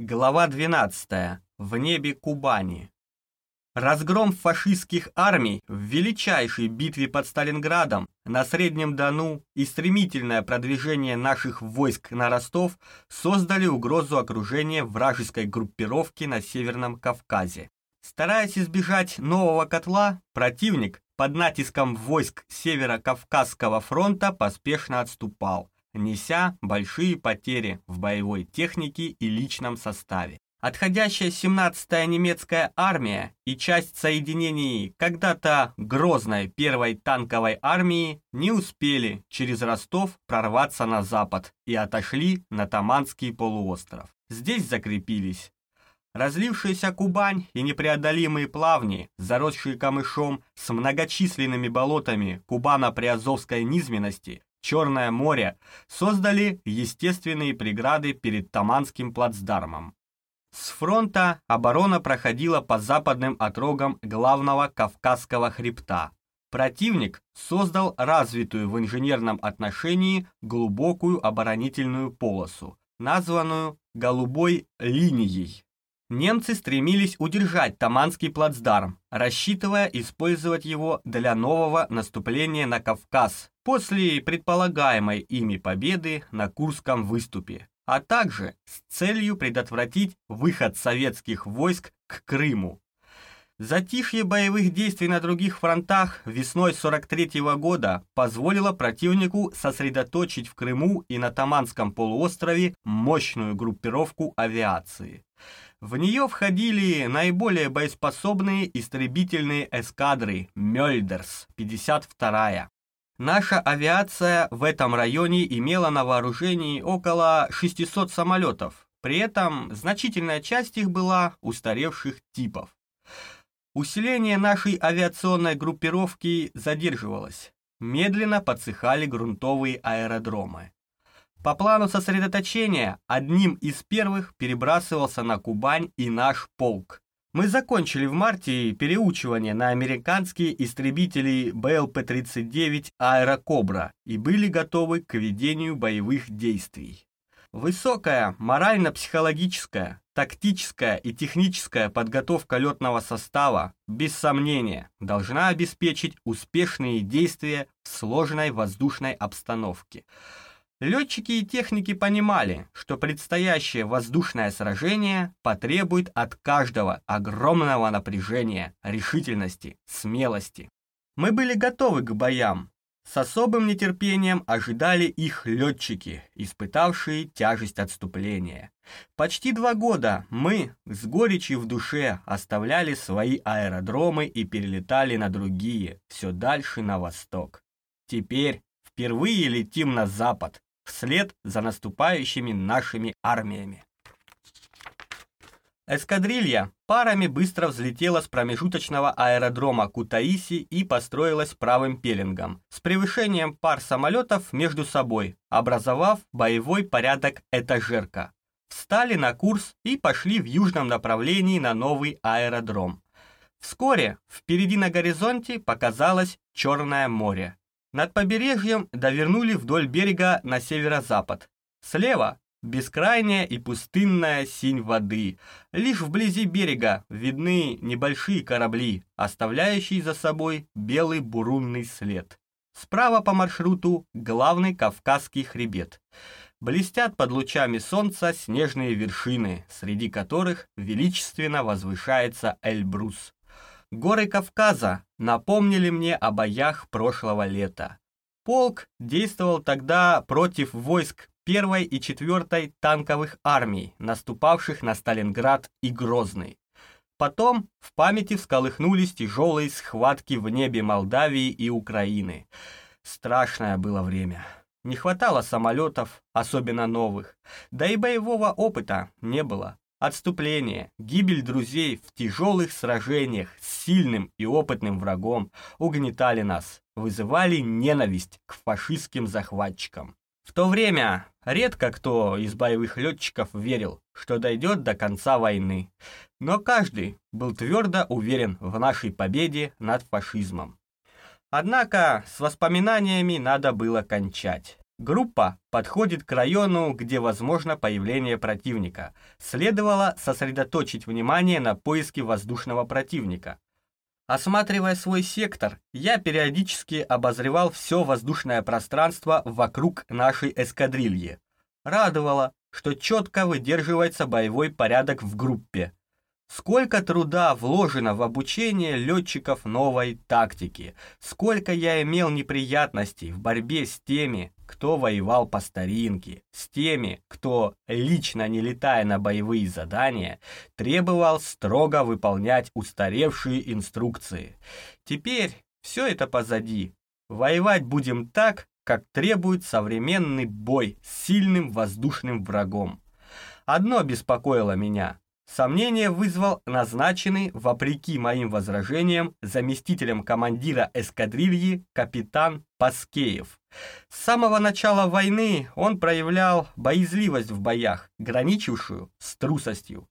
Глава 12. В небе Кубани. Разгром фашистских армий в величайшей битве под Сталинградом на Среднем Дону и стремительное продвижение наших войск на Ростов создали угрозу окружения вражеской группировки на Северном Кавказе. Стараясь избежать нового котла, противник под натиском войск Северо-Кавказского фронта поспешно отступал – неся большие потери в боевой технике и личном составе. Отходящая 17-я немецкая армия и часть соединений когда-то грозной первой танковой армии не успели через Ростов прорваться на запад и отошли на Таманский полуостров. Здесь закрепились. Разлившаяся Кубань и непреодолимые плавни, заросшие камышом с многочисленными болотами Кубано-Приазовской низменности, Черное море создали естественные преграды перед Таманским плацдармом. С фронта оборона проходила по западным отрогам главного Кавказского хребта. Противник создал развитую в инженерном отношении глубокую оборонительную полосу, названную «голубой линией». Немцы стремились удержать Таманский плацдарм, рассчитывая использовать его для нового наступления на Кавказ после предполагаемой ими победы на Курском выступе, а также с целью предотвратить выход советских войск к Крыму. Затишье боевых действий на других фронтах весной 43 -го года позволило противнику сосредоточить в Крыму и на Таманском полуострове мощную группировку авиации. В нее входили наиболее боеспособные истребительные эскадры «Мёльдерс» 52-я. Наша авиация в этом районе имела на вооружении около 600 самолетов, при этом значительная часть их была устаревших типов. Усиление нашей авиационной группировки задерживалось. Медленно подсыхали грунтовые аэродромы. По плану сосредоточения одним из первых перебрасывался на Кубань и наш полк. Мы закончили в марте переучивание на американские истребители БЛП-39 «Аэрокобра» и были готовы к ведению боевых действий. Высокая морально-психологическая, тактическая и техническая подготовка летного состава, без сомнения, должна обеспечить успешные действия в сложной воздушной обстановке – Летчики и техники понимали, что предстоящее воздушное сражение потребует от каждого огромного напряжения, решительности, смелости. Мы были готовы к боям. С особым нетерпением ожидали их летчики, испытавшие тяжесть отступления. Почти два года мы с горечью в душе оставляли свои аэродромы и перелетали на другие, все дальше на восток. Теперь впервые летим на запад, вслед за наступающими нашими армиями. Эскадрилья парами быстро взлетела с промежуточного аэродрома Кутаиси и построилась правым пеленгом, с превышением пар самолетов между собой, образовав боевой порядок этажерка. Встали на курс и пошли в южном направлении на новый аэродром. Вскоре впереди на горизонте показалось Черное море. Над побережьем довернули вдоль берега на северо-запад. Слева – бескрайняя и пустынная синь воды. Лишь вблизи берега видны небольшие корабли, оставляющие за собой белый бурунный след. Справа по маршруту – главный Кавказский хребет. Блестят под лучами солнца снежные вершины, среди которых величественно возвышается Эльбрус. Горы Кавказа напомнили мне о боях прошлого лета. Полк действовал тогда против войск первой и четвертой танковых армий, наступавших на Сталинград и Грозный. Потом в памяти всколыхнулись тяжелые схватки в небе Молдавии и Украины. Страшное было время. Не хватало самолетов, особенно новых, да и боевого опыта не было. Отступление, гибель друзей в тяжелых сражениях с сильным и опытным врагом угнетали нас, вызывали ненависть к фашистским захватчикам. В то время редко кто из боевых летчиков верил, что дойдет до конца войны, но каждый был твердо уверен в нашей победе над фашизмом. Однако с воспоминаниями надо было кончать. Группа подходит к району, где возможно появление противника. Следовало сосредоточить внимание на поиске воздушного противника. Осматривая свой сектор, я периодически обозревал все воздушное пространство вокруг нашей эскадрильи. Радовало, что четко выдерживается боевой порядок в группе. Сколько труда вложено в обучение летчиков новой тактики, сколько я имел неприятностей в борьбе с теми, кто воевал по старинке, с теми, кто, лично не летая на боевые задания, требовал строго выполнять устаревшие инструкции. Теперь все это позади. Воевать будем так, как требует современный бой с сильным воздушным врагом. Одно беспокоило меня. Сомнение вызвал назначенный, вопреки моим возражениям, заместителем командира эскадрильи капитан Паскеев. С самого начала войны он проявлял боязливость в боях, граничившую с трусостью.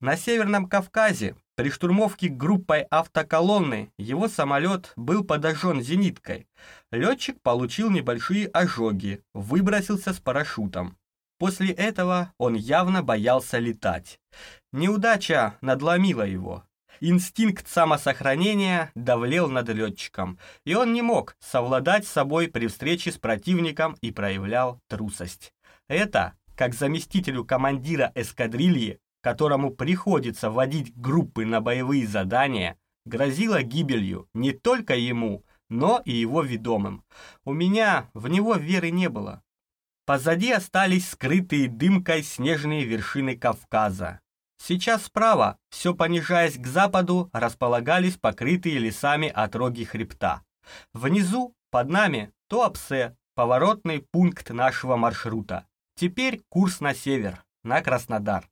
На Северном Кавказе при штурмовке группой автоколонны его самолет был подожжен зениткой. Летчик получил небольшие ожоги, выбросился с парашютом. После этого он явно боялся летать. Неудача надломила его. Инстинкт самосохранения давлел над летчиком, и он не мог совладать с собой при встрече с противником и проявлял трусость. Это, как заместителю командира эскадрильи, которому приходится водить группы на боевые задания, грозило гибелью не только ему, но и его ведомым. У меня в него веры не было. Позади остались скрытые дымкой снежные вершины Кавказа. Сейчас справа, все понижаясь к западу, располагались покрытые лесами отроги хребта. Внизу, под нами, Туапсе, поворотный пункт нашего маршрута. Теперь курс на север, на Краснодар.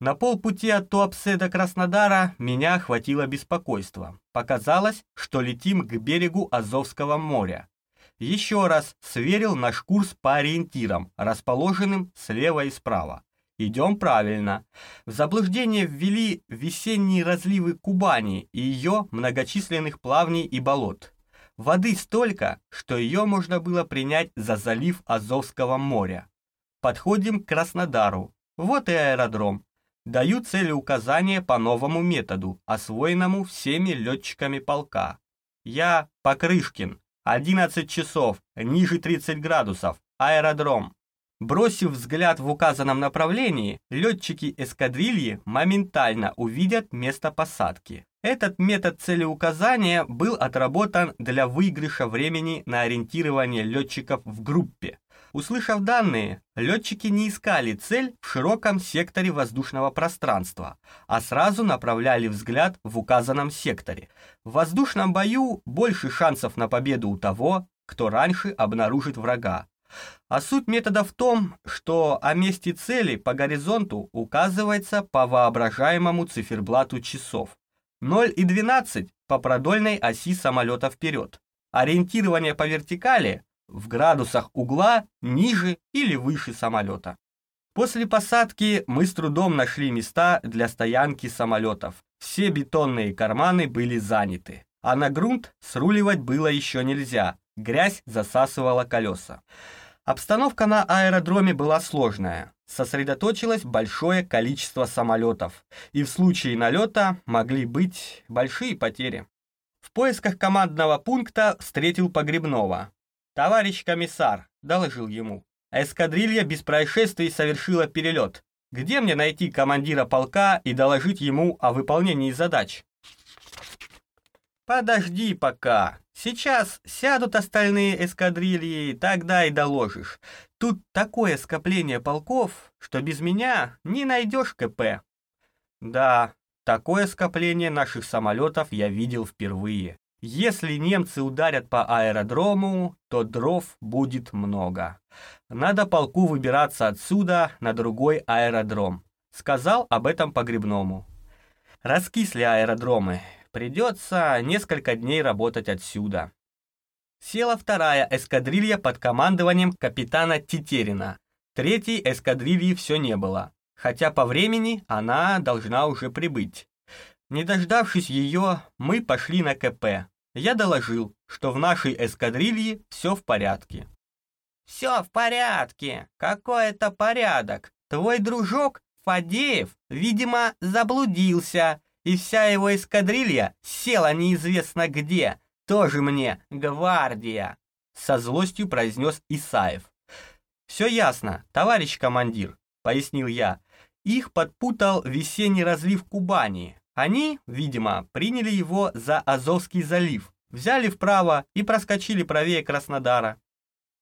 На полпути от Туапсе до Краснодара меня охватило беспокойство. Показалось, что летим к берегу Азовского моря. Еще раз сверил наш курс по ориентирам, расположенным слева и справа. Идем правильно. В заблуждение ввели весенние разливы Кубани и ее многочисленных плавней и болот. Воды столько, что ее можно было принять за залив Азовского моря. Подходим к Краснодару. Вот и аэродром. Даю цели указания по новому методу, освоенному всеми летчиками полка. Я Покрышкин, 11 часов, ниже 30 градусов, аэродром. Бросив взгляд в указанном направлении, летчики эскадрильи моментально увидят место посадки. Этот метод целеуказания был отработан для выигрыша времени на ориентирование летчиков в группе. Услышав данные, летчики не искали цель в широком секторе воздушного пространства, а сразу направляли взгляд в указанном секторе. В воздушном бою больше шансов на победу у того, кто раньше обнаружит врага. А суть метода в том, что о месте цели по горизонту указывается по воображаемому циферблату часов. 0 и 12 по продольной оси самолета вперед. Ориентирование по вертикали в градусах угла ниже или выше самолета. После посадки мы с трудом нашли места для стоянки самолетов. Все бетонные карманы были заняты, а на грунт сруливать было еще нельзя, грязь засасывала колеса. Обстановка на аэродроме была сложная. Сосредоточилось большое количество самолетов, и в случае налета могли быть большие потери. В поисках командного пункта встретил Погребного. «Товарищ комиссар», — доложил ему, — «эскадрилья без происшествий совершила перелет. Где мне найти командира полка и доложить ему о выполнении задач?» «Подожди пока. Сейчас сядут остальные эскадрильи, тогда и доложишь. Тут такое скопление полков, что без меня не найдешь КП». «Да, такое скопление наших самолетов я видел впервые. Если немцы ударят по аэродрому, то дров будет много. Надо полку выбираться отсюда на другой аэродром. Сказал об этом погребному. Раскисли аэродромы. Придется несколько дней работать отсюда. Села вторая эскадрилья под командованием капитана Тетерина. Третьей эскадрильи все не было, хотя по времени она должна уже прибыть. Не дождавшись ее, мы пошли на КП. Я доложил, что в нашей эскадрилье все в порядке. Все в порядке. Какой это порядок? Твой дружок Фадеев, видимо, заблудился, и вся его эскадрилья села неизвестно где. Тоже мне гвардия, со злостью произнес Исаев. Все ясно, товарищ командир, пояснил я. Их подпутал весенний разлив Кубани. Они, видимо, приняли его за Азовский залив, взяли вправо и проскочили правее Краснодара.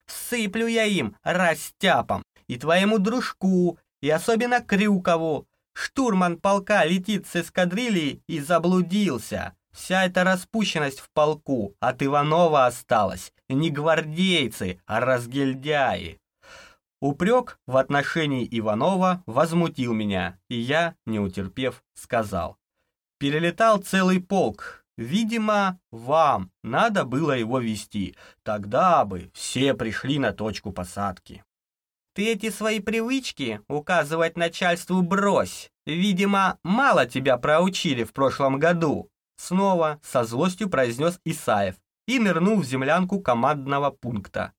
Сыплю я им растяпом, и твоему дружку, и особенно Крюкову. Штурман полка летит с эскадрильей и заблудился. Вся эта распущенность в полку от Иванова осталась. Не гвардейцы, а разгильдяи. Упрек в отношении Иванова возмутил меня, и я, не утерпев, сказал. Перелетал целый полк. Видимо, вам надо было его вести. Тогда бы все пришли на точку посадки. Ты эти свои привычки указывать начальству брось. Видимо, мало тебя проучили в прошлом году. Снова со злостью произнес Исаев и нырнул в землянку командного пункта.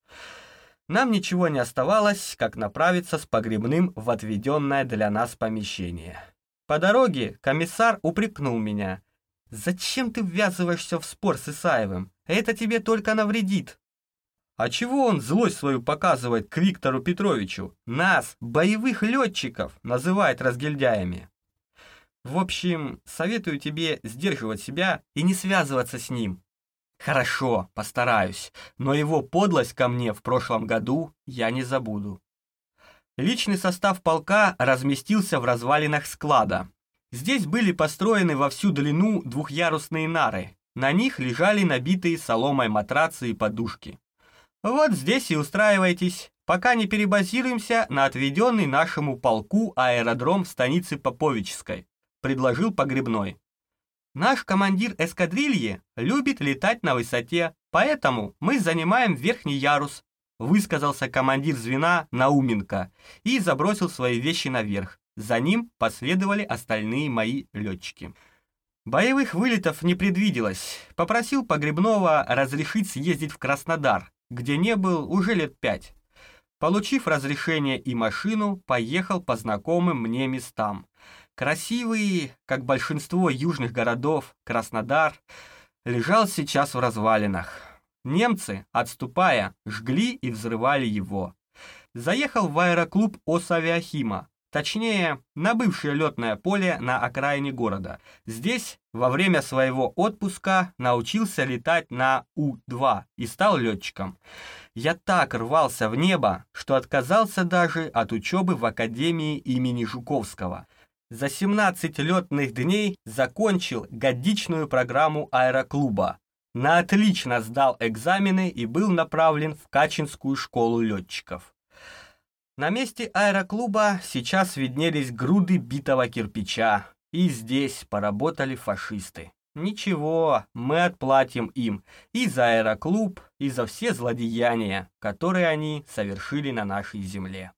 Нам ничего не оставалось, как направиться с погребным в отведенное для нас помещение. По дороге комиссар упрекнул меня. «Зачем ты ввязываешься в спор с Исаевым? Это тебе только навредит. А чего он злость свою показывает к Виктору Петровичу? Нас, боевых летчиков, называет разгильдяями. В общем, советую тебе сдерживать себя и не связываться с ним. Хорошо, постараюсь, но его подлость ко мне в прошлом году я не забуду. Личный состав полка разместился в развалинах склада. Здесь были построены во всю длину двухъярусные нары. На них лежали набитые соломой матрацы и подушки. Вот здесь и устраивайтесь, пока не перебазируемся на отведенный нашему полку аэродром в станице Поповичской, предложил погребной. Наш командир эскадрильи любит летать на высоте, поэтому мы занимаем верхний ярус, высказался командир звена Науменко и забросил свои вещи наверх. За ним последовали остальные мои летчики. Боевых вылетов не предвиделось. Попросил Погребного разрешить съездить в Краснодар, где не был уже лет пять. Получив разрешение и машину, поехал по знакомым мне местам. Красивый, как большинство южных городов, Краснодар лежал сейчас в развалинах. Немцы, отступая, жгли и взрывали его. Заехал в аэроклуб Осавиахима, Точнее, на бывшее летное поле на окраине города. Здесь во время своего отпуска научился летать на У-2 и стал летчиком. Я так рвался в небо, что отказался даже от учебы в Академии имени Жуковского. За 17 летных дней закончил годичную программу аэроклуба. На отлично сдал экзамены и был направлен в Качинскую школу летчиков. На месте аэроклуба сейчас виднелись груды битого кирпича, и здесь поработали фашисты. Ничего, мы отплатим им и за аэроклуб, и за все злодеяния, которые они совершили на нашей земле.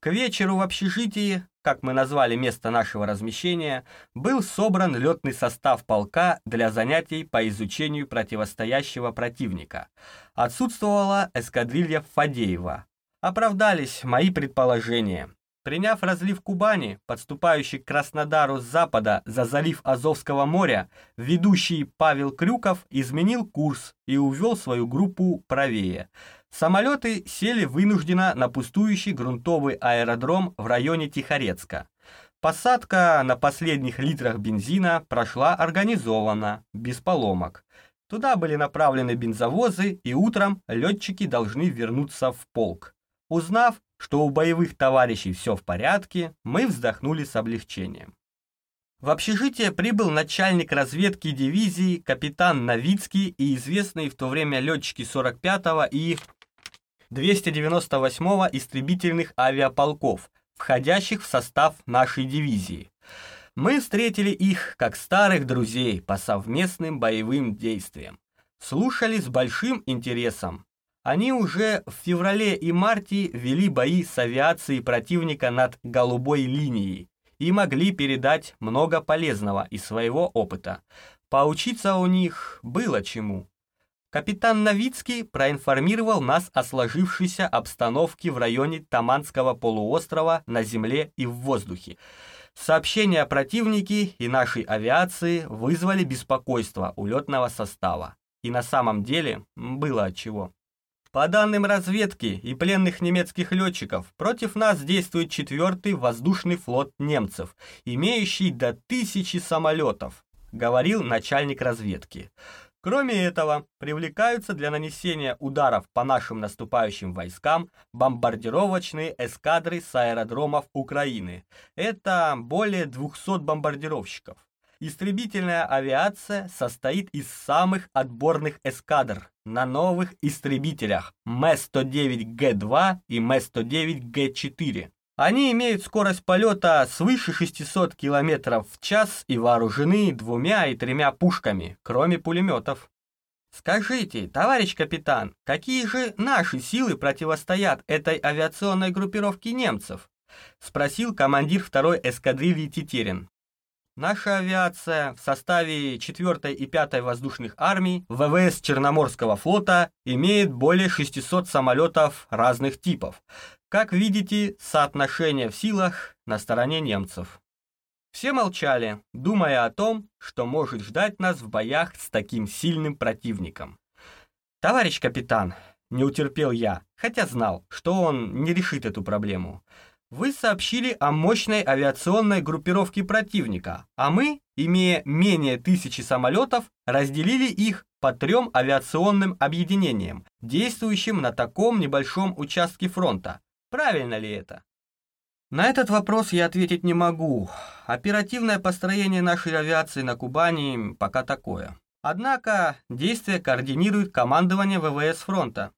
К вечеру в общежитии, как мы назвали место нашего размещения, был собран летный состав полка для занятий по изучению противостоящего противника. Отсутствовала эскадрилья Фадеева, Оправдались мои предположения. Приняв разлив Кубани, подступающий к Краснодару с запада за залив Азовского моря, ведущий Павел Крюков изменил курс и увел свою группу правее. Самолеты сели вынужденно на пустующий грунтовый аэродром в районе Тихорецка. Посадка на последних литрах бензина прошла организованно, без поломок. Туда были направлены бензовозы, и утром летчики должны вернуться в полк. Узнав, что у боевых товарищей все в порядке, мы вздохнули с облегчением. В общежитие прибыл начальник разведки дивизии капитан Новицкий и известные в то время летчики 45-го и 298-го истребительных авиаполков, входящих в состав нашей дивизии. Мы встретили их как старых друзей по совместным боевым действиям. Слушали с большим интересом, они уже в феврале и марте вели бои с авиацией противника над голубой линией и могли передать много полезного из своего опыта. Поучиться у них было чему. Капитан Новицкий проинформировал нас о сложившейся обстановке в районе Таманского полуострова на земле и в воздухе. Сообщения о противнике и нашей авиации вызвали беспокойство улетного состава. И на самом деле было отчего. По данным разведки и пленных немецких летчиков, против нас действует четвертый воздушный флот немцев, имеющий до тысячи самолетов, говорил начальник разведки. Кроме этого, привлекаются для нанесения ударов по нашим наступающим войскам бомбардировочные эскадры с аэродромов Украины. Это более 200 бомбардировщиков. Истребительная авиация состоит из самых отборных эскадр на новых истребителях МЭ-109Г2 и МЭ-109Г4. Они имеют скорость полета свыше 600 км в час и вооружены двумя и тремя пушками, кроме пулеметов. Скажите, товарищ капитан, какие же наши силы противостоят этой авиационной группировке немцев? Спросил командир второй эскадрильи Тетерин. Наша авиация в составе 4 и 5 воздушных армий ВВС Черноморского флота имеет более 600 самолетов разных типов. Как видите, соотношение в силах на стороне немцев. Все молчали, думая о том, что может ждать нас в боях с таким сильным противником. «Товарищ капитан», — не утерпел я, хотя знал, что он не решит эту проблему, — вы сообщили о мощной авиационной группировке противника, а мы, имея менее тысячи самолетов, разделили их по трем авиационным объединениям, действующим на таком небольшом участке фронта. Правильно ли это? На этот вопрос я ответить не могу. Оперативное построение нашей авиации на Кубани пока такое. Однако действия координирует командование ВВС фронта.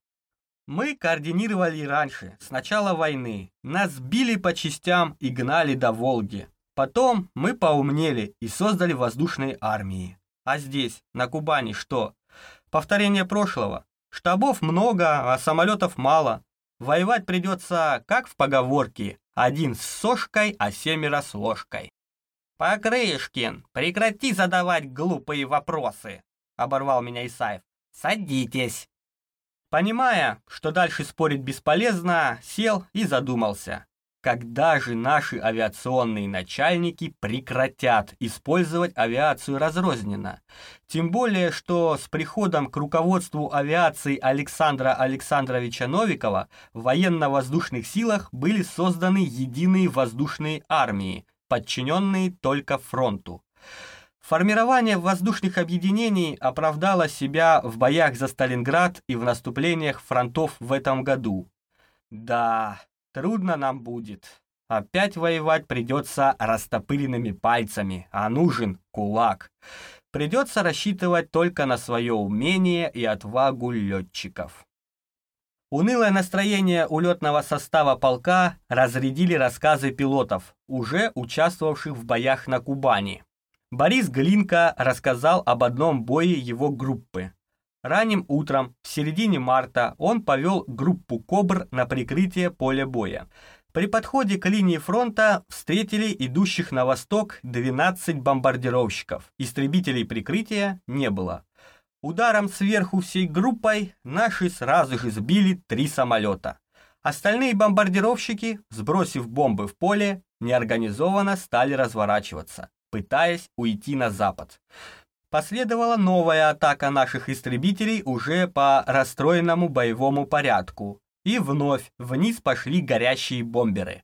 Мы координировали раньше, с начала войны. Нас били по частям и гнали до Волги. Потом мы поумнели и создали воздушные армии. А здесь, на Кубани, что? Повторение прошлого. Штабов много, а самолетов мало. Воевать придется, как в поговорке, один с сошкой, а семеро с ложкой. «Покрышкин, прекрати задавать глупые вопросы!» — оборвал меня Исаев. «Садитесь!» Понимая, что дальше спорить бесполезно, сел и задумался. Когда же наши авиационные начальники прекратят использовать авиацию разрозненно? Тем более, что с приходом к руководству авиации Александра Александровича Новикова в военно-воздушных силах были созданы единые воздушные армии, подчиненные только фронту. Формирование воздушных объединений оправдало себя в боях за Сталинград и в наступлениях фронтов в этом году. Да, трудно нам будет. Опять воевать придется растопыренными пальцами, а нужен кулак. Придется рассчитывать только на свое умение и отвагу летчиков. Унылое настроение улетного состава полка разрядили рассказы пилотов, уже участвовавших в боях на Кубани. Борис Глинка рассказал об одном бое его группы. Ранним утром, в середине марта, он повел группу «Кобр» на прикрытие поля боя. При подходе к линии фронта встретили идущих на восток 12 бомбардировщиков. Истребителей прикрытия не было. Ударом сверху всей группой наши сразу же сбили три самолета. Остальные бомбардировщики, сбросив бомбы в поле, неорганизованно стали разворачиваться пытаясь уйти на запад. Последовала новая атака наших истребителей уже по расстроенному боевому порядку. И вновь вниз пошли горящие бомберы.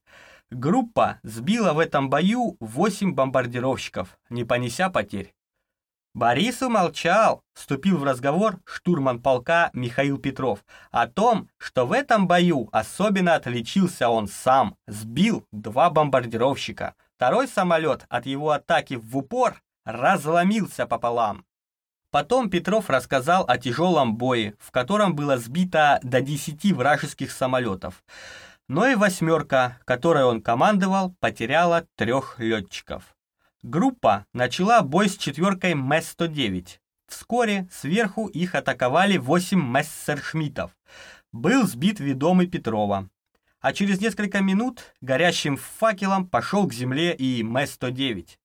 Группа сбила в этом бою 8 бомбардировщиков, не понеся потерь. Борис умолчал, вступил в разговор штурман полка Михаил Петров о том, что в этом бою особенно отличился он сам, сбил два бомбардировщика – Второй самолет от его атаки в упор разломился пополам. Потом Петров рассказал о тяжелом бое, в котором было сбито до 10 вражеских самолетов. Но и «восьмерка», которой он командовал, потеряла трех летчиков. Группа начала бой с четверкой МЭС-109. Вскоре сверху их атаковали 8 мессершмиттов. Был сбит ведомый Петрова а через несколько минут горящим факелом пошел к земле и М-109.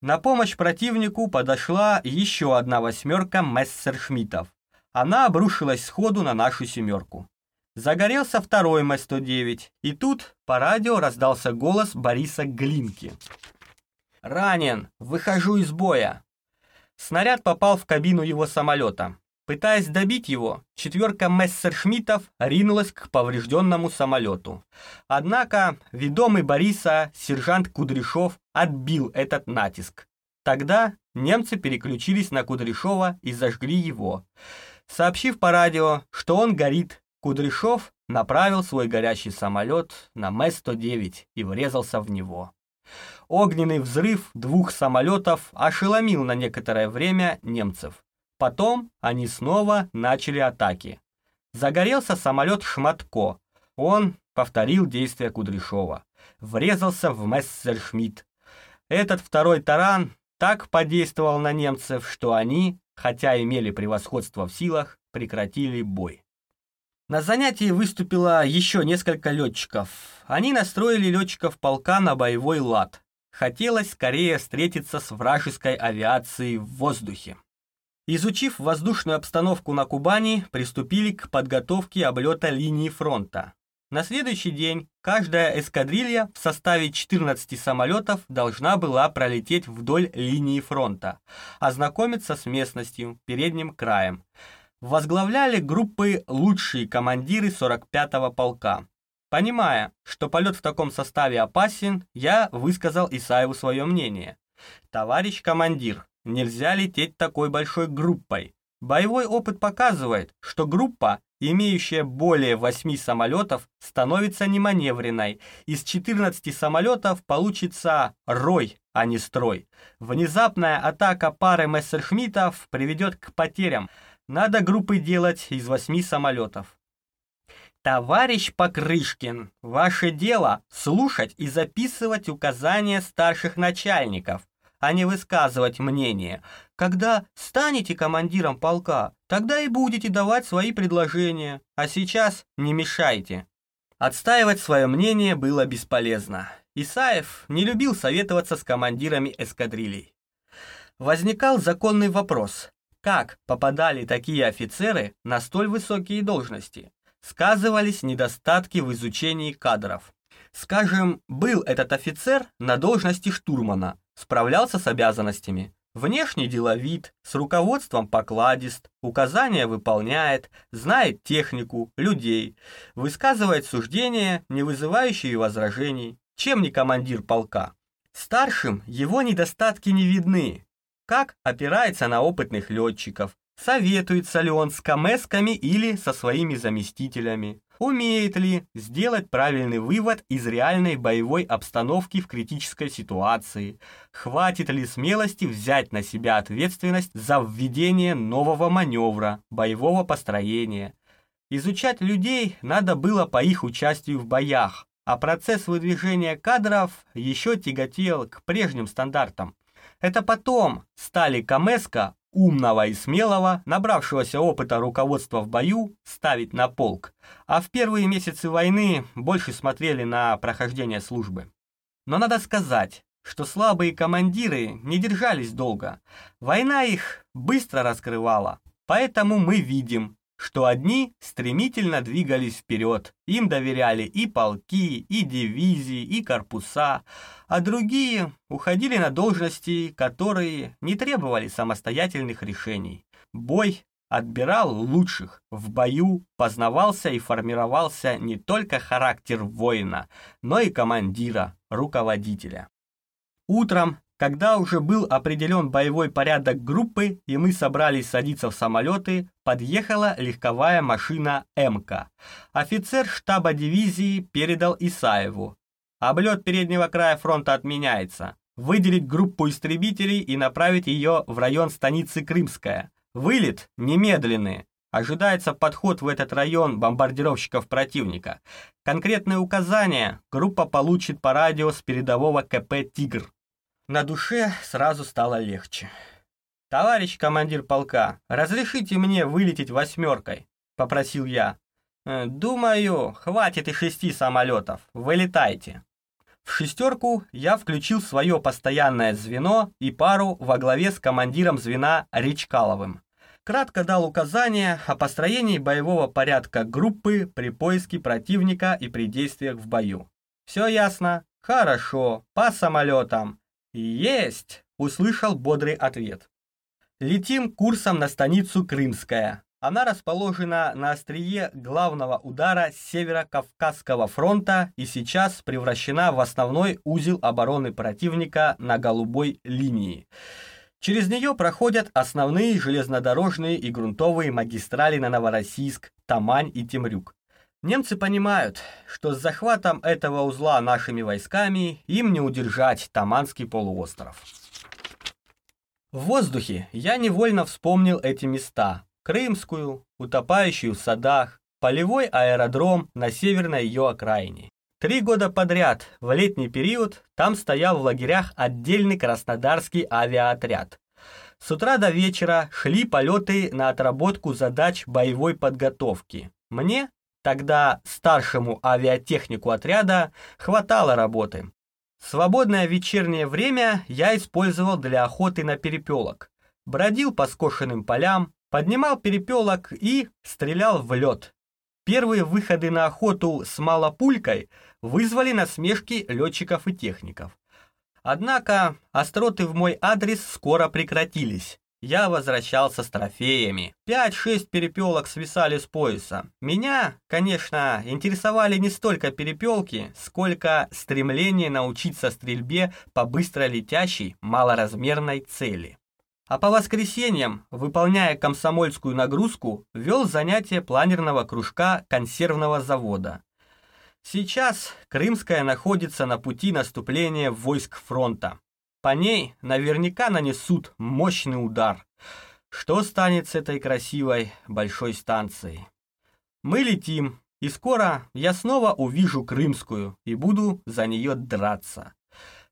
На помощь противнику подошла еще одна восьмерка мессершмиттов. она обрушилась сходу на нашу семерку. Загорелся второй М-109, и тут по радио раздался голос Бориса Глинки. «Ранен! Выхожу из боя!» Снаряд попал в кабину его самолета. Пытаясь добить его, четверка мессершмиттов ринулась к поврежденному самолету. Однако ведомый Бориса сержант Кудряшов отбил этот натиск. Тогда немцы переключились на Кудряшова и зажгли его. Сообщив по радио, что он горит, Кудряшов направил свой горящий самолет на М-109 и врезался в него. Огненный взрыв двух самолетов ошеломил на некоторое время немцев. Потом они снова начали атаки. Загорелся самолет Шматко. Он повторил действия Кудряшова. Врезался в Мессершмитт. Этот второй таран так подействовал на немцев, что они, хотя имели превосходство в силах, прекратили бой. На занятии выступило еще несколько летчиков. Они настроили летчиков полка на боевой лад. Хотелось скорее встретиться с вражеской авиацией в воздухе. Изучив воздушную обстановку на Кубани, приступили к подготовке облета линии фронта. На следующий день каждая эскадрилья в составе 14 самолетов должна была пролететь вдоль линии фронта, ознакомиться с местностью, передним краем. Возглавляли группы лучшие командиры 45-го полка. Понимая, что полет в таком составе опасен, я высказал Исаеву свое мнение. «Товарищ командир, Нельзя лететь такой большой группой. Боевой опыт показывает, что группа, имеющая более 8 самолетов, становится неманевренной. Из 14 самолетов получится рой, а не строй. Внезапная атака пары мессершмиттов приведет к потерям. Надо группы делать из 8 самолетов. Товарищ Покрышкин, ваше дело слушать и записывать указания старших начальников а не высказывать мнение. Когда станете командиром полка, тогда и будете давать свои предложения, а сейчас не мешайте. Отстаивать свое мнение было бесполезно. Исаев не любил советоваться с командирами эскадрилей. Возникал законный вопрос, как попадали такие офицеры на столь высокие должности? Сказывались недостатки в изучении кадров. Скажем, был этот офицер на должности штурмана, справлялся с обязанностями. Внешний деловит, с руководством покладист, указания выполняет, знает технику, людей, высказывает суждения, не вызывающие возражений. Чем не командир полка? Старшим его недостатки не видны. Как опирается на опытных летчиков, советуется ли он с камесками или со своими заместителями. Умеет ли сделать правильный вывод из реальной боевой обстановки в критической ситуации? Хватит ли смелости взять на себя ответственность за введение нового маневра, боевого построения? Изучать людей надо было по их участию в боях, а процесс выдвижения кадров еще тяготел к прежним стандартам. Это потом стали Камеско умного и смелого, набравшегося опыта руководства в бою, ставить на полк, а в первые месяцы войны больше смотрели на прохождение службы. Но надо сказать, что слабые командиры не держались долго. Война их быстро раскрывала, поэтому мы видим, что одни стремительно двигались вперед, им доверяли и полки, и дивизии, и корпуса, а другие уходили на должности, которые не требовали самостоятельных решений. Бой отбирал лучших. В бою познавался и формировался не только характер воина, но и командира, руководителя. Утром когда уже был определен боевой порядок группы и мы собрались садиться в самолеты, подъехала легковая машина МК. Офицер штаба дивизии передал Исаеву. Облет переднего края фронта отменяется. Выделить группу истребителей и направить ее в район станицы Крымская. Вылет немедленный. Ожидается подход в этот район бомбардировщиков противника. Конкретные указания группа получит по радио с передового КП «Тигр». На душе сразу стало легче. «Товарищ командир полка, разрешите мне вылететь восьмеркой?» — попросил я. «Э, «Думаю, хватит и шести самолетов. Вылетайте». В шестерку я включил свое постоянное звено и пару во главе с командиром звена Речкаловым. кратко дал указания о построении боевого порядка группы при поиске противника и при действиях в бою. «Все ясно? Хорошо. По самолетам». «Есть!» — услышал бодрый ответ. Летим курсом на станицу Крымская. Она расположена на острие главного удара Северо-Кавказского фронта и сейчас превращена в основной узел обороны противника на голубой линии. Через нее проходят основные железнодорожные и грунтовые магистрали на Новороссийск, Тамань и Темрюк. Немцы понимают, что с захватом этого узла нашими войсками им не удержать Таманский полуостров. В воздухе я невольно вспомнил эти места. Крымскую, утопающую в садах, полевой аэродром на северной ее окраине. Три года подряд, в летний период, там стоял в лагерях отдельный краснодарский авиаотряд. С утра до вечера шли полеты на отработку задач боевой подготовки. Мне, тогда старшему авиатехнику отряда, хватало работы. Свободное вечернее время я использовал для охоты на перепелок. Бродил по скошенным полям, поднимал перепелок и стрелял в лед. Первые выходы на охоту с малопулькой вызвали насмешки летчиков и техников. Однако остроты в мой адрес скоро прекратились я возвращался с трофеями. Пять-шесть перепелок свисали с пояса. Меня, конечно, интересовали не столько перепелки, сколько стремление научиться стрельбе по быстро летящей, малоразмерной цели. А по воскресеньям, выполняя комсомольскую нагрузку, вел занятия планерного кружка консервного завода. Сейчас Крымская находится на пути наступления войск фронта. По ней наверняка нанесут мощный удар. Что станет с этой красивой большой станцией? Мы летим, и скоро я снова увижу Крымскую и буду за нее драться.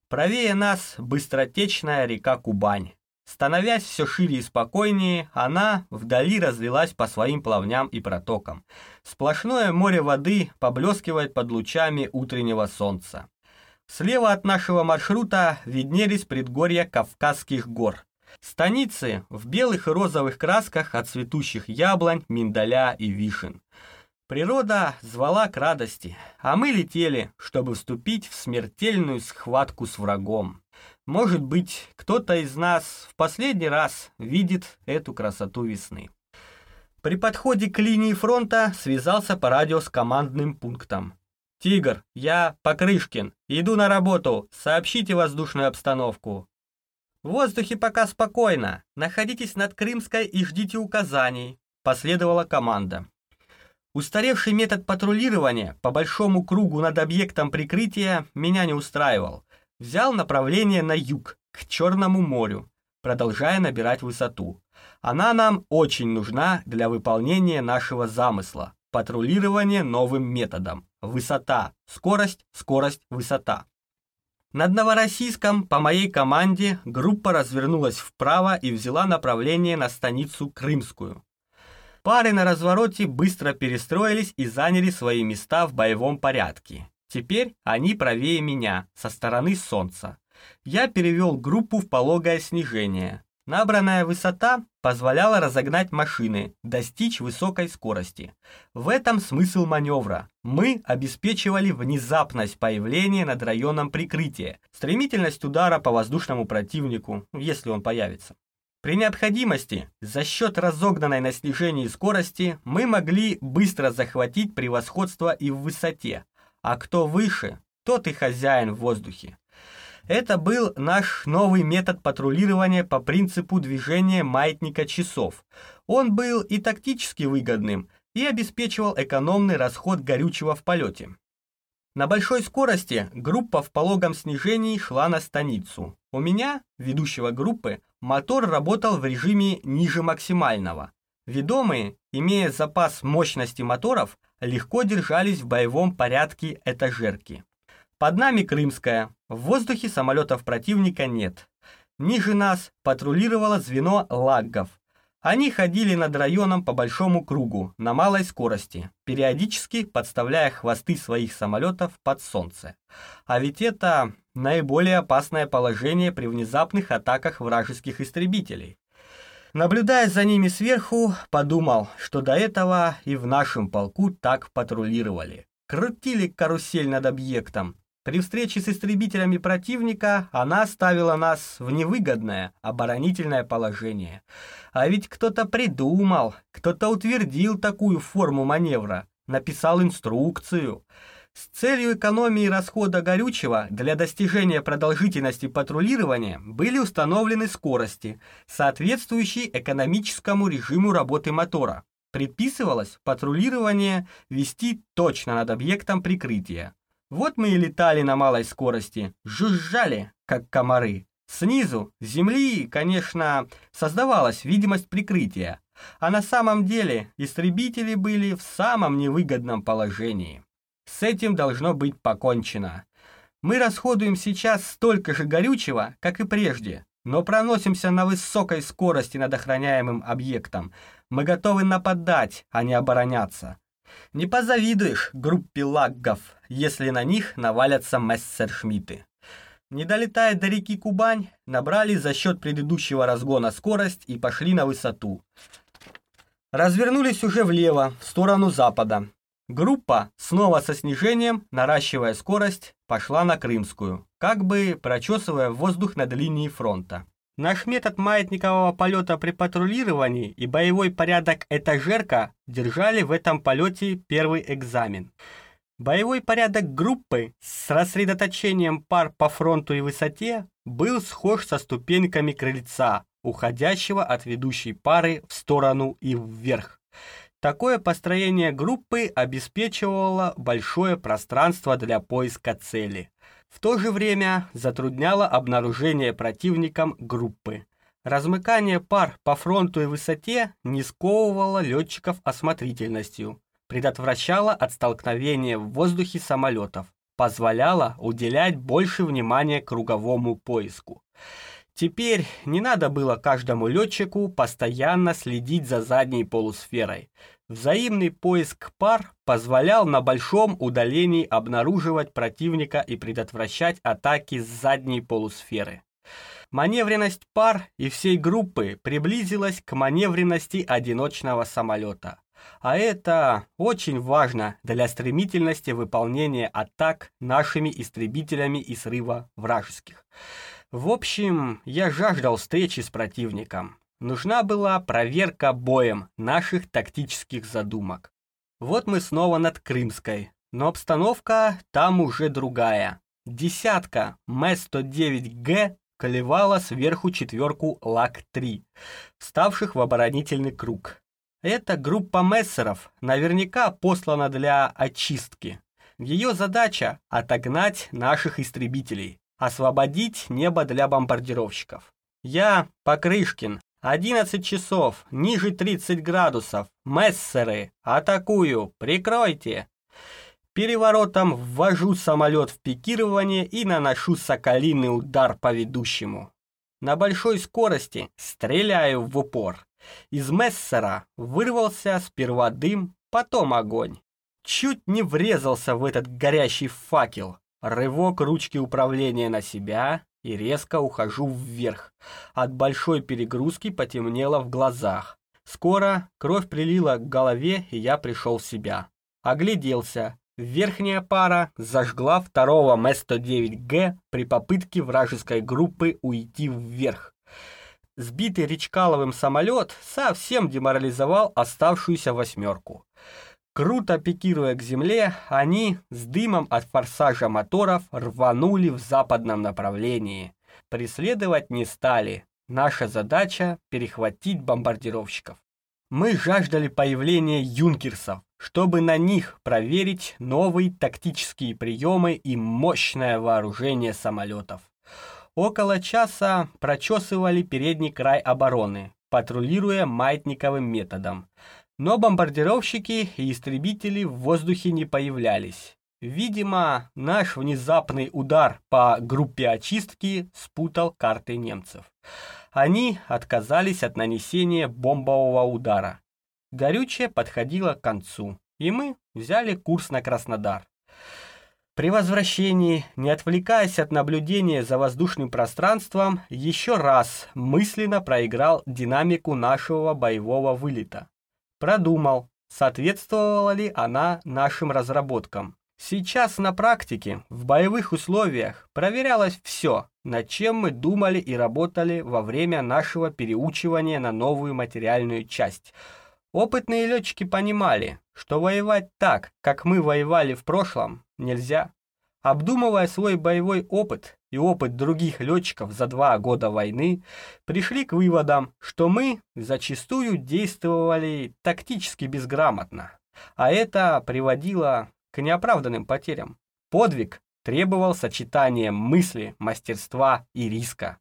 Правее нас быстротечная река Кубань. Становясь все шире и спокойнее, она вдали разлилась по своим плавням и протокам. Сплошное море воды поблескивает под лучами утреннего солнца. Слева от нашего маршрута виднелись предгорья Кавказских гор. Станицы в белых и розовых красках от цветущих яблонь, миндаля и вишен. Природа звала к радости, а мы летели, чтобы вступить в смертельную схватку с врагом. Может быть, кто-то из нас в последний раз видит эту красоту весны. При подходе к линии фронта связался по радио с командным пунктом. «Тигр, я Покрышкин. Иду на работу. Сообщите воздушную обстановку». «В воздухе пока спокойно. Находитесь над Крымской и ждите указаний», — последовала команда. Устаревший метод патрулирования по большому кругу над объектом прикрытия меня не устраивал. Взял направление на юг, к Черному морю, продолжая набирать высоту. Она нам очень нужна для выполнения нашего замысла – патрулирование новым методом. Высота, скорость, скорость, высота. Над Новороссийском по моей команде группа развернулась вправо и взяла направление на станицу Крымскую. Пары на развороте быстро перестроились и заняли свои места в боевом порядке. Теперь они правее меня, со стороны солнца. Я перевел группу в пологое снижение. Набранная высота позволяла разогнать машины, достичь высокой скорости. В этом смысл маневра. Мы обеспечивали внезапность появления над районом прикрытия, стремительность удара по воздушному противнику, если он появится. При необходимости, за счет разогнанной на снижении скорости, мы могли быстро захватить превосходство и в высоте, а кто выше, тот и хозяин в воздухе. Это был наш новый метод патрулирования по принципу движения маятника часов. Он был и тактически выгодным, и обеспечивал экономный расход горючего в полете. На большой скорости группа в пологом снижении шла на станицу. У меня, ведущего группы, мотор работал в режиме ниже максимального. Ведомые, имея запас мощности моторов, легко держались в боевом порядке этажерки. Под нами Крымская. В воздухе самолетов противника нет. Ниже нас патрулировало звено лаггов. Они ходили над районом по большому кругу, на малой скорости, периодически подставляя хвосты своих самолетов под солнце. А ведь это наиболее опасное положение при внезапных атаках вражеских истребителей. Наблюдая за ними сверху, подумал, что до этого и в нашем полку так патрулировали. Крутили карусель над объектом. При встрече с истребителями противника она ставила нас в невыгодное оборонительное положение. А ведь кто-то придумал, кто-то утвердил такую форму маневра, написал инструкцию. С целью экономии расхода горючего для достижения продолжительности патрулирования были установлены скорости, соответствующие экономическому режиму работы мотора. Предписывалось патрулирование вести точно над объектом прикрытия. Вот мы и летали на малой скорости, жужжали, как комары. Снизу, с земли, конечно, создавалась видимость прикрытия, а на самом деле истребители были в самом невыгодном положении. С этим должно быть покончено. Мы расходуем сейчас столько же горючего, как и прежде, но проносимся на высокой скорости над охраняемым объектом. Мы готовы нападать, а не обороняться. Не позавидуешь группе лаггов, если на них навалятся мессершмитты. Не долетая до реки Кубань, набрали за счет предыдущего разгона скорость и пошли на высоту. Развернулись уже влево, в сторону запада. Группа, снова со снижением, наращивая скорость, пошла на Крымскую, как бы прочесывая воздух над линией фронта. Наш метод маятникового полета при патрулировании и боевой порядок этажерка держали в этом полете первый экзамен. Боевой порядок группы с рассредоточением пар по фронту и высоте был схож со ступеньками крыльца, уходящего от ведущей пары в сторону и вверх. Такое построение группы обеспечивало большое пространство для поиска цели. В то же время затрудняло обнаружение противником группы. Размыкание пар по фронту и высоте не сковывало летчиков осмотрительностью, предотвращало от столкновения в воздухе самолетов, позволяло уделять больше внимания круговому поиску. Теперь не надо было каждому летчику постоянно следить за задней полусферой. Взаимный поиск пар позволял на большом удалении обнаруживать противника и предотвращать атаки с задней полусферы. Маневренность пар и всей группы приблизилась к маневренности одиночного самолета. А это очень важно для стремительности выполнения атак нашими истребителями и срыва вражеских. В общем, я жаждал встречи с противником. Нужна была проверка боем наших тактических задумок. Вот мы снова над Крымской, но обстановка там уже другая. Десятка М-109Г колевала сверху четверку ЛАК-3, вставших в оборонительный круг. Эта группа мессеров наверняка послана для очистки. Ее задача – отогнать наших истребителей, освободить небо для бомбардировщиков. Я, Покрышкин, 11 часов, ниже 30 градусов, мессеры, атакую, прикройте. Переворотом ввожу самолет в пикирование и наношу соколиный удар по ведущему. На большой скорости стреляю в упор. Из мессера вырвался сперва дым, потом огонь. Чуть не врезался в этот горящий факел. Рывок ручки управления на себя и резко ухожу вверх. От большой перегрузки потемнело в глазах. Скоро кровь прилила к голове, и я пришел в себя. Огляделся. Верхняя пара зажгла второго М-109Г при попытке вражеской группы уйти вверх. Сбитый Речкаловым самолет совсем деморализовал оставшуюся восьмерку. Круто пикируя к земле, они с дымом от форсажа моторов рванули в западном направлении. Преследовать не стали. Наша задача – перехватить бомбардировщиков. Мы жаждали появления юнкерсов, чтобы на них проверить новые тактические приемы и мощное вооружение самолетов. Около часа прочесывали передний край обороны, патрулируя маятниковым методом. Но бомбардировщики и истребители в воздухе не появлялись. Видимо, наш внезапный удар по группе очистки спутал карты немцев. Они отказались от нанесения бомбового удара. Горючее подходило к концу, и мы взяли курс на Краснодар. При возвращении, не отвлекаясь от наблюдения за воздушным пространством, еще раз мысленно проиграл динамику нашего боевого вылета. Продумал, соответствовала ли она нашим разработкам. Сейчас на практике, в боевых условиях, проверялось все, над чем мы думали и работали во время нашего переучивания на новую материальную часть. Опытные летчики понимали, что воевать так, как мы воевали в прошлом, нельзя. Обдумывая свой боевой опыт и опыт других летчиков за два года войны, пришли к выводам, что мы зачастую действовали тактически безграмотно, а это приводило к неоправданным потерям. Подвиг требовал сочетания мысли, мастерства и риска.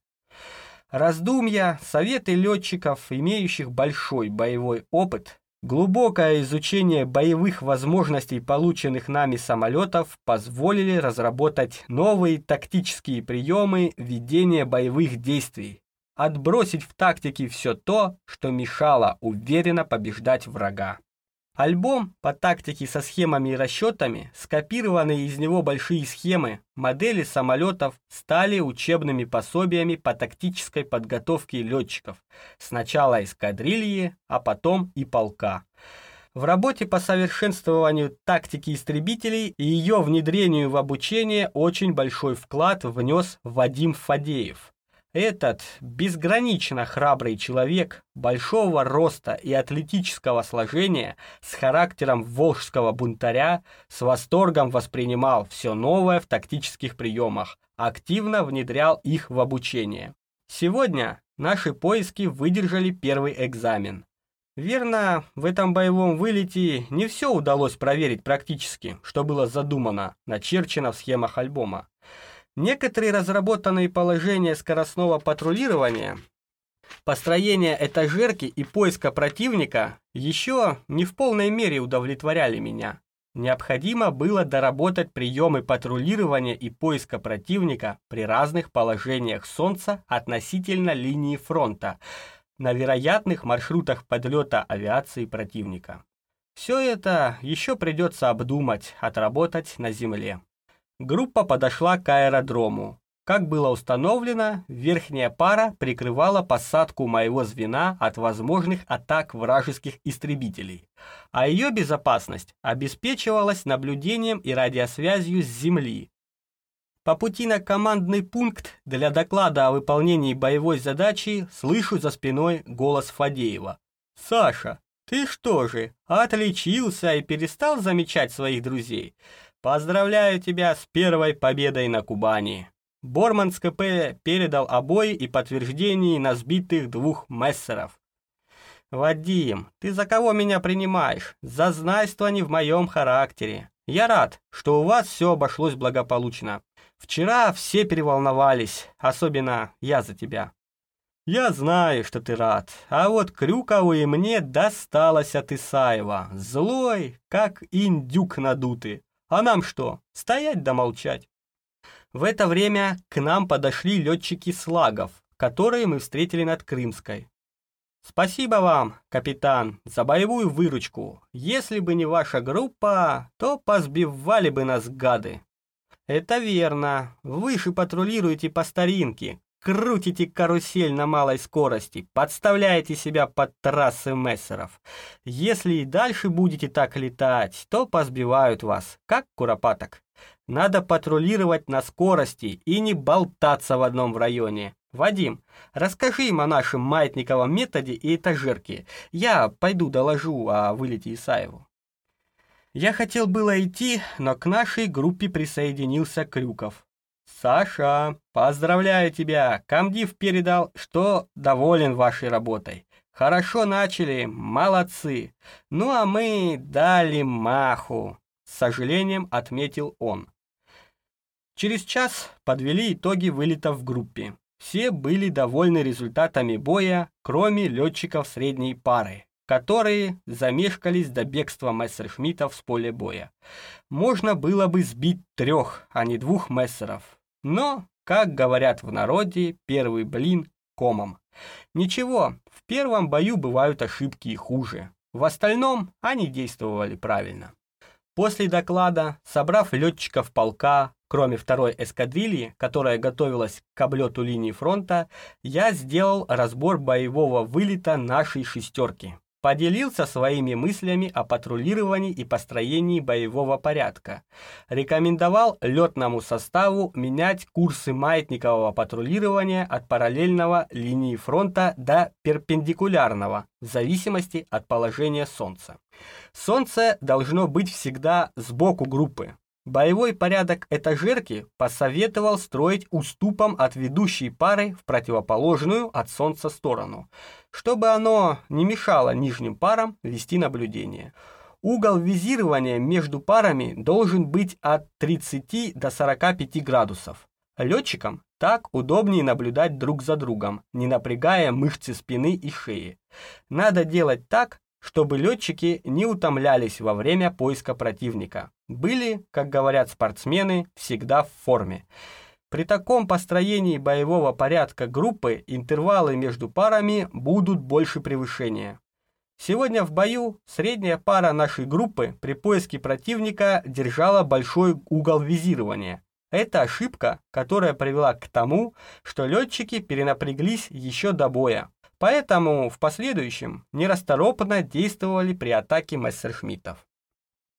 Раздумья, советы летчиков, имеющих большой боевой опыт, глубокое изучение боевых возможностей полученных нами самолетов позволили разработать новые тактические приемы ведения боевых действий, отбросить в тактике все то, что мешало уверенно побеждать врага. Альбом по тактике со схемами и расчетами, скопированные из него большие схемы, модели самолетов стали учебными пособиями по тактической подготовке летчиков. Сначала эскадрильи, а потом и полка. В работе по совершенствованию тактики истребителей и ее внедрению в обучение очень большой вклад внес Вадим Фадеев. Этот безгранично храбрый человек, большого роста и атлетического сложения, с характером волжского бунтаря, с восторгом воспринимал все новое в тактических приемах, активно внедрял их в обучение. Сегодня наши поиски выдержали первый экзамен. Верно, в этом боевом вылете не все удалось проверить практически, что было задумано, начерчено в схемах альбома. Некоторые разработанные положения скоростного патрулирования, построения этажерки и поиска противника еще не в полной мере удовлетворяли меня. Необходимо было доработать приемы патрулирования и поиска противника при разных положениях Солнца относительно линии фронта на вероятных маршрутах подлета авиации противника. Все это еще придется обдумать, отработать на Земле. Группа подошла к аэродрому. Как было установлено, верхняя пара прикрывала посадку моего звена от возможных атак вражеских истребителей, а ее безопасность обеспечивалась наблюдением и радиосвязью с Земли. По пути на командный пункт для доклада о выполнении боевой задачи слышу за спиной голос Фадеева. «Саша, ты что же, отличился и перестал замечать своих друзей?» Поздравляю тебя с первой победой на Кубани. Борман с КП передал обои и подтверждение на сбитых двух мессеров. Вадим, ты за кого меня принимаешь? За знайство не в моем характере. Я рад, что у вас все обошлось благополучно. Вчера все переволновались, особенно я за тебя. Я знаю, что ты рад, а вот Крюкову и мне досталось от Исаева. Злой, как индюк надутый. А нам что, стоять да молчать? В это время к нам подошли летчики слагов, которые мы встретили над Крымской. Спасибо вам, капитан, за боевую выручку. Если бы не ваша группа, то позбивали бы нас гады. Это верно. Вы же патрулируете по старинке, крутите карусель на малой скорости, подставляете себя под трассы мессеров. Если и дальше будете так летать, то позбивают вас, как куропаток. Надо патрулировать на скорости и не болтаться в одном районе. Вадим, расскажи им о нашем маятниковом методе и этажерке. Я пойду доложу о вылете Исаеву. Я хотел было идти, но к нашей группе присоединился Крюков. «Саша, поздравляю тебя! Комдив передал, что доволен вашей работой. Хорошо начали, молодцы. Ну а мы дали маху», — с сожалением отметил он. Через час подвели итоги вылета в группе. Все были довольны результатами боя, кроме летчиков средней пары, которые замешкались до бегства мессершмиттов с поля боя. Можно было бы сбить трех, а не двух мессеров. Но, как говорят в народе, первый блин комом. Ничего, в первом бою бывают ошибки и хуже. В остальном они действовали правильно. После доклада, собрав летчиков полка, кроме второй эскадрильи, которая готовилась к облету линии фронта, я сделал разбор боевого вылета нашей «шестерки». Поделился своими мыслями о патрулировании и построении боевого порядка. Рекомендовал летному составу менять курсы маятникового патрулирования от параллельного линии фронта до перпендикулярного, в зависимости от положения Солнца. Солнце должно быть всегда сбоку группы, Боевой порядок этажерки посоветовал строить уступом от ведущей пары в противоположную от Солнца сторону, чтобы оно не мешало нижним парам вести наблюдение. Угол визирования между парами должен быть от 30 до 45 градусов. Летчикам так удобнее наблюдать друг за другом, не напрягая мышцы спины и шеи. Надо делать так, чтобы летчики не утомлялись во время поиска противника. Были, как говорят спортсмены, всегда в форме. При таком построении боевого порядка группы интервалы между парами будут больше превышения. Сегодня в бою средняя пара нашей группы при поиске противника держала большой угол визирования. Это ошибка, которая привела к тому, что летчики перенапряглись еще до боя. Поэтому в последующем нерасторопно действовали при атаке мессершмиттов.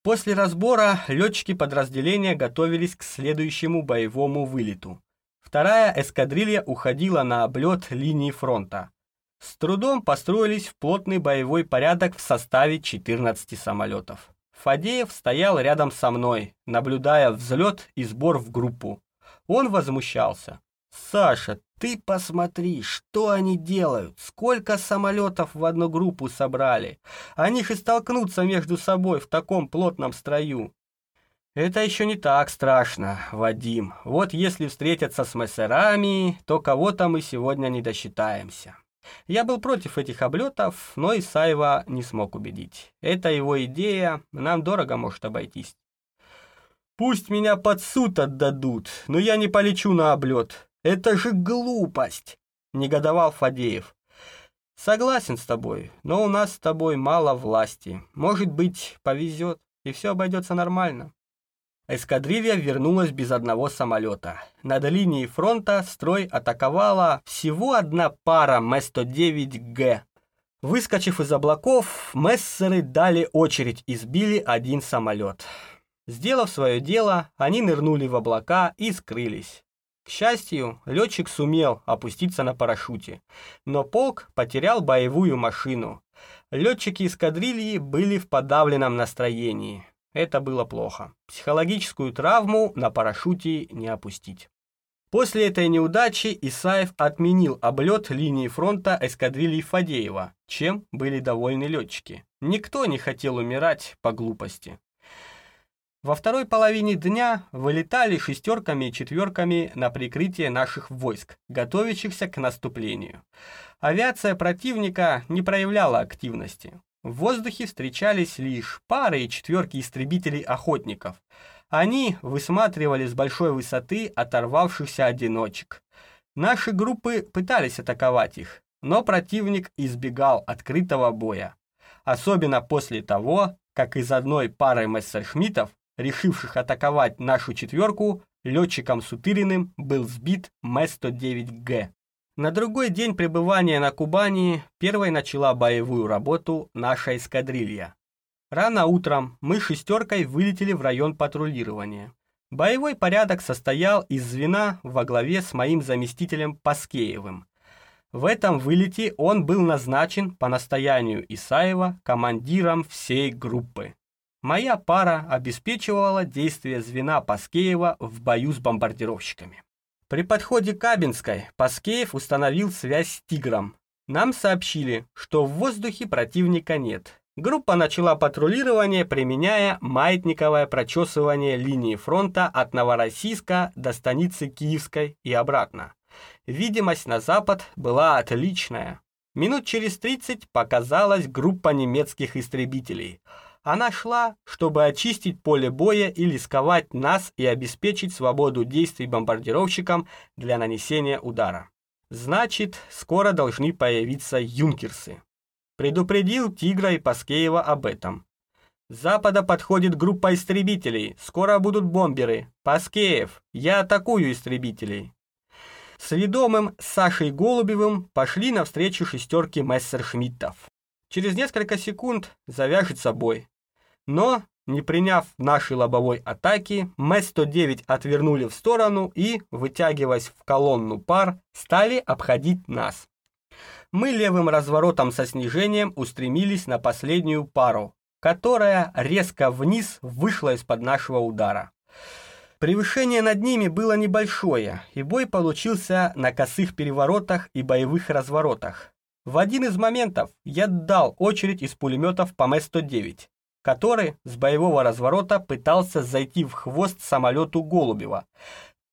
После разбора летчики подразделения готовились к следующему боевому вылету. Вторая эскадрилья уходила на облет линии фронта. С трудом построились в плотный боевой порядок в составе 14 самолетов. Фадеев стоял рядом со мной, наблюдая взлет и сбор в группу. Он возмущался. «Саша, ты посмотри, что они делают, сколько самолетов в одну группу собрали. Они же столкнутся между собой в таком плотном строю. Это еще не так страшно, Вадим. Вот если встретятся с мессерами, то кого-то мы сегодня не досчитаемся. Я был против этих облетов, но Исаева не смог убедить. Это его идея, нам дорого может обойтись. Пусть меня под суд отдадут, но я не полечу на облет. Это же глупость!» — негодовал Фадеев. «Согласен с тобой, но у нас с тобой мало власти. Может быть, повезет, и все обойдется нормально». Эскадрилья вернулась без одного самолета. Над линией фронта строй атаковала всего одна пара М-109Г. Выскочив из облаков, мессеры дали очередь и сбили один самолет. Сделав свое дело, они нырнули в облака и скрылись. К счастью, летчик сумел опуститься на парашюте, но полк потерял боевую машину. Летчики эскадрильи были в подавленном настроении. Это было плохо. Психологическую травму на парашюте не опустить. После этой неудачи Исаев отменил облет линии фронта эскадрильи Фадеева, чем были довольны летчики. Никто не хотел умирать по глупости. Во второй половине дня вылетали шестерками и четверками на прикрытие наших войск, готовящихся к наступлению. Авиация противника не проявляла активности. В воздухе встречались лишь пары и четверки истребителей-охотников. Они высматривали с большой высоты оторвавшихся одиночек. Наши группы пытались атаковать их, но противник избегал открытого боя. Особенно после того, как из одной пары мессершмиттов решивших атаковать нашу четверку, летчиком Сутыриным был сбит М-109Г. На другой день пребывания на Кубани первой начала боевую работу наша эскадрилья. Рано утром мы шестеркой вылетели в район патрулирования. Боевой порядок состоял из звена во главе с моим заместителем Паскеевым. В этом вылете он был назначен по настоянию Исаева командиром всей группы. Моя пара обеспечивала действие звена Паскеева в бою с бомбардировщиками. При подходе к Абинской Паскеев установил связь с «Тигром». Нам сообщили, что в воздухе противника нет. Группа начала патрулирование, применяя маятниковое прочесывание линии фронта от Новороссийска до станицы Киевской и обратно. Видимость на запад была отличная. Минут через 30 показалась группа немецких истребителей – она шла, чтобы очистить поле боя или сковать нас и обеспечить свободу действий бомбардировщикам для нанесения удара. Значит, скоро должны появиться юнкерсы. Предупредил Тигра и Паскеева об этом. С запада подходит группа истребителей. Скоро будут бомберы. Паскеев, я атакую истребителей. С ведомым Сашей Голубевым пошли навстречу шестерки мессершмиттов. Через несколько секунд завяжется бой. Но, не приняв нашей лобовой атаки, М-109 отвернули в сторону и, вытягиваясь в колонну пар, стали обходить нас. Мы левым разворотом со снижением устремились на последнюю пару, которая резко вниз вышла из-под нашего удара. Превышение над ними было небольшое, и бой получился на косых переворотах и боевых разворотах. В один из моментов я дал очередь из пулеметов по М-109, который с боевого разворота пытался зайти в хвост самолету Голубева.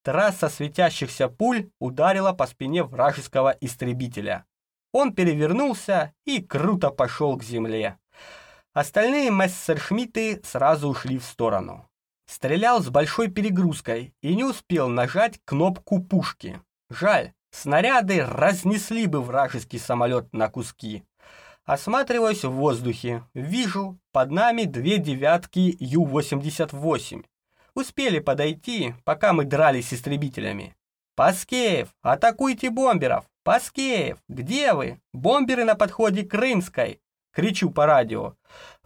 Трасса светящихся пуль ударила по спине вражеского истребителя. Он перевернулся и круто пошел к земле. Остальные мессершмитты сразу ушли в сторону. Стрелял с большой перегрузкой и не успел нажать кнопку пушки. Жаль, снаряды разнесли бы вражеский самолет на куски. Осматриваюсь в воздухе. Вижу, под нами две девятки Ю-88. Успели подойти, пока мы дрались с истребителями. «Паскеев, атакуйте бомберов! Паскеев, где вы? Бомберы на подходе к Крымской!» Кричу по радио.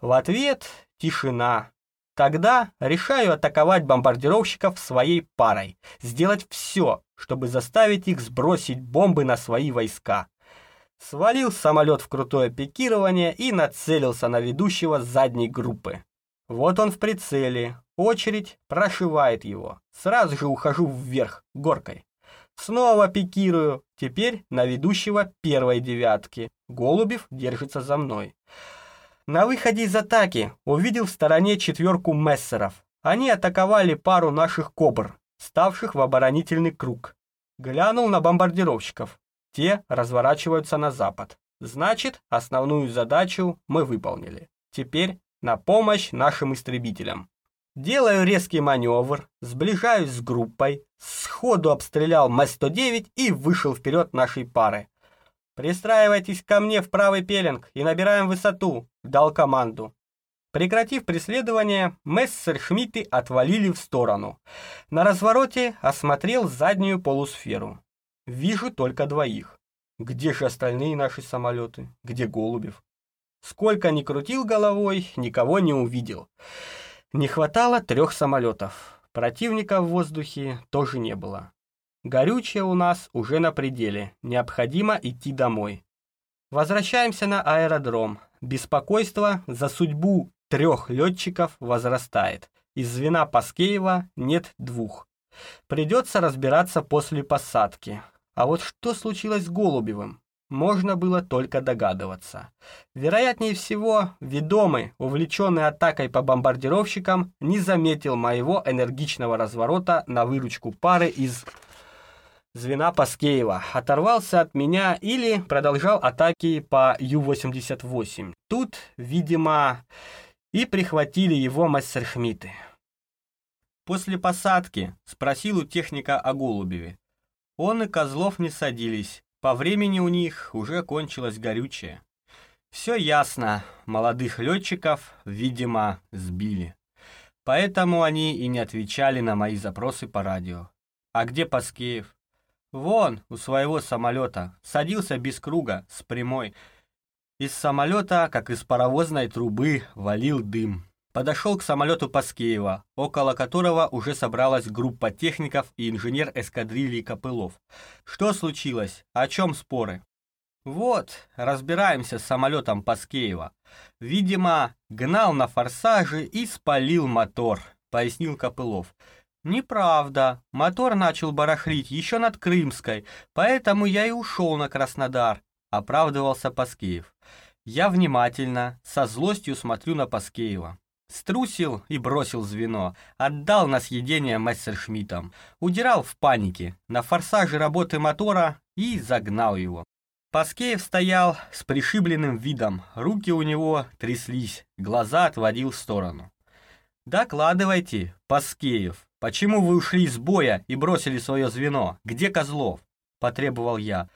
В ответ тишина. Тогда решаю атаковать бомбардировщиков своей парой, сделать все, чтобы заставить их сбросить бомбы на свои войска. Свалил самолет в крутое пикирование и нацелился на ведущего задней группы. Вот он в прицеле, очередь прошивает его. Сразу же ухожу вверх, горкой. Снова пикирую, теперь на ведущего первой девятки. Голубев держится за мной. На выходе из атаки увидел в стороне четверку мессеров. Они атаковали пару наших кобр, ставших в оборонительный круг. Глянул на бомбардировщиков. Те разворачиваются на запад. Значит, основную задачу мы выполнили. Теперь на помощь нашим истребителям. Делаю резкий маневр, сближаюсь с группой, сходу обстрелял М-109 и вышел вперед нашей пары. «Пристраивайтесь ко мне в правый пеленг и набираем высоту», — дал команду. Прекратив преследование, Мессершмитты отвалили в сторону. На развороте осмотрел заднюю полусферу. Вижу только двоих. Где же остальные наши самолеты? Где Голубев? Сколько ни крутил головой, никого не увидел. Не хватало трех самолетов. Противника в воздухе тоже не было. Горючее у нас уже на пределе, необходимо идти домой. Возвращаемся на аэродром. Беспокойство за судьбу трех летчиков возрастает. Из звена Паскеева нет двух. Придется разбираться после посадки. А вот что случилось с Голубевым? можно было только догадываться. Вероятнее всего, ведомый, увлеченный атакой по бомбардировщикам, не заметил моего энергичного разворота на выручку пары из звена Паскеева, оторвался от меня или продолжал атаки по Ю-88. Тут, видимо, и прихватили его мастершмитты. После посадки спросил у техника о Голубеве. Он и Козлов не садились, по времени у них уже кончилось горючее. Все ясно, молодых летчиков, видимо, сбили. Поэтому они и не отвечали на мои запросы по радио. А где Паскеев? Вон, у своего самолета. Садился без круга, с прямой. Из самолета, как из паровозной трубы, валил дым подошел к самолету Паскеева, около которого уже собралась группа техников и инженер эскадрильи Копылов. Что случилось? О чем споры? Вот, разбираемся с самолетом Паскеева. Видимо, гнал на форсаже и спалил мотор, пояснил Копылов. Неправда. Мотор начал барахлить еще над Крымской, поэтому я и ушел на Краснодар, оправдывался Паскеев. Я внимательно, со злостью смотрю на Паскеева. Струсил и бросил звено, отдал на съедение Мессершмиттам, удирал в панике, на форсаже работы мотора и загнал его. Паскеев стоял с пришибленным видом, руки у него тряслись, глаза отводил в сторону. «Докладывайте, Паскеев, почему вы ушли из боя и бросили свое звено? Где Козлов?» – потребовал я.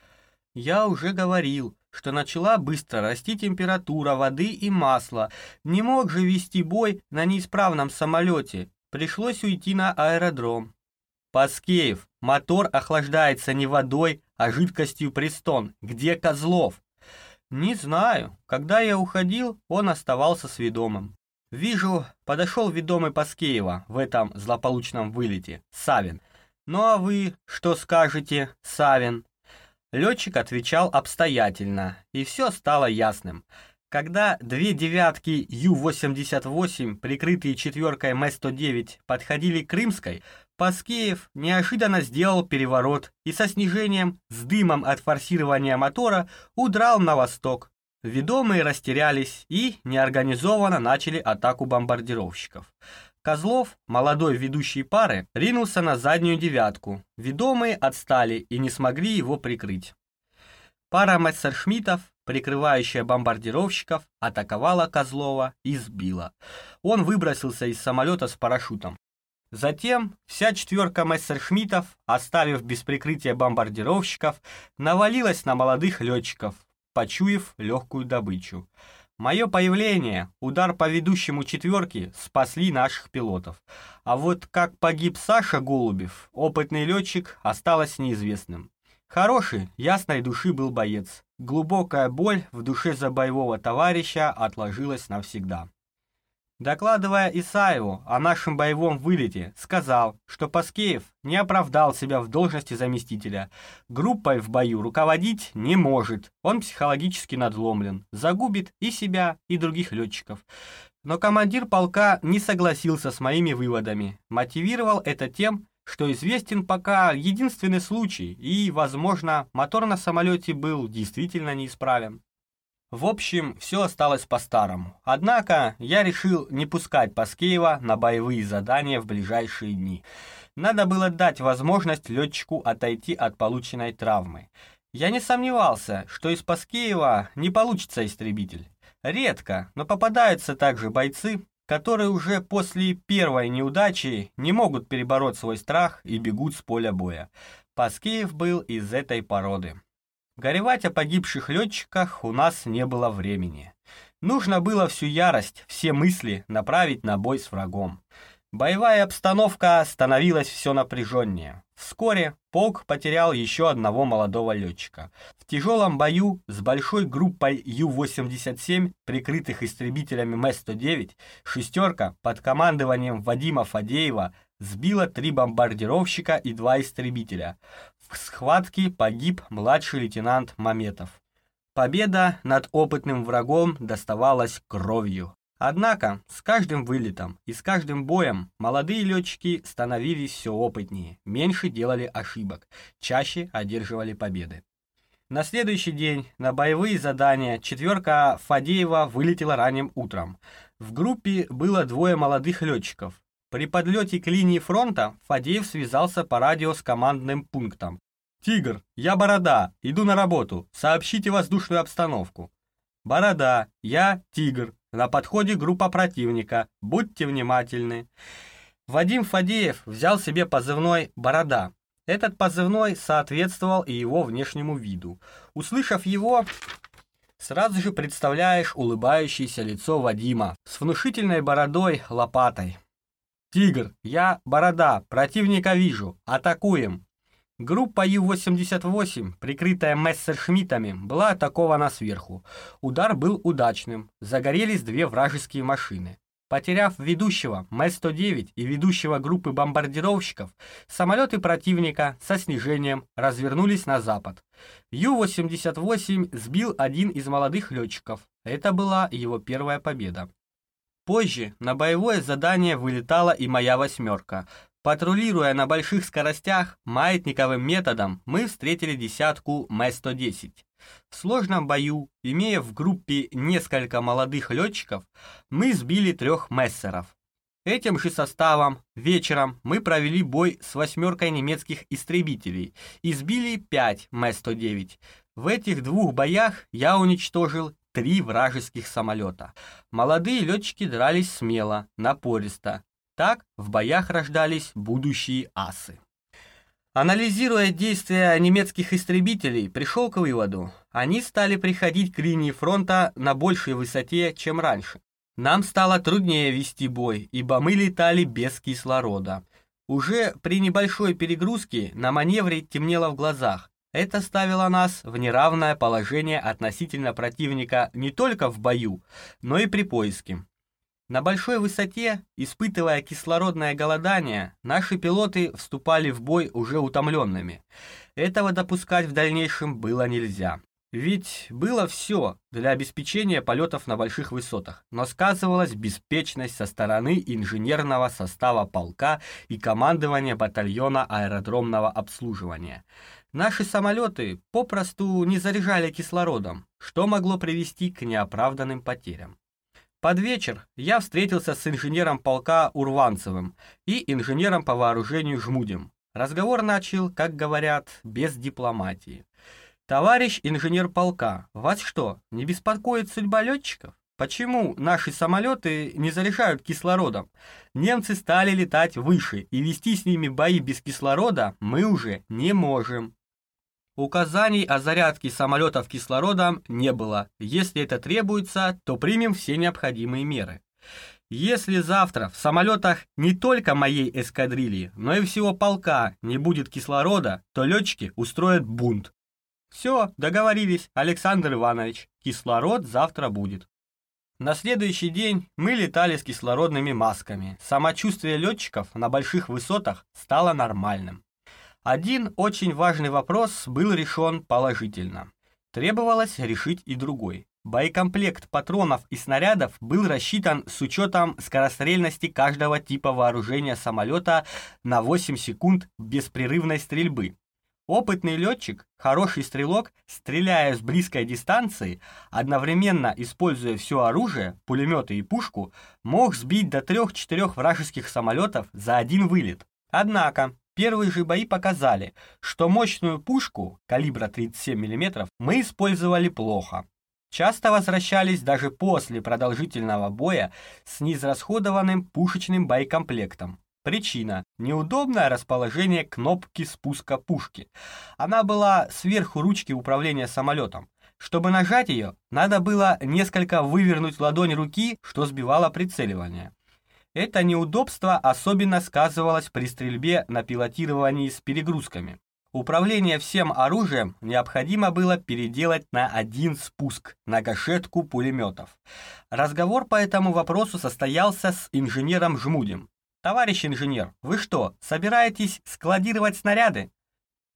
«Я уже говорил, что начала быстро расти температура воды и масла. Не мог же вести бой на неисправном самолете. Пришлось уйти на аэродром. Паскеев, мотор охлаждается не водой, а жидкостью Престон. Где Козлов? Не знаю. Когда я уходил, он оставался с ведомым. Вижу, подошел ведомый Паскеева в этом злополучном вылете, Савин. Ну а вы что скажете, Савин? Летчик отвечал обстоятельно, и все стало ясным. Когда две девятки Ю-88, прикрытые четверкой М-109, подходили к Крымской, Паскеев неожиданно сделал переворот и со снижением, с дымом от форсирования мотора, удрал на восток. Ведомые растерялись и неорганизованно начали атаку бомбардировщиков. Козлов, молодой ведущий пары, ринулся на заднюю девятку. Ведомые отстали и не смогли его прикрыть. Пара мессершмиттов, прикрывающая бомбардировщиков, атаковала Козлова и сбила. Он выбросился из самолета с парашютом. Затем вся четверка мессершмиттов, оставив без прикрытия бомбардировщиков, навалилась на молодых летчиков, почуяв легкую добычу. Мое появление, удар по ведущему четверке спасли наших пилотов. А вот как погиб Саша Голубев, опытный летчик, осталось неизвестным. Хороший, ясной души был боец. Глубокая боль в душе за боевого товарища отложилась навсегда. Докладывая Исаеву о нашем боевом вылете, сказал, что Паскеев не оправдал себя в должности заместителя. Группой в бою руководить не может, он психологически надломлен, загубит и себя, и других летчиков. Но командир полка не согласился с моими выводами, мотивировал это тем, что известен пока единственный случай, и, возможно, мотор на самолете был действительно неисправен. В общем, все осталось по-старому. Однако я решил не пускать Паскеева на боевые задания в ближайшие дни. Надо было дать возможность летчику отойти от полученной травмы. Я не сомневался, что из Паскеева не получится истребитель. Редко, но попадаются также бойцы, которые уже после первой неудачи не могут перебороть свой страх и бегут с поля боя. Паскеев был из этой породы. Горевать о погибших летчиках у нас не было времени. Нужно было всю ярость, все мысли направить на бой с врагом. Боевая обстановка становилась все напряженнее. Вскоре полк потерял еще одного молодого летчика. В тяжелом бою с большой группой Ю-87, прикрытых истребителями М-109, «шестерка» под командованием Вадима Фадеева сбила три бомбардировщика и два истребителя. Схватке погиб младший лейтенант Маметов. Победа над опытным врагом доставалась кровью. Однако с каждым вылетом и с каждым боем молодые летчики становились все опытнее, меньше делали ошибок, чаще одерживали победы. На следующий день на боевые задания четверка Фадеева вылетела ранним утром. В группе было двое молодых летчиков, при подлете к линии фронта Фадеев связался по радио с командным пунктом. «Тигр, я Борода, иду на работу, сообщите воздушную обстановку». «Борода, я Тигр, на подходе группа противника, будьте внимательны». Вадим Фадеев взял себе позывной «Борода». Этот позывной соответствовал и его внешнему виду. Услышав его, сразу же представляешь улыбающееся лицо Вадима с внушительной бородой лопатой. «Тигр, я Борода, противника вижу, атакуем!» Группа Ю-88, прикрытая мессершмиттами, была атакована сверху. Удар был удачным, загорелись две вражеские машины. Потеряв ведущего М-109 и ведущего группы бомбардировщиков, самолеты противника со снижением развернулись на запад. Ю-88 сбил один из молодых летчиков. Это была его первая победа. Позже на боевое задание вылетала и моя «восьмерка». Патрулируя на больших скоростях, маятниковым методом мы встретили десятку М-110. В сложном бою, имея в группе несколько молодых летчиков, мы сбили трех мессеров. Этим же составом вечером мы провели бой с восьмеркой немецких истребителей и сбили 5 М-109. В этих двух боях я уничтожил три вражеских самолета. Молодые летчики дрались смело, напористо. Так в боях рождались будущие асы. Анализируя действия немецких истребителей, пришел к выводу, они стали приходить к линии фронта на большей высоте, чем раньше. Нам стало труднее вести бой, ибо мы летали без кислорода. Уже при небольшой перегрузке на маневре темнело в глазах. Это ставило нас в неравное положение относительно противника не только в бою, но и при поиске. На большой высоте, испытывая кислородное голодание, наши пилоты вступали в бой уже утомленными. Этого допускать в дальнейшем было нельзя. Ведь было все для обеспечения полетов на больших высотах, но сказывалась беспечность со стороны инженерного состава полка и командования батальона аэродромного обслуживания. Наши самолеты попросту не заряжали кислородом, что могло привести к неоправданным потерям. Под вечер я встретился с инженером полка Урванцевым и инженером по вооружению Жмудем. Разговор начал, как говорят, без дипломатии. «Товарищ инженер полка, вас что, не беспокоит судьба летчиков? Почему наши самолеты не заряжают кислородом? Немцы стали летать выше, и вести с ними бои без кислорода мы уже не можем». Указаний о зарядке самолетов кислородом не было. Если это требуется, то примем все необходимые меры. Если завтра в самолетах не только моей эскадрильи, но и всего полка не будет кислорода, то летчики устроят бунт. Все, договорились, Александр Иванович, кислород завтра будет. На следующий день мы летали с кислородными масками. Самочувствие летчиков на больших высотах стало нормальным. Один очень важный вопрос был решен положительно. Требовалось решить и другой. Боекомплект патронов и снарядов был рассчитан с учетом скорострельности каждого типа вооружения самолета на 8 секунд беспрерывной стрельбы. Опытный летчик, хороший стрелок, стреляя с близкой дистанции, одновременно используя все оружие, пулеметы и пушку, мог сбить до 3-4 вражеских самолетов за один вылет. Однако, Первые же бои показали, что мощную пушку калибра 37 мм мы использовали плохо. Часто возвращались даже после продолжительного боя с неизрасходованным пушечным боекомплектом. Причина – неудобное расположение кнопки спуска пушки. Она была сверху ручки управления самолетом. Чтобы нажать ее, надо было несколько вывернуть ладонь руки, что сбивало прицеливание. Это неудобство особенно сказывалось при стрельбе на пилотировании с перегрузками. Управление всем оружием необходимо было переделать на один спуск, на гашетку пулеметов. Разговор по этому вопросу состоялся с инженером Жмудем. «Товарищ инженер, вы что, собираетесь складировать снаряды?»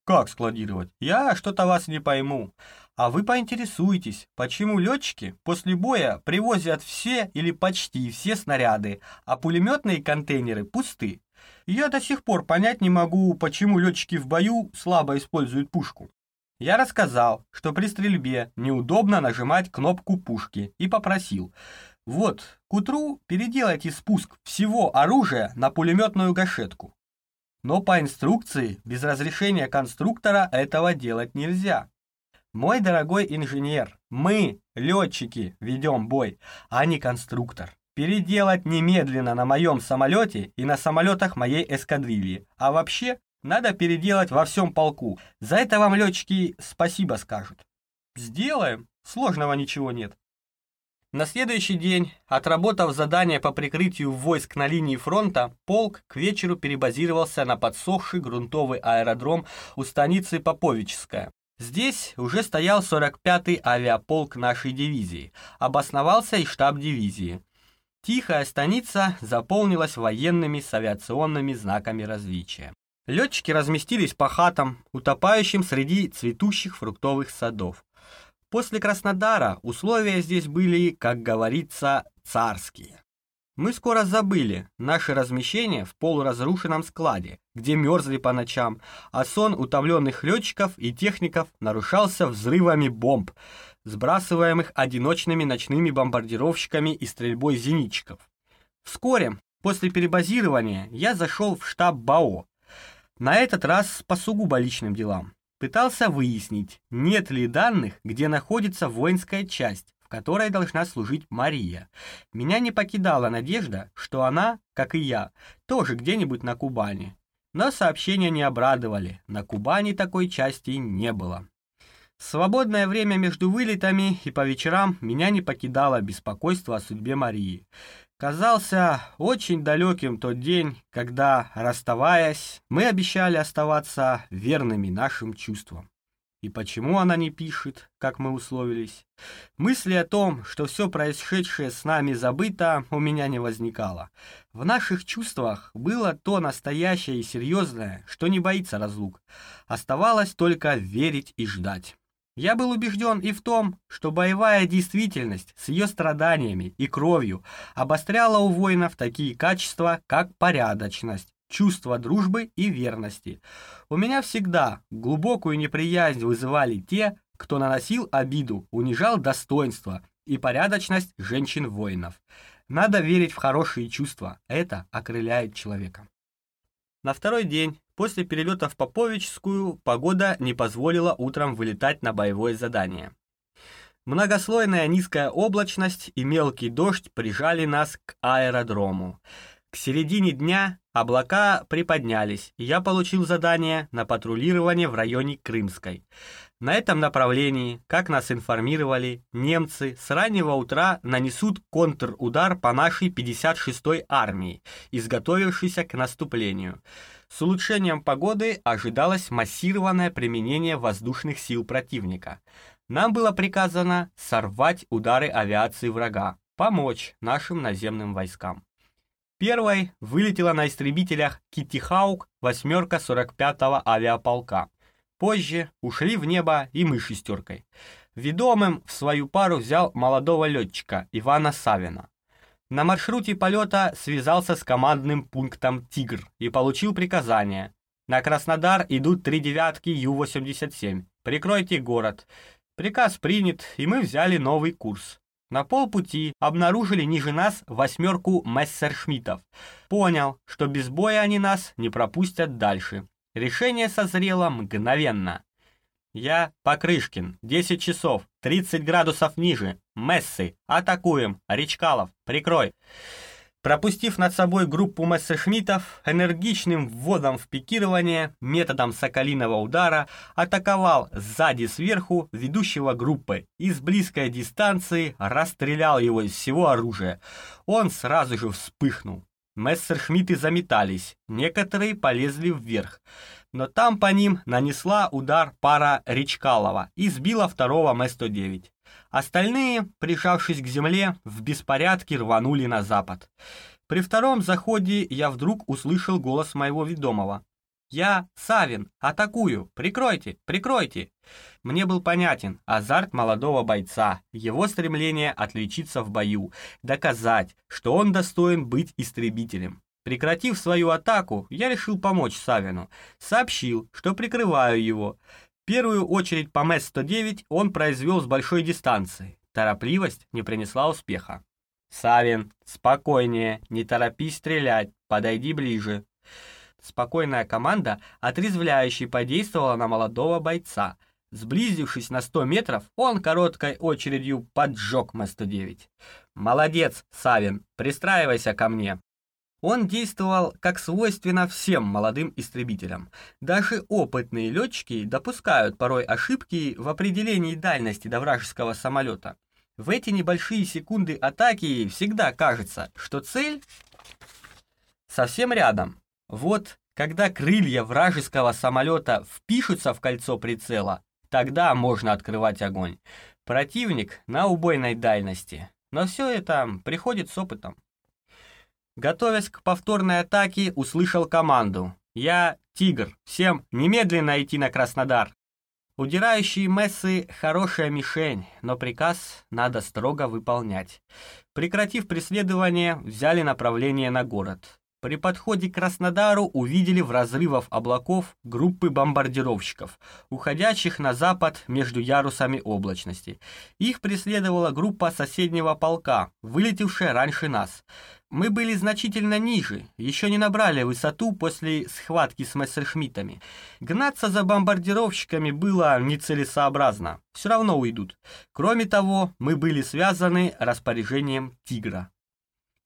«Как складировать? Я что-то вас не пойму. А вы поинтересуетесь, почему летчики после боя привозят все или почти все снаряды, а пулеметные контейнеры пусты. Я до сих пор понять не могу, почему летчики в бою слабо используют пушку. Я рассказал, что при стрельбе неудобно нажимать кнопку пушки и попросил, вот, к утру переделайте спуск всего оружия на пулеметную гашетку. Но по инструкции без разрешения конструктора этого делать нельзя. Мой дорогой инженер, мы, летчики, ведем бой, а не конструктор. Переделать немедленно на моем самолете и на самолетах моей эскадрильи. А вообще, надо переделать во всем полку. За это вам летчики спасибо скажут. Сделаем. Сложного ничего нет. На следующий день, отработав задание по прикрытию войск на линии фронта, полк к вечеру перебазировался на подсохший грунтовый аэродром у станицы Поповичская. Здесь уже стоял 45-й авиаполк нашей дивизии, обосновался и штаб дивизии. Тихая станица заполнилась военными с авиационными знаками различия. Летчики разместились по хатам, утопающим среди цветущих фруктовых садов. После Краснодара условия здесь были, как говорится, царские. Мы скоро забыли наше размещение в полуразрушенном складе, где мерзли по ночам, а сон утомленных летчиков и техников нарушался взрывами бомб, сбрасываемых одиночными ночными бомбардировщиками и стрельбой зенитчиков. Вскоре, после перебазирования, я зашел в штаб БАО. На этот раз по сугубо личным делам. Пытался выяснить, нет ли данных, где находится воинская часть, которой должна служить Мария. Меня не покидала надежда, что она, как и я, тоже где-нибудь на Кубани. но сообщения не обрадовали, на Кубани такой части не было. Свободное время между вылетами и по вечерам меня не покидало беспокойство о судьбе Марии. Казался очень далеким тот день, когда, расставаясь, мы обещали оставаться верными нашим чувствам. И почему она не пишет, как мы условились? Мысли о том, что все происшедшее с нами забыто, у меня не возникало. В наших чувствах было то настоящее и серьезное, что не боится разлук. Оставалось только верить и ждать. Я был убежден и в том, что боевая действительность с ее страданиями и кровью обостряла у воинов такие качества, как порядочность, чувство дружбы и верности. У меня всегда глубокую неприязнь вызывали те, кто наносил обиду, унижал достоинство и порядочность женщин-воинов. Надо верить в хорошие чувства, это окрыляет человека. На второй день после перелета в Поповичскую погода не позволила утром вылетать на боевое задание. Многослойная низкая облачность и мелкий дождь прижали нас к аэродрому. К середине дня облака приподнялись, и я получил задание на патрулирование в районе Крымской. На этом направлении, как нас информировали, немцы с раннего утра нанесут контрудар по нашей 56-й армии, изготовившейся к наступлению. С улучшением погоды ожидалось массированное применение воздушных сил противника. Нам было приказано сорвать удары авиации врага, помочь нашим наземным войскам. Первой вылетела на истребителях Китти Хаук восьмерка 45-го авиаполка. Позже ушли в небо и мы шестеркой. Ведомым в свою пару взял молодого летчика Ивана Савина. На маршруте полета связался с командным пунктом «Тигр» и получил приказание. На Краснодар идут три девятки Ю-87. Прикройте город. Приказ принят, и мы взяли новый курс. На полпути обнаружили ниже нас восьмерку мессершмиттов. Понял, что без боя они нас не пропустят дальше. Решение созрело мгновенно. Я Покрышкин, 10 часов, 30 градусов ниже. Мессы, атакуем. Речкалов, прикрой. Пропустив над собой группу мессершмиттов, энергичным вводом в пикирование, методом соколиного удара, атаковал сзади сверху ведущего группы и с близкой дистанции расстрелял его из всего оружия. Он сразу же вспыхнул. Мессершмитты заметались, некоторые полезли вверх, но там по ним нанесла удар пара Речкалова и сбила второго М-109. Остальные, прижавшись к земле, в беспорядке рванули на запад. При втором заходе я вдруг услышал голос моего ведомого. «Я Савин, атакую! Прикройте! Прикройте!» Мне был понятен азарт молодого бойца, его стремление отличиться в бою, доказать, что он достоин быть истребителем. Прекратив свою атаку, я решил помочь Савину. Сообщил, что прикрываю его. Первую очередь по МЭС-109 он произвел с большой дистанции. Торопливость не принесла успеха. «Савин, спокойнее, не торопись стрелять, подойди ближе». Спокойная команда отрезвляюще подействовала на молодого бойца. Сблизившись на 100 метров, он короткой очередью поджег М-109. «Молодец, Савин, пристраивайся ко мне». Он действовал как свойственно всем молодым истребителям. Даже опытные летчики допускают порой ошибки в определении дальности до вражеского самолета. В эти небольшие секунды атаки всегда кажется, что цель совсем рядом. Вот когда крылья вражеского самолета впишутся в кольцо прицела, тогда можно открывать огонь. Противник на убойной дальности. Но все это приходит с опытом. Готовясь к повторной атаке, услышал команду. «Я Тигр. Всем немедленно идти на Краснодар». Удирающие мессы – хорошая мишень, но приказ надо строго выполнять. Прекратив преследование, взяли направление на город. При подходе к Краснодару увидели в разрывах облаков группы бомбардировщиков, уходящих на запад между ярусами облачности. Их преследовала группа соседнего полка, вылетевшая раньше нас. Мы были значительно ниже, еще не набрали высоту после схватки с мессершмиттами. Гнаться за бомбардировщиками было нецелесообразно, все равно уйдут. Кроме того, мы были связаны распоряжением «Тигра».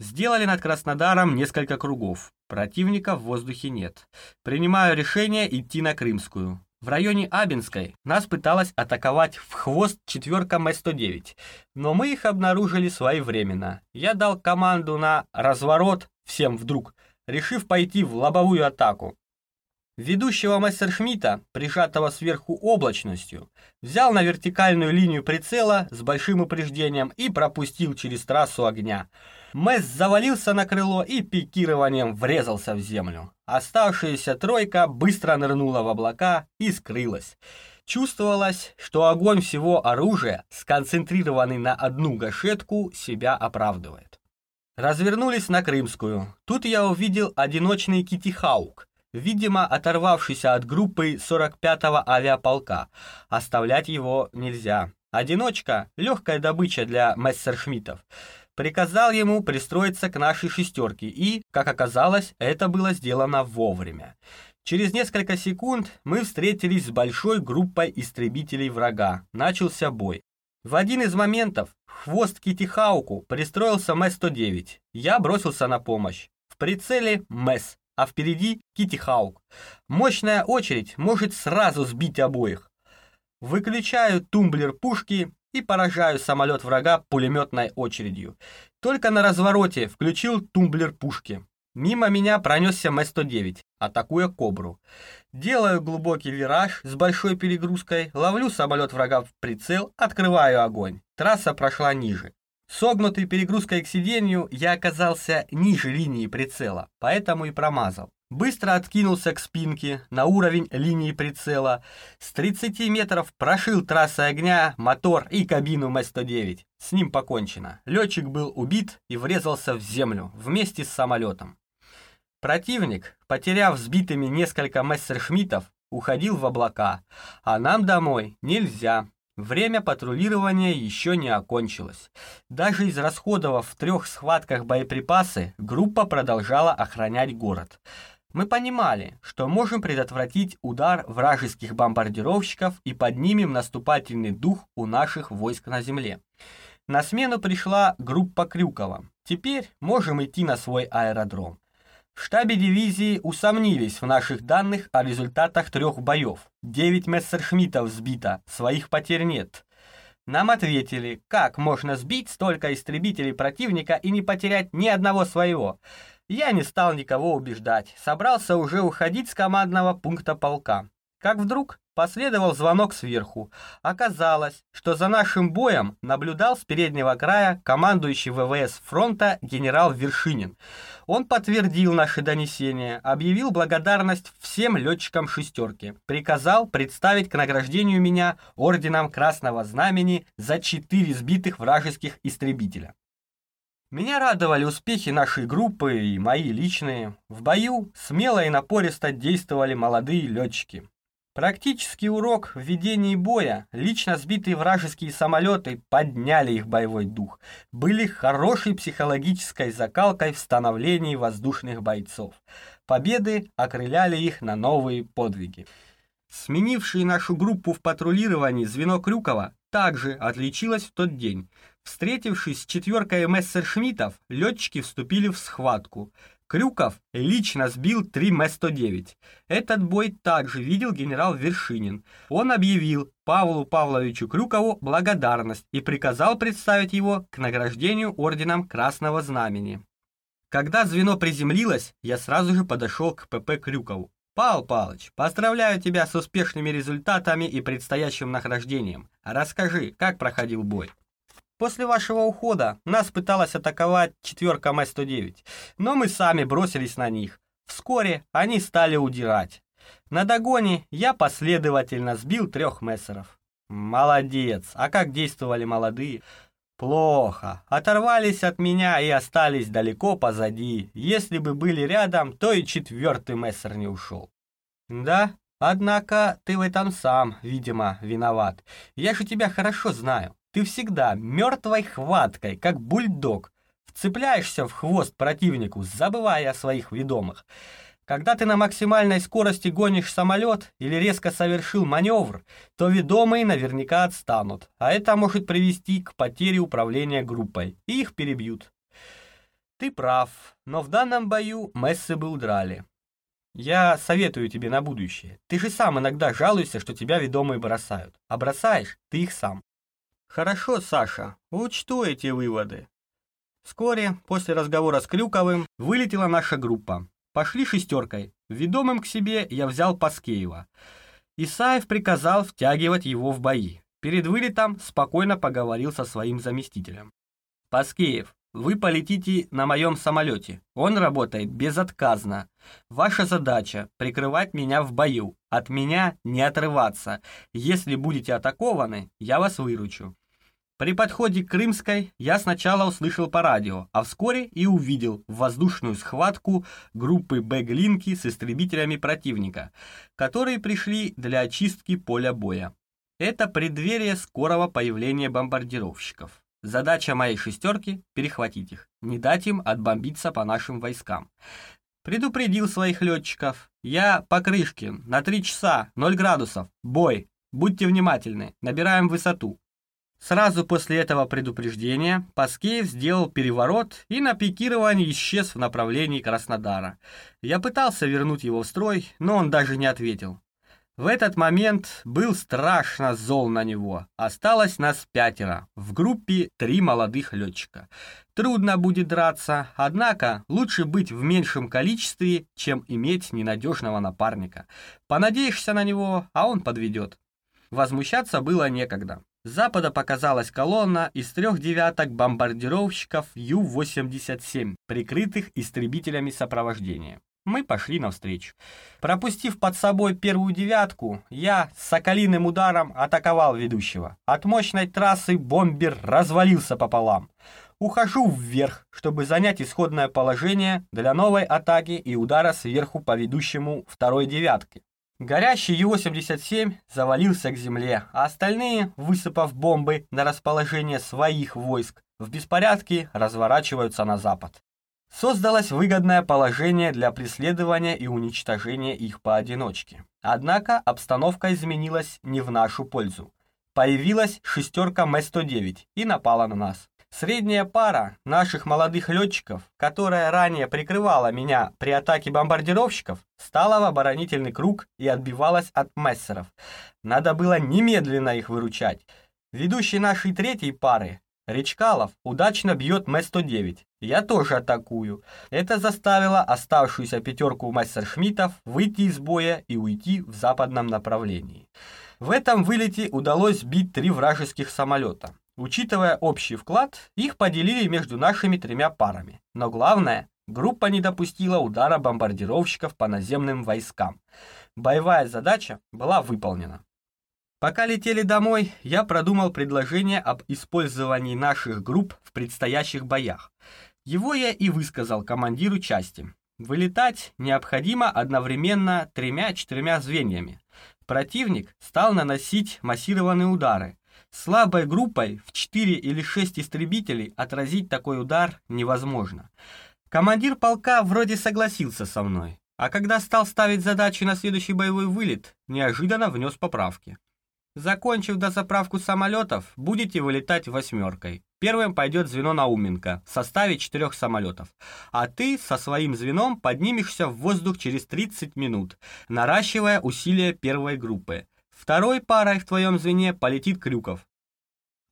Сделали над Краснодаром несколько кругов. Противника в воздухе нет. Принимаю решение идти на Крымскую. В районе Абинской нас пыталась атаковать в хвост четверка М-109, но мы их обнаружили своевременно. Я дал команду на разворот всем вдруг, решив пойти в лобовую атаку. Ведущего Мессершмитта, прижатого сверху облачностью, взял на вертикальную линию прицела с большим упреждением и пропустил через трассу огня. Месс завалился на крыло и пикированием врезался в землю. Оставшаяся тройка быстро нырнула в облака и скрылась. Чувствовалось, что огонь всего оружия, сконцентрированный на одну гашетку, себя оправдывает. Развернулись на Крымскую. Тут я увидел одиночный Китихаук, видимо, оторвавшийся от группы 45-го авиаполка. Оставлять его нельзя. Одиночка — легкая добыча для мессершмиттов. Приказал ему пристроиться к нашей шестерке, и, как оказалось, это было сделано вовремя. Через несколько секунд мы встретились с большой группой истребителей врага. Начался бой. В один из моментов хвост Китихауку пристроился МЭС-109. Я бросился на помощь. В прицеле МЭС, а впереди Китихаук. Мощная очередь может сразу сбить обоих. Выключаю тумблер пушки и поражаю самолет врага пулеметной очередью. Только на развороте включил тумблер пушки. Мимо меня пронесся М-109, атакуя «Кобру». Делаю глубокий вираж с большой перегрузкой, ловлю самолет врага в прицел, открываю огонь. Трасса прошла ниже. Согнутый перегрузкой к сиденью, я оказался ниже линии прицела, поэтому и промазал. Быстро откинулся к спинке на уровень линии прицела. С 30 метров прошил трассы огня, мотор и кабину М-109. С ним покончено. Летчик был убит и врезался в землю вместе с самолетом. Противник, потеряв сбитыми несколько мессершмиттов, уходил в облака, а нам домой нельзя. Время патрулирования еще не окончилось. Даже израсходовав в трех схватках боеприпасы, группа продолжала охранять город. Мы понимали, что можем предотвратить удар вражеских бомбардировщиков и поднимем наступательный дух у наших войск на земле. На смену пришла группа Крюкова. Теперь можем идти на свой аэродром. В штабе дивизии усомнились в наших данных о результатах трех боев. Девять мессершмиттов сбито, своих потерь нет. Нам ответили, как можно сбить столько истребителей противника и не потерять ни одного своего. Я не стал никого убеждать, собрался уже уходить с командного пункта полка. Как вдруг последовал звонок сверху. Оказалось, что за нашим боем наблюдал с переднего края командующий ВВС фронта генерал Вершинин. Он подтвердил наши донесения, объявил благодарность всем летчикам «шестерки», приказал представить к награждению меня орденом Красного Знамени за четыре сбитых вражеских истребителя. Меня радовали успехи нашей группы и мои личные. В бою смело и напористо действовали молодые летчики. Практический урок в ведении боя, лично сбитые вражеские самолеты подняли их боевой дух, были хорошей психологической закалкой в становлении воздушных бойцов. Победы окрыляли их на новые подвиги. Сменивший нашу группу в патрулировании звено Крюкова также отличилось в тот день. Встретившись с четверкой мессершмиттов, летчики вступили в схватку – Крюков лично сбил три М-109. Этот бой также видел генерал Вершинин. Он объявил Павлу Павловичу Крюкову благодарность и приказал представить его к награждению орденом Красного Знамени. Когда звено приземлилось, я сразу же подошел к ПП Крюкову. «Павел Павлович, поздравляю тебя с успешными результатами и предстоящим награждением. Расскажи, как проходил бой?» После вашего ухода нас пыталась атаковать четверка М-109, но мы сами бросились на них. Вскоре они стали удирать. На догоне я последовательно сбил трех мессеров. Молодец. А как действовали молодые? Плохо. Оторвались от меня и остались далеко позади. Если бы были рядом, то и четвертый мессер не ушел. Да, однако ты в этом сам, видимо, виноват. Я же тебя хорошо знаю. Ты всегда мертвой хваткой, как бульдог, вцепляешься в хвост противнику, забывая о своих ведомых. Когда ты на максимальной скорости гонишь самолет или резко совершил маневр, то ведомые наверняка отстанут, а это может привести к потере управления группой, и их перебьют. Ты прав, но в данном бою Мессы бы удрали. Я советую тебе на будущее. Ты же сам иногда жалуешься, что тебя ведомые бросают. А бросаешь ты их сам. Хорошо, Саша, учту эти выводы. Вскоре, после разговора с Крюковым, вылетела наша группа. Пошли шестеркой. Ведомым к себе я взял Паскеева. Исаев приказал втягивать его в бои. Перед вылетом спокойно поговорил со своим заместителем. «Паскеев, вы полетите на моем самолете. Он работает безотказно. Ваша задача – прикрывать меня в бою. От меня не отрываться. Если будете атакованы, я вас выручу. При подходе к Крымской я сначала услышал по радио, а вскоре и увидел воздушную схватку группы Бэглинки с истребителями противника, которые пришли для очистки поля боя. Это преддверие скорого появления бомбардировщиков. Задача моей шестерки — перехватить их, не дать им отбомбиться по нашим войскам. Предупредил своих летчиков. Я по крышке, на 3 часа, 0 градусов, бой. Будьте внимательны, набираем высоту. Сразу после этого предупреждения Паскеев сделал переворот и на пикировании исчез в направлении Краснодара. Я пытался вернуть его в строй, но он даже не ответил. В этот момент был страшно зол на него. Осталось нас пятеро, в группе три молодых летчика. Трудно будет драться, однако лучше быть в меньшем количестве, чем иметь ненадежного напарника. Понадеешься на него, а он подведет. Возмущаться было некогда. С запада показалась колонна из трех девяток бомбардировщиков Ю-87, прикрытых истребителями сопровождения. Мы пошли навстречу. Пропустив под собой первую девятку, я с соколиным ударом атаковал ведущего. От мощной трассы бомбер развалился пополам. Ухожу вверх, чтобы занять исходное положение для новой атаки и удара сверху по ведущему второй девятки. Горящий Ю-87 завалился к земле, а остальные, высыпав бомбы на расположение своих войск, в беспорядке разворачиваются на запад. Создалось выгодное положение для преследования и уничтожения их поодиночке. Однако обстановка изменилась не в нашу пользу. Появилась шестерка М-109 и напала на нас. Средняя пара наших молодых летчиков, которая ранее прикрывала меня при атаке бомбардировщиков, стала в оборонительный круг и отбивалась от мессеров. Надо было немедленно их выручать. Ведущий нашей третьей пары, Речкалов, удачно бьет М-109. Я тоже атакую. Это заставило оставшуюся пятерку мессершмиттов выйти из боя и уйти в западном направлении. В этом вылете удалось сбить три вражеских самолета. Учитывая общий вклад, их поделили между нашими тремя парами. Но главное, группа не допустила удара бомбардировщиков по наземным войскам. Боевая задача была выполнена. Пока летели домой, я продумал предложение об использовании наших групп в предстоящих боях. Его я и высказал командиру части. Вылетать необходимо одновременно тремя-четырьмя звеньями. Противник стал наносить массированные удары, Слабой группой в 4 или 6 истребителей отразить такой удар невозможно. Командир полка вроде согласился со мной, а когда стал ставить задачи на следующий боевой вылет, неожиданно внес поправки. Закончив дозаправку самолетов, будете вылетать восьмеркой. Первым пойдет звено Науменко в составе четырех самолетов, а ты со своим звеном поднимешься в воздух через 30 минут, наращивая усилия первой группы. Второй парой в твоем звене полетит Крюков.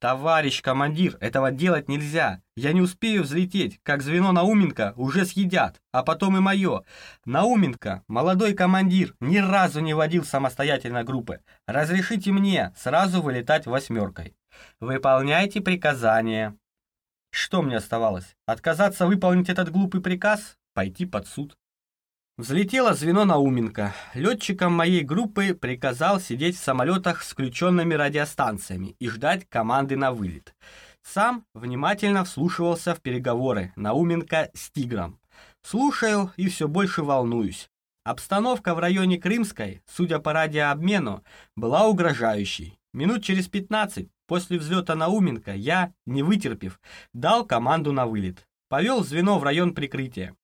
Товарищ командир, этого делать нельзя. Я не успею взлететь, как звено Науменко уже съедят, а потом и мое. Науменко, молодой командир, ни разу не водил самостоятельно группы. Разрешите мне сразу вылетать восьмеркой. Выполняйте приказания. Что мне оставалось? Отказаться выполнить этот глупый приказ? Пойти под суд. Взлетело звено Науменко. Летчикам моей группы приказал сидеть в самолетах с включенными радиостанциями и ждать команды на вылет. Сам внимательно вслушивался в переговоры Науменко с Тигром. Слушаю и все больше волнуюсь. Обстановка в районе Крымской, судя по радиообмену, была угрожающей. Минут через 15 после взлета Науменко я, не вытерпев, дал команду на вылет. Повел звено в район прикрытия.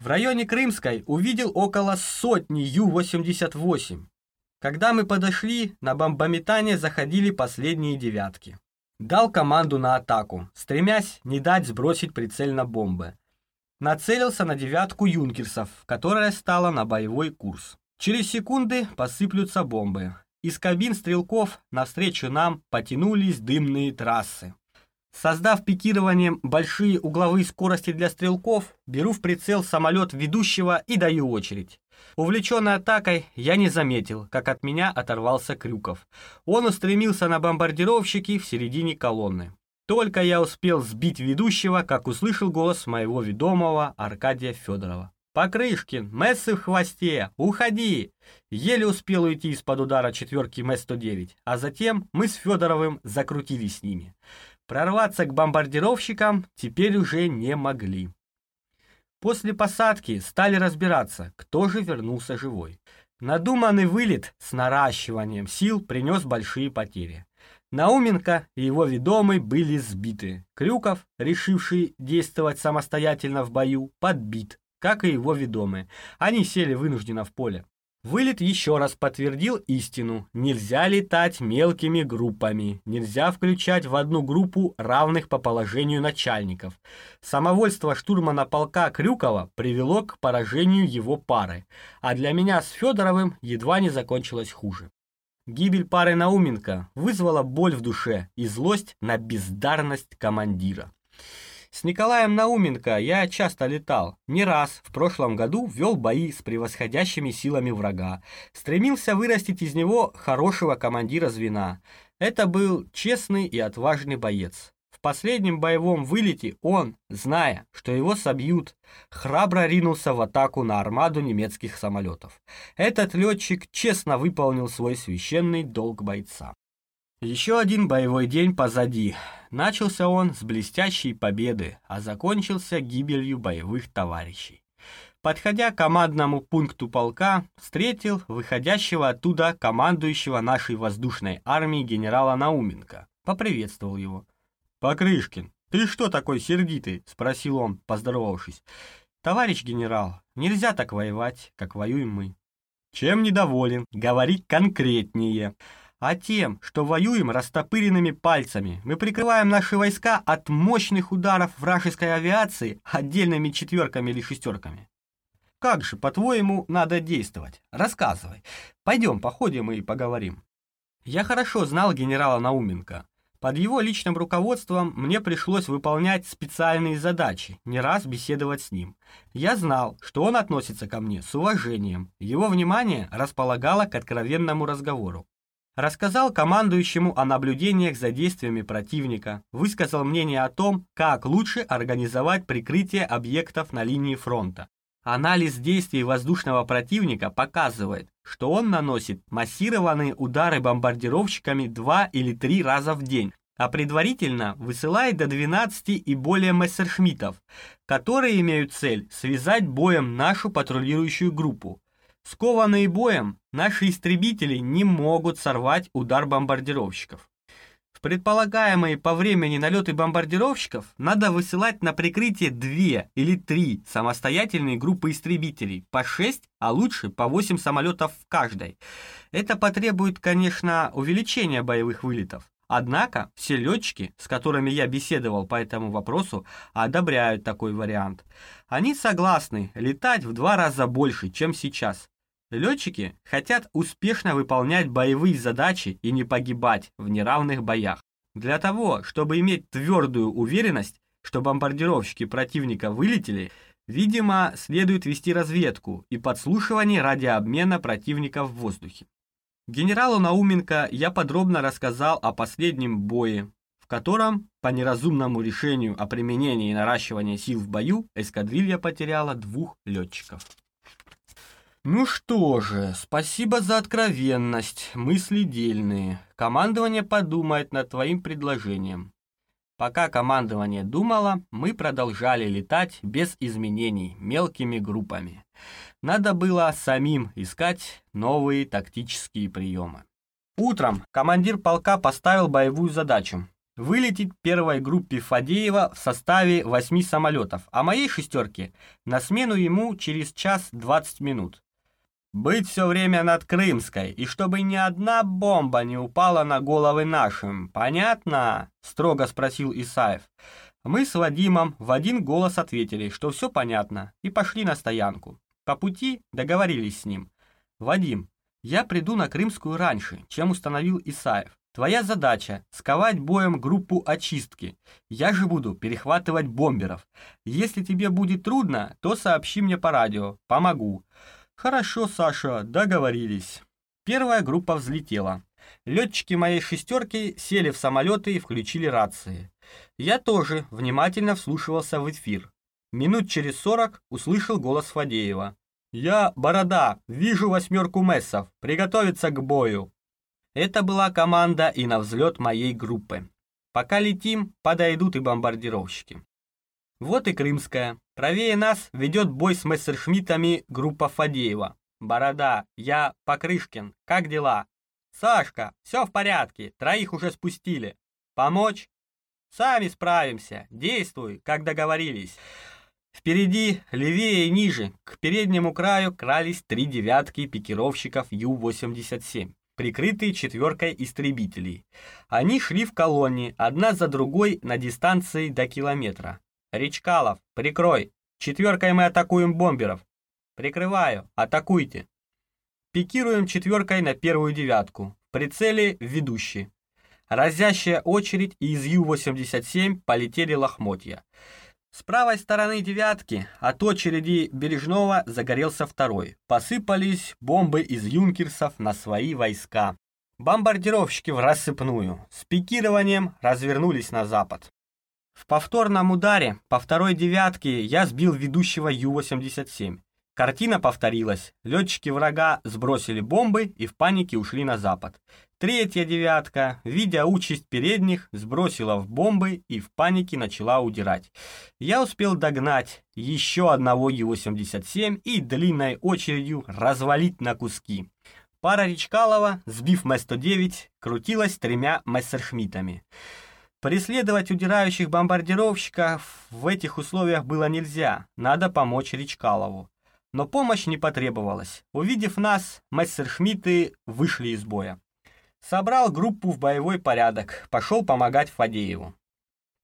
В районе Крымской увидел около сотни Ю-88. Когда мы подошли, на бомбометание заходили последние девятки. Дал команду на атаку, стремясь не дать сбросить прицельно бомбы. Нацелился на девятку юнкерсов, которая стала на боевой курс. Через секунды посыплются бомбы. Из кабин стрелков навстречу нам потянулись дымные трассы. Создав пикированием большие угловые скорости для стрелков, беру в прицел самолет ведущего и даю очередь. Увлеченный атакой, я не заметил, как от меня оторвался Крюков. Он устремился на бомбардировщики в середине колонны. Только я успел сбить ведущего, как услышал голос моего ведомого Аркадия Федорова. «Покрышкин, Мессы в хвосте! Уходи!» Еле успел уйти из-под удара четверки М-109, а затем мы с Федоровым закрутились с ними. Прорваться к бомбардировщикам теперь уже не могли. После посадки стали разбираться, кто же вернулся живой. Надуманный вылет с наращиванием сил принес большие потери. Науменко и его ведомый были сбиты. Крюков, решивший действовать самостоятельно в бою, подбит как и его ведомые. Они сели вынужденно в поле. Вылет еще раз подтвердил истину. Нельзя летать мелкими группами. Нельзя включать в одну группу равных по положению начальников. Самовольство штурмана полка Крюкова привело к поражению его пары. А для меня с Федоровым едва не закончилось хуже. Гибель пары Науменко вызвала боль в душе и злость на бездарность командира. С Николаем Науменко я часто летал. Не раз в прошлом году вел бои с превосходящими силами врага. Стремился вырастить из него хорошего командира звена. Это был честный и отважный боец. В последнем боевом вылете он, зная, что его собьют, храбро ринулся в атаку на армаду немецких самолетов. Этот летчик честно выполнил свой священный долг бойца. Еще один боевой день позади. Начался он с блестящей победы, а закончился гибелью боевых товарищей. Подходя к командному пункту полка, встретил выходящего оттуда командующего нашей воздушной армией генерала Науменко. Поприветствовал его. «Покрышкин, ты что такой сердитый?» – спросил он, поздоровавшись. «Товарищ генерал, нельзя так воевать, как воюем мы». «Чем недоволен? Говори конкретнее» а тем, что воюем растопыренными пальцами. Мы прикрываем наши войска от мощных ударов вражеской авиации отдельными четверками или шестерками. Как же, по-твоему, надо действовать? Рассказывай. Пойдем, походим и поговорим. Я хорошо знал генерала Науменко. Под его личным руководством мне пришлось выполнять специальные задачи, не раз беседовать с ним. Я знал, что он относится ко мне с уважением. Его внимание располагало к откровенному разговору. Рассказал командующему о наблюдениях за действиями противника, высказал мнение о том, как лучше организовать прикрытие объектов на линии фронта. Анализ действий воздушного противника показывает, что он наносит массированные удары бомбардировщиками два или три раза в день, а предварительно высылает до 12 и более мессершмиттов, которые имеют цель связать боем нашу патрулирующую группу. Скованные боем, наши истребители не могут сорвать удар бомбардировщиков. В предполагаемые по времени налеты бомбардировщиков надо высылать на прикрытие две или три самостоятельные группы истребителей, по 6, а лучше по 8 самолетов в каждой. Это потребует, конечно, увеличения боевых вылетов. Однако все летчики, с которыми я беседовал по этому вопросу, одобряют такой вариант. Они согласны летать в два раза больше, чем сейчас. Летчики хотят успешно выполнять боевые задачи и не погибать в неравных боях. Для того, чтобы иметь твердую уверенность, что бомбардировщики противника вылетели, видимо, следует вести разведку и подслушивание радиообмена противника в воздухе. Генералу Науменко я подробно рассказал о последнем бое, в котором, по неразумному решению о применении и наращивании сил в бою, эскадрилья потеряла двух летчиков. Ну что же, спасибо за откровенность, мысли дельные. Командование подумает над твоим предложением. Пока командование думало, мы продолжали летать без изменений, мелкими группами. Надо было самим искать новые тактические приемы. Утром командир полка поставил боевую задачу вылететь первой группе Фадеева в составе восьми самолетов, а моей шестерке на смену ему через час 20 минут. Быть все время над Крымской, и чтобы ни одна бомба не упала на головы нашим. Понятно? Строго спросил Исаев. Мы с Вадимом в один голос ответили, что все понятно, и пошли на стоянку. По пути договорились с ним. «Вадим, я приду на Крымскую раньше, чем установил Исаев. Твоя задача — сковать боем группу очистки. Я же буду перехватывать бомберов. Если тебе будет трудно, то сообщи мне по радио. Помогу. Хорошо, Саша, договорились. Первая группа взлетела. Летчики моей шестерки сели в самолеты и включили рации. Я тоже внимательно вслушивался в эфир. Минут через сорок услышал голос Фадеева. «Я, Борода, вижу восьмерку мессов. Приготовиться к бою». Это была команда и на взлет моей группы. Пока летим, подойдут и бомбардировщики. Вот и Крымская. Правее нас ведет бой с мессершмиттами группа Фадеева. Борода, я, Покрышкин, как дела? Сашка, все в порядке, троих уже спустили. Помочь? Сами справимся, действуй, как договорились. Впереди, левее и ниже, к переднему краю крались три девятки пикировщиков Ю-87 прикрытые четверкой истребителей. Они шли в колонне, одна за другой на дистанции до километра. «Речкалов, прикрой! Четверкой мы атакуем бомберов!» «Прикрываю! Атакуйте!» Пикируем четверкой на первую девятку. В прицеле ведущий. Разящая очередь, и из Ю-87 полетели лохмотья. С правой стороны девятки от очереди Бережного загорелся второй. Посыпались бомбы из юнкерсов на свои войска. Бомбардировщики в рассыпную. С пикированием развернулись на запад. В повторном ударе по второй девятке я сбил ведущего Ю-87. Картина повторилась. Летчики врага сбросили бомбы и в панике ушли на запад. Третья девятка, видя участь передних, сбросила в бомбы и в панике начала удирать. Я успел догнать еще одного Ю-87 и длинной очередью развалить на куски. Пара Речкалова, сбив М-109, крутилась тремя Мессершмиттами. Преследовать удирающих бомбардировщиков в этих условиях было нельзя, надо помочь Речкалову. Но помощь не потребовалась. Увидев нас, Мессершмитты вышли из боя. Собрал группу в боевой порядок, пошел помогать Фадееву.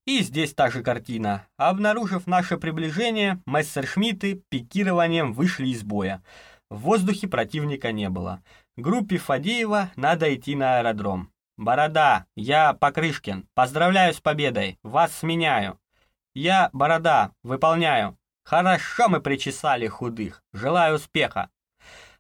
И здесь та же картина. Обнаружив наше приближение, мессершмитты пикированием вышли из боя. В воздухе противника не было. Группе Фадеева надо идти на аэродром. «Борода, я Покрышкин. Поздравляю с победой. Вас сменяю». «Я Борода. Выполняю». «Хорошо мы причесали худых. Желаю успеха».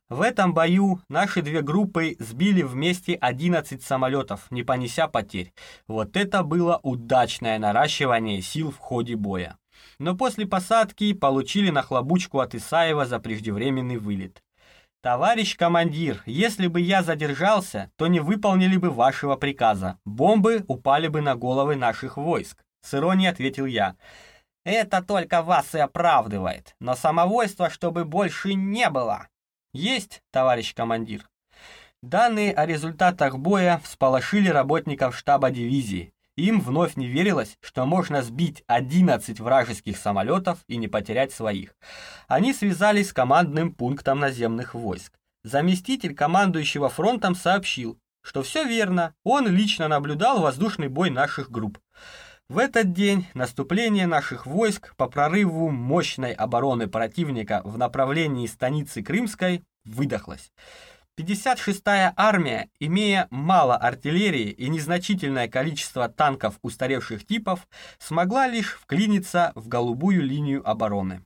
В этом бою наши две группы сбили вместе 11 самолетов, не понеся потерь. Вот это было удачное наращивание сил в ходе боя. Но после посадки получили нахлобучку от Исаева за преждевременный вылет. «Товарищ командир, если бы я задержался, то не выполнили бы вашего приказа. Бомбы упали бы на головы наших войск», — с иронией ответил я. «Это только вас и оправдывает, но самовольства, чтобы больше не было», «Есть, товарищ командир». Данные о результатах боя всполошили работников штаба дивизии. Им вновь не верилось, что можно сбить 11 вражеских самолетов и не потерять своих. Они связались с командным пунктом наземных войск. Заместитель командующего фронтом сообщил, что все верно, он лично наблюдал воздушный бой наших групп. В этот день наступление наших войск по прорыву мощной обороны противника в направлении станицы Крымской выдохлось. 56-я армия, имея мало артиллерии и незначительное количество танков устаревших типов, смогла лишь вклиниться в голубую линию обороны.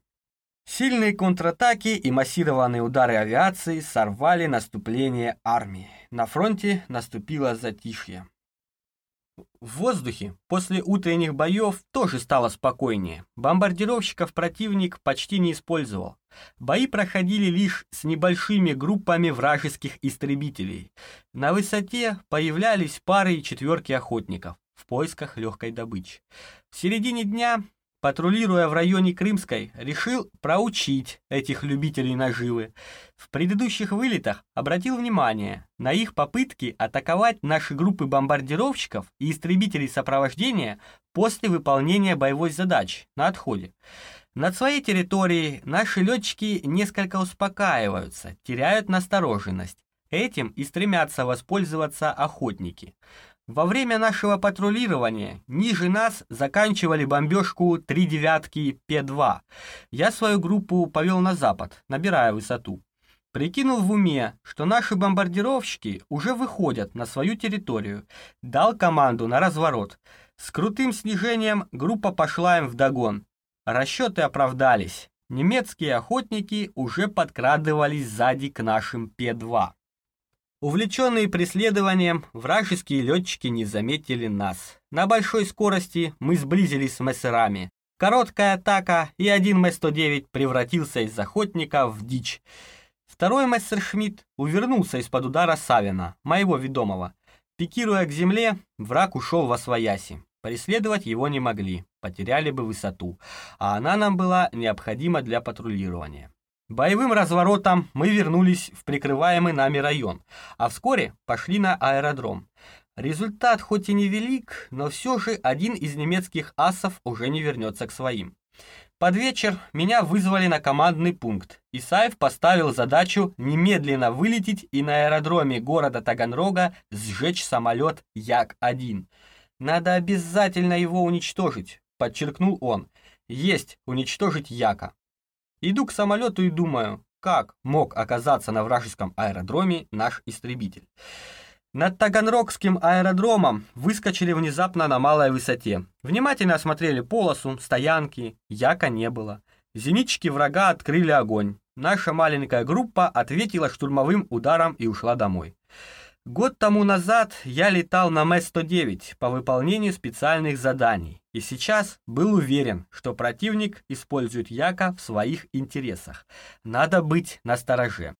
Сильные контратаки и массированные удары авиации сорвали наступление армии. На фронте наступило затишье. В воздухе после утренних боев тоже стало спокойнее. Бомбардировщиков противник почти не использовал. Бои проходили лишь с небольшими группами вражеских истребителей. На высоте появлялись пары и четверки охотников в поисках легкой добычи. В середине дня патрулируя в районе Крымской, решил проучить этих любителей наживы. В предыдущих вылетах обратил внимание на их попытки атаковать наши группы бомбардировщиков и истребителей сопровождения после выполнения боевой задачи на отходе. Над своей территорией наши летчики несколько успокаиваются, теряют настороженность. Этим и стремятся воспользоваться охотники. Во время нашего патрулирования ниже нас заканчивали бомбежку три девятки П-2. Я свою группу повел на запад, набирая высоту. Прикинул в уме, что наши бомбардировщики уже выходят на свою территорию. Дал команду на разворот. С крутым снижением группа пошла им вдогон. Расчеты оправдались. Немецкие охотники уже подкрадывались сзади к нашим П-2. Увлеченные преследованием, вражеские летчики не заметили нас. На большой скорости мы сблизились с мессерами. Короткая атака, и один М-109 превратился из охотника в дичь. Второй мессершмитт увернулся из-под удара Савина, моего ведомого. Пикируя к земле, враг ушел во свояси. Преследовать его не могли, потеряли бы высоту, а она нам была необходима для патрулирования. Боевым разворотом мы вернулись в прикрываемый нами район, а вскоре пошли на аэродром. Результат хоть и невелик, но все же один из немецких асов уже не вернется к своим. Под вечер меня вызвали на командный пункт. Исаев поставил задачу немедленно вылететь и на аэродроме города Таганрога сжечь самолет Як-1. «Надо обязательно его уничтожить», — подчеркнул он. «Есть уничтожить Яка». Иду к самолету и думаю, как мог оказаться на вражеском аэродроме наш истребитель. Над Таганрогским аэродромом выскочили внезапно на малой высоте. Внимательно осмотрели полосу, стоянки, яка не было. Зенитчики врага открыли огонь. Наша маленькая группа ответила штурмовым ударом и ушла домой. Год тому назад я летал на Ме-109 по выполнению специальных заданий, и сейчас был уверен, что противник использует Яки в своих интересах. Надо быть настороже.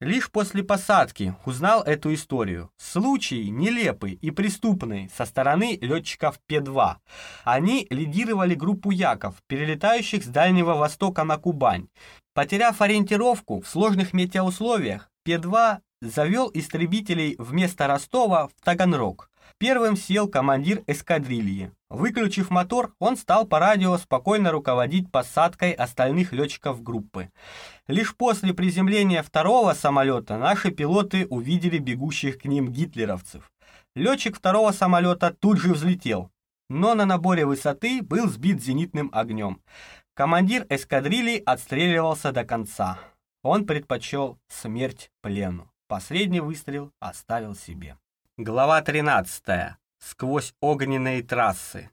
Лишь после посадки узнал эту историю. Случай нелепый и преступный со стороны летчиков Пе-2. Они лидировали группу Яков, перелетающих с Дальнего Востока на Кубань. Потеряв ориентировку в сложных метеоусловиях, Пе-2 завел истребителей вместо Ростова в Таганрог. Первым сел командир эскадрильи. Выключив мотор, он стал по радио спокойно руководить посадкой остальных летчиков группы. Лишь после приземления второго самолета наши пилоты увидели бегущих к ним гитлеровцев. Летчик второго самолета тут же взлетел, но на наборе высоты был сбит зенитным огнем. Командир эскадрильи отстреливался до конца. Он предпочел смерть плену. Последний выстрел оставил себе. Глава 13. Сквозь огненные трассы.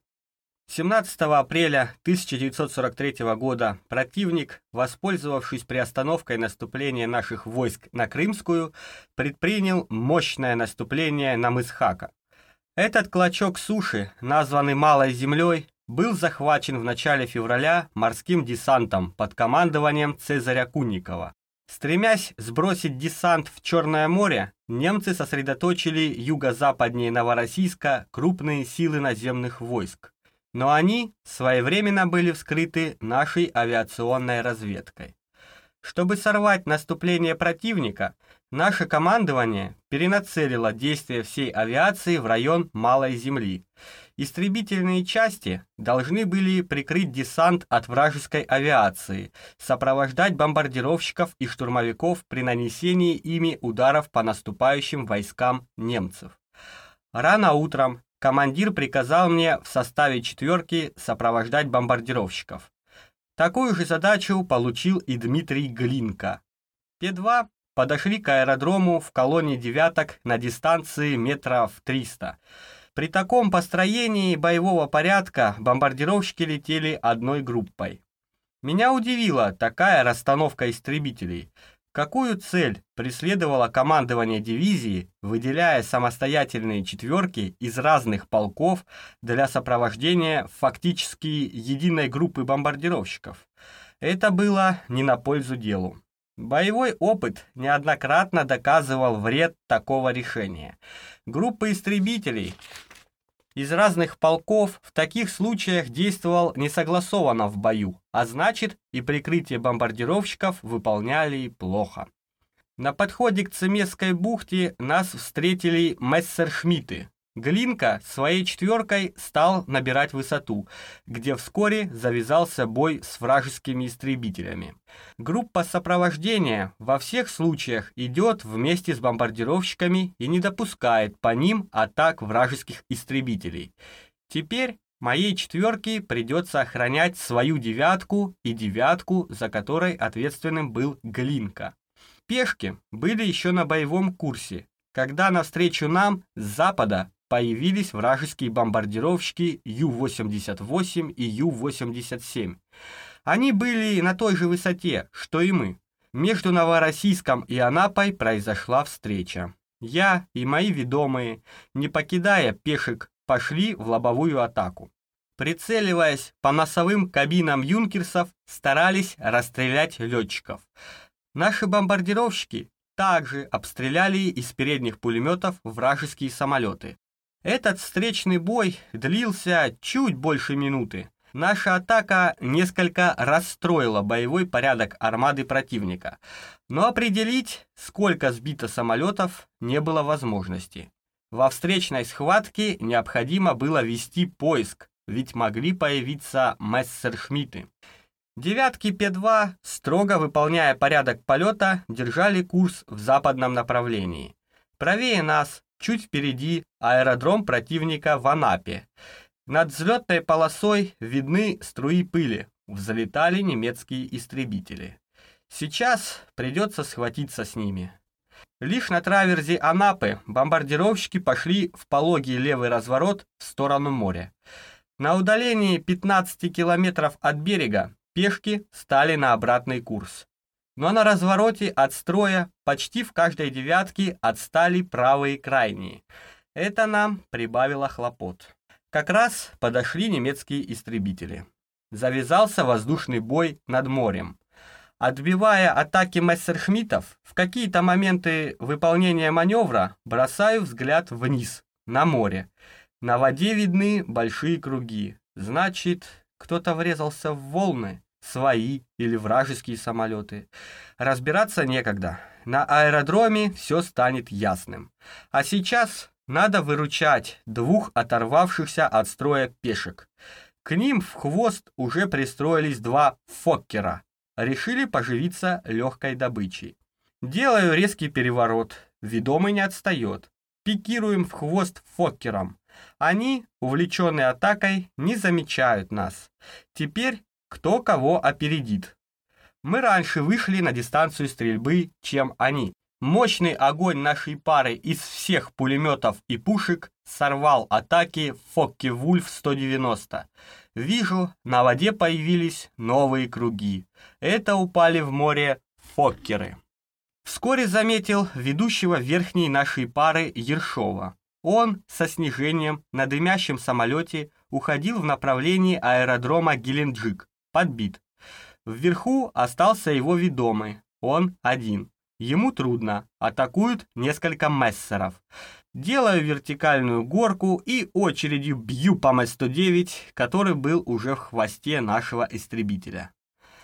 17 апреля 1943 года противник, воспользовавшись приостановкой наступления наших войск на Крымскую, предпринял мощное наступление на мыс Хака. Этот клочок суши, названный Малой землей, был захвачен в начале февраля морским десантом под командованием Цезаря Кунникова. Стремясь сбросить десант в Черное море, немцы сосредоточили юго-западнее Новороссийска крупные силы наземных войск. Но они своевременно были вскрыты нашей авиационной разведкой. Чтобы сорвать наступление противника, наше командование перенацелило действия всей авиации в район Малой Земли – Истребительные части должны были прикрыть десант от вражеской авиации, сопровождать бомбардировщиков и штурмовиков при нанесении ими ударов по наступающим войскам немцев. Рано утром командир приказал мне в составе четверки сопровождать бомбардировщиков. Такую же задачу получил и Дмитрий Глинка. П-2 подошли к аэродрому в колонне девяток на дистанции метров 300. При таком построении боевого порядка бомбардировщики летели одной группой. Меня удивила такая расстановка истребителей. Какую цель преследовало командование дивизии, выделяя самостоятельные четверки из разных полков для сопровождения фактически единой группы бомбардировщиков? Это было не на пользу делу. Боевой опыт неоднократно доказывал вред такого решения. Группа истребителей из разных полков в таких случаях действовал несогласованно в бою, а значит и прикрытие бомбардировщиков выполняли плохо. На подходе к Цемесской бухте нас встретили мессершмитты. Глинка своей четверкой стал набирать высоту, где вскоре завязался бой с вражескими истребителями. Группа сопровождения во всех случаях идет вместе с бомбардировщиками и не допускает по ним атак вражеских истребителей. Теперь моей четверке придется охранять свою девятку и девятку, за которой ответственным был Глинка. Пешки были еще на боевом курсе, когда навстречу нам с запада появились вражеские бомбардировщики Ю-88 и Ю-87. Они были на той же высоте, что и мы. Между Новороссийском и Анапой произошла встреча. Я и мои ведомые, не покидая пешек, пошли в лобовую атаку. Прицеливаясь по носовым кабинам юнкерсов, старались расстрелять летчиков. Наши бомбардировщики также обстреляли из передних пулеметов вражеские самолеты. Этот встречный бой длился чуть больше минуты. Наша атака несколько расстроила боевой порядок армады противника, но определить, сколько сбито самолетов, не было возможности. Во встречной схватке необходимо было вести поиск, ведь могли появиться мессершмитты. Девятки П-2, строго выполняя порядок полета, держали курс в западном направлении. Правее нас Чуть впереди аэродром противника в Анапе. Над взлетной полосой видны струи пыли. Взлетали немецкие истребители. Сейчас придется схватиться с ними. Лишь на траверзе Анапы бомбардировщики пошли в пологий левый разворот в сторону моря. На удалении 15 километров от берега пешки стали на обратный курс. Но на развороте от строя почти в каждой девятке отстали правые крайние. Это нам прибавило хлопот. Как раз подошли немецкие истребители. Завязался воздушный бой над морем. Отбивая атаки мессершмиттов, в какие-то моменты выполнения маневра бросаю взгляд вниз, на море. На воде видны большие круги. Значит, кто-то врезался в волны свои или вражеские самолеты. Разбираться некогда. На аэродроме все станет ясным. А сейчас надо выручать двух оторвавшихся от строя пешек. К ним в хвост уже пристроились два фоккера. Решили поживиться легкой добычей. Делаю резкий переворот. Ведомый не отстает. Пикируем в хвост фоккером. Они, увлеченные атакой, не замечают нас. Теперь кто кого опередит. Мы раньше вышли на дистанцию стрельбы, чем они. Мощный огонь нашей пары из всех пулеметов и пушек сорвал атаки Фокке-Вульф 190. Вижу, на воде появились новые круги. Это упали в море Фоккеры. Вскоре заметил ведущего верхней нашей пары Ершова. Он со снижением на дымящем самолете уходил в направлении аэродрома Геленджик подбит. Вверху остался его ведомый, он один. Ему трудно, атакуют несколько мессеров. Делаю вертикальную горку и очередью бью по М-109, который был уже в хвосте нашего истребителя.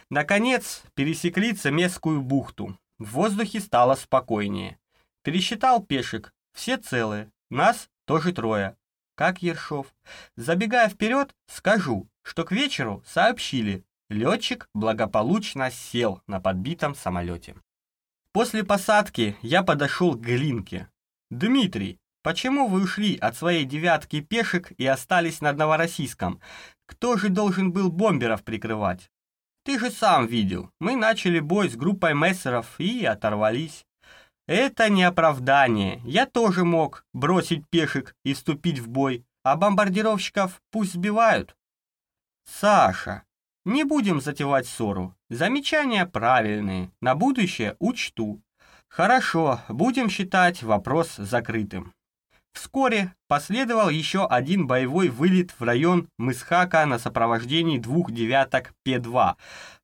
Наконец, пересекли Цемесскую бухту. В воздухе стало спокойнее. Пересчитал пешек, все целые, нас тоже трое, как Ершов. Забегая вперед, скажу, что к вечеру сообщили, летчик благополучно сел на подбитом самолете. После посадки я подошел к Глинке. «Дмитрий, почему вы ушли от своей девятки пешек и остались над Новороссийском? Кто же должен был бомберов прикрывать?» «Ты же сам видел, мы начали бой с группой мессеров и оторвались». «Это не оправдание, я тоже мог бросить пешек и вступить в бой, а бомбардировщиков пусть сбивают». «Саша, не будем затевать ссору. Замечания правильные, на будущее учту. Хорошо, будем считать вопрос закрытым». Вскоре последовал еще один боевой вылет в район Мысхака на сопровождении двух девяток П-2.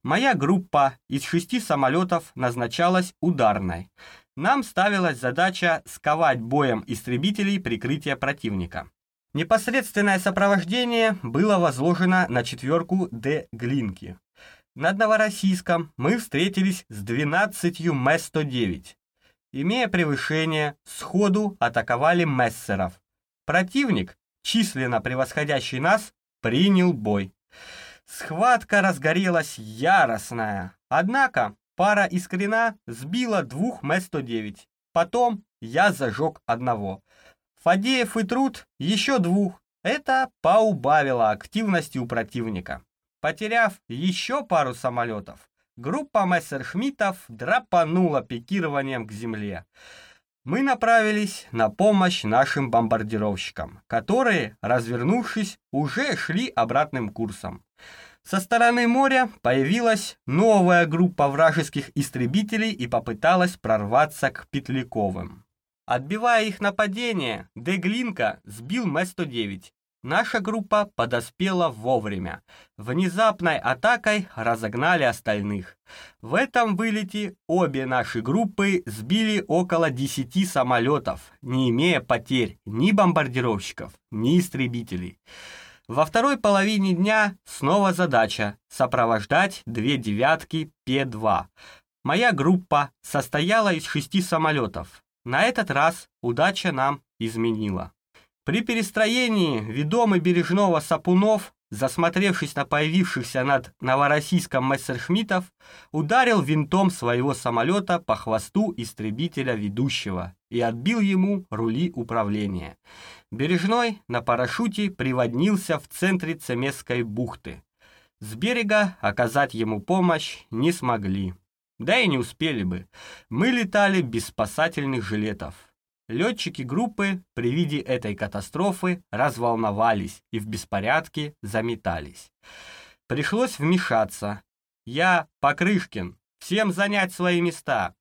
Моя группа из шести самолетов назначалась ударной. Нам ставилась задача сковать боем истребителей прикрытия противника. Непосредственное сопровождение было возложено на четверку Д. Глинки. Над Новороссийском мы встретились с 12 М-109. Имея превышение, сходу атаковали мессеров. Противник, численно превосходящий нас, принял бой. Схватка разгорелась яростная. Однако пара искрена сбила двух М-109. Потом я зажег одного. Фадеев и Труд еще двух. Это поубавило активности у противника. Потеряв еще пару самолетов, группа мессершмиттов драпанула пикированием к земле. Мы направились на помощь нашим бомбардировщикам, которые, развернувшись, уже шли обратным курсом. Со стороны моря появилась новая группа вражеских истребителей и попыталась прорваться к Петляковым. Отбивая их нападение, Деглинка сбил М-109. Наша группа подоспела вовремя. Внезапной атакой разогнали остальных. В этом вылете обе наши группы сбили около 10 самолетов, не имея потерь ни бомбардировщиков, ни истребителей. Во второй половине дня снова задача сопровождать две девятки П-2. Моя группа состояла из шести самолетов. На этот раз удача нам изменила. При перестроении ведомый Бережного Сапунов, засмотревшись на появившихся над Новороссийском мессершмиттов, ударил винтом своего самолета по хвосту истребителя ведущего и отбил ему рули управления. Бережной на парашюте приводнился в центре Цемесской бухты. С берега оказать ему помощь не смогли. Да и не успели бы. Мы летали без спасательных жилетов. Летчики группы при виде этой катастрофы разволновались и в беспорядке заметались. Пришлось вмешаться. Я, Покрышкин, всем занять свои места.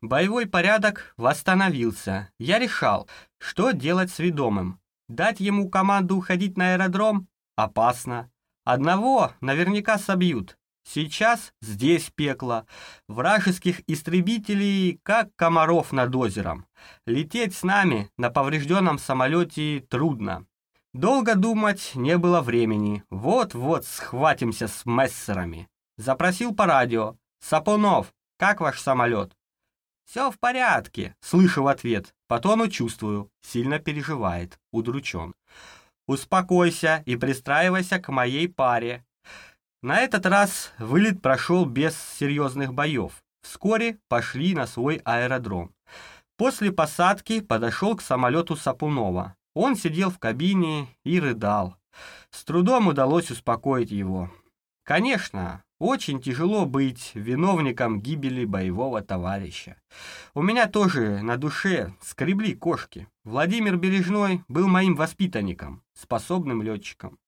Боевой порядок восстановился. Я решал, что делать с ведомым. Дать ему команду уходить на аэродром? Опасно. Одного наверняка собьют. Сейчас здесь пекло. Вражеских истребителей, как комаров над озером. Лететь с нами на поврежденном самолете трудно. Долго думать не было времени. Вот-вот схватимся с мессерами. Запросил по радио. «Сапунов, как ваш самолет?» «Все в порядке», — слышу в ответ. По тону чувствую, сильно переживает, удручен. «Успокойся и пристраивайся к моей паре». На этот раз вылет прошел без серьезных боев. Вскоре пошли на свой аэродром. После посадки подошел к самолету Сапунова. Он сидел в кабине и рыдал. С трудом удалось успокоить его. Конечно, очень тяжело быть виновником гибели боевого товарища. У меня тоже на душе скребли кошки. Владимир Бережной был моим воспитанником, способным летчиком.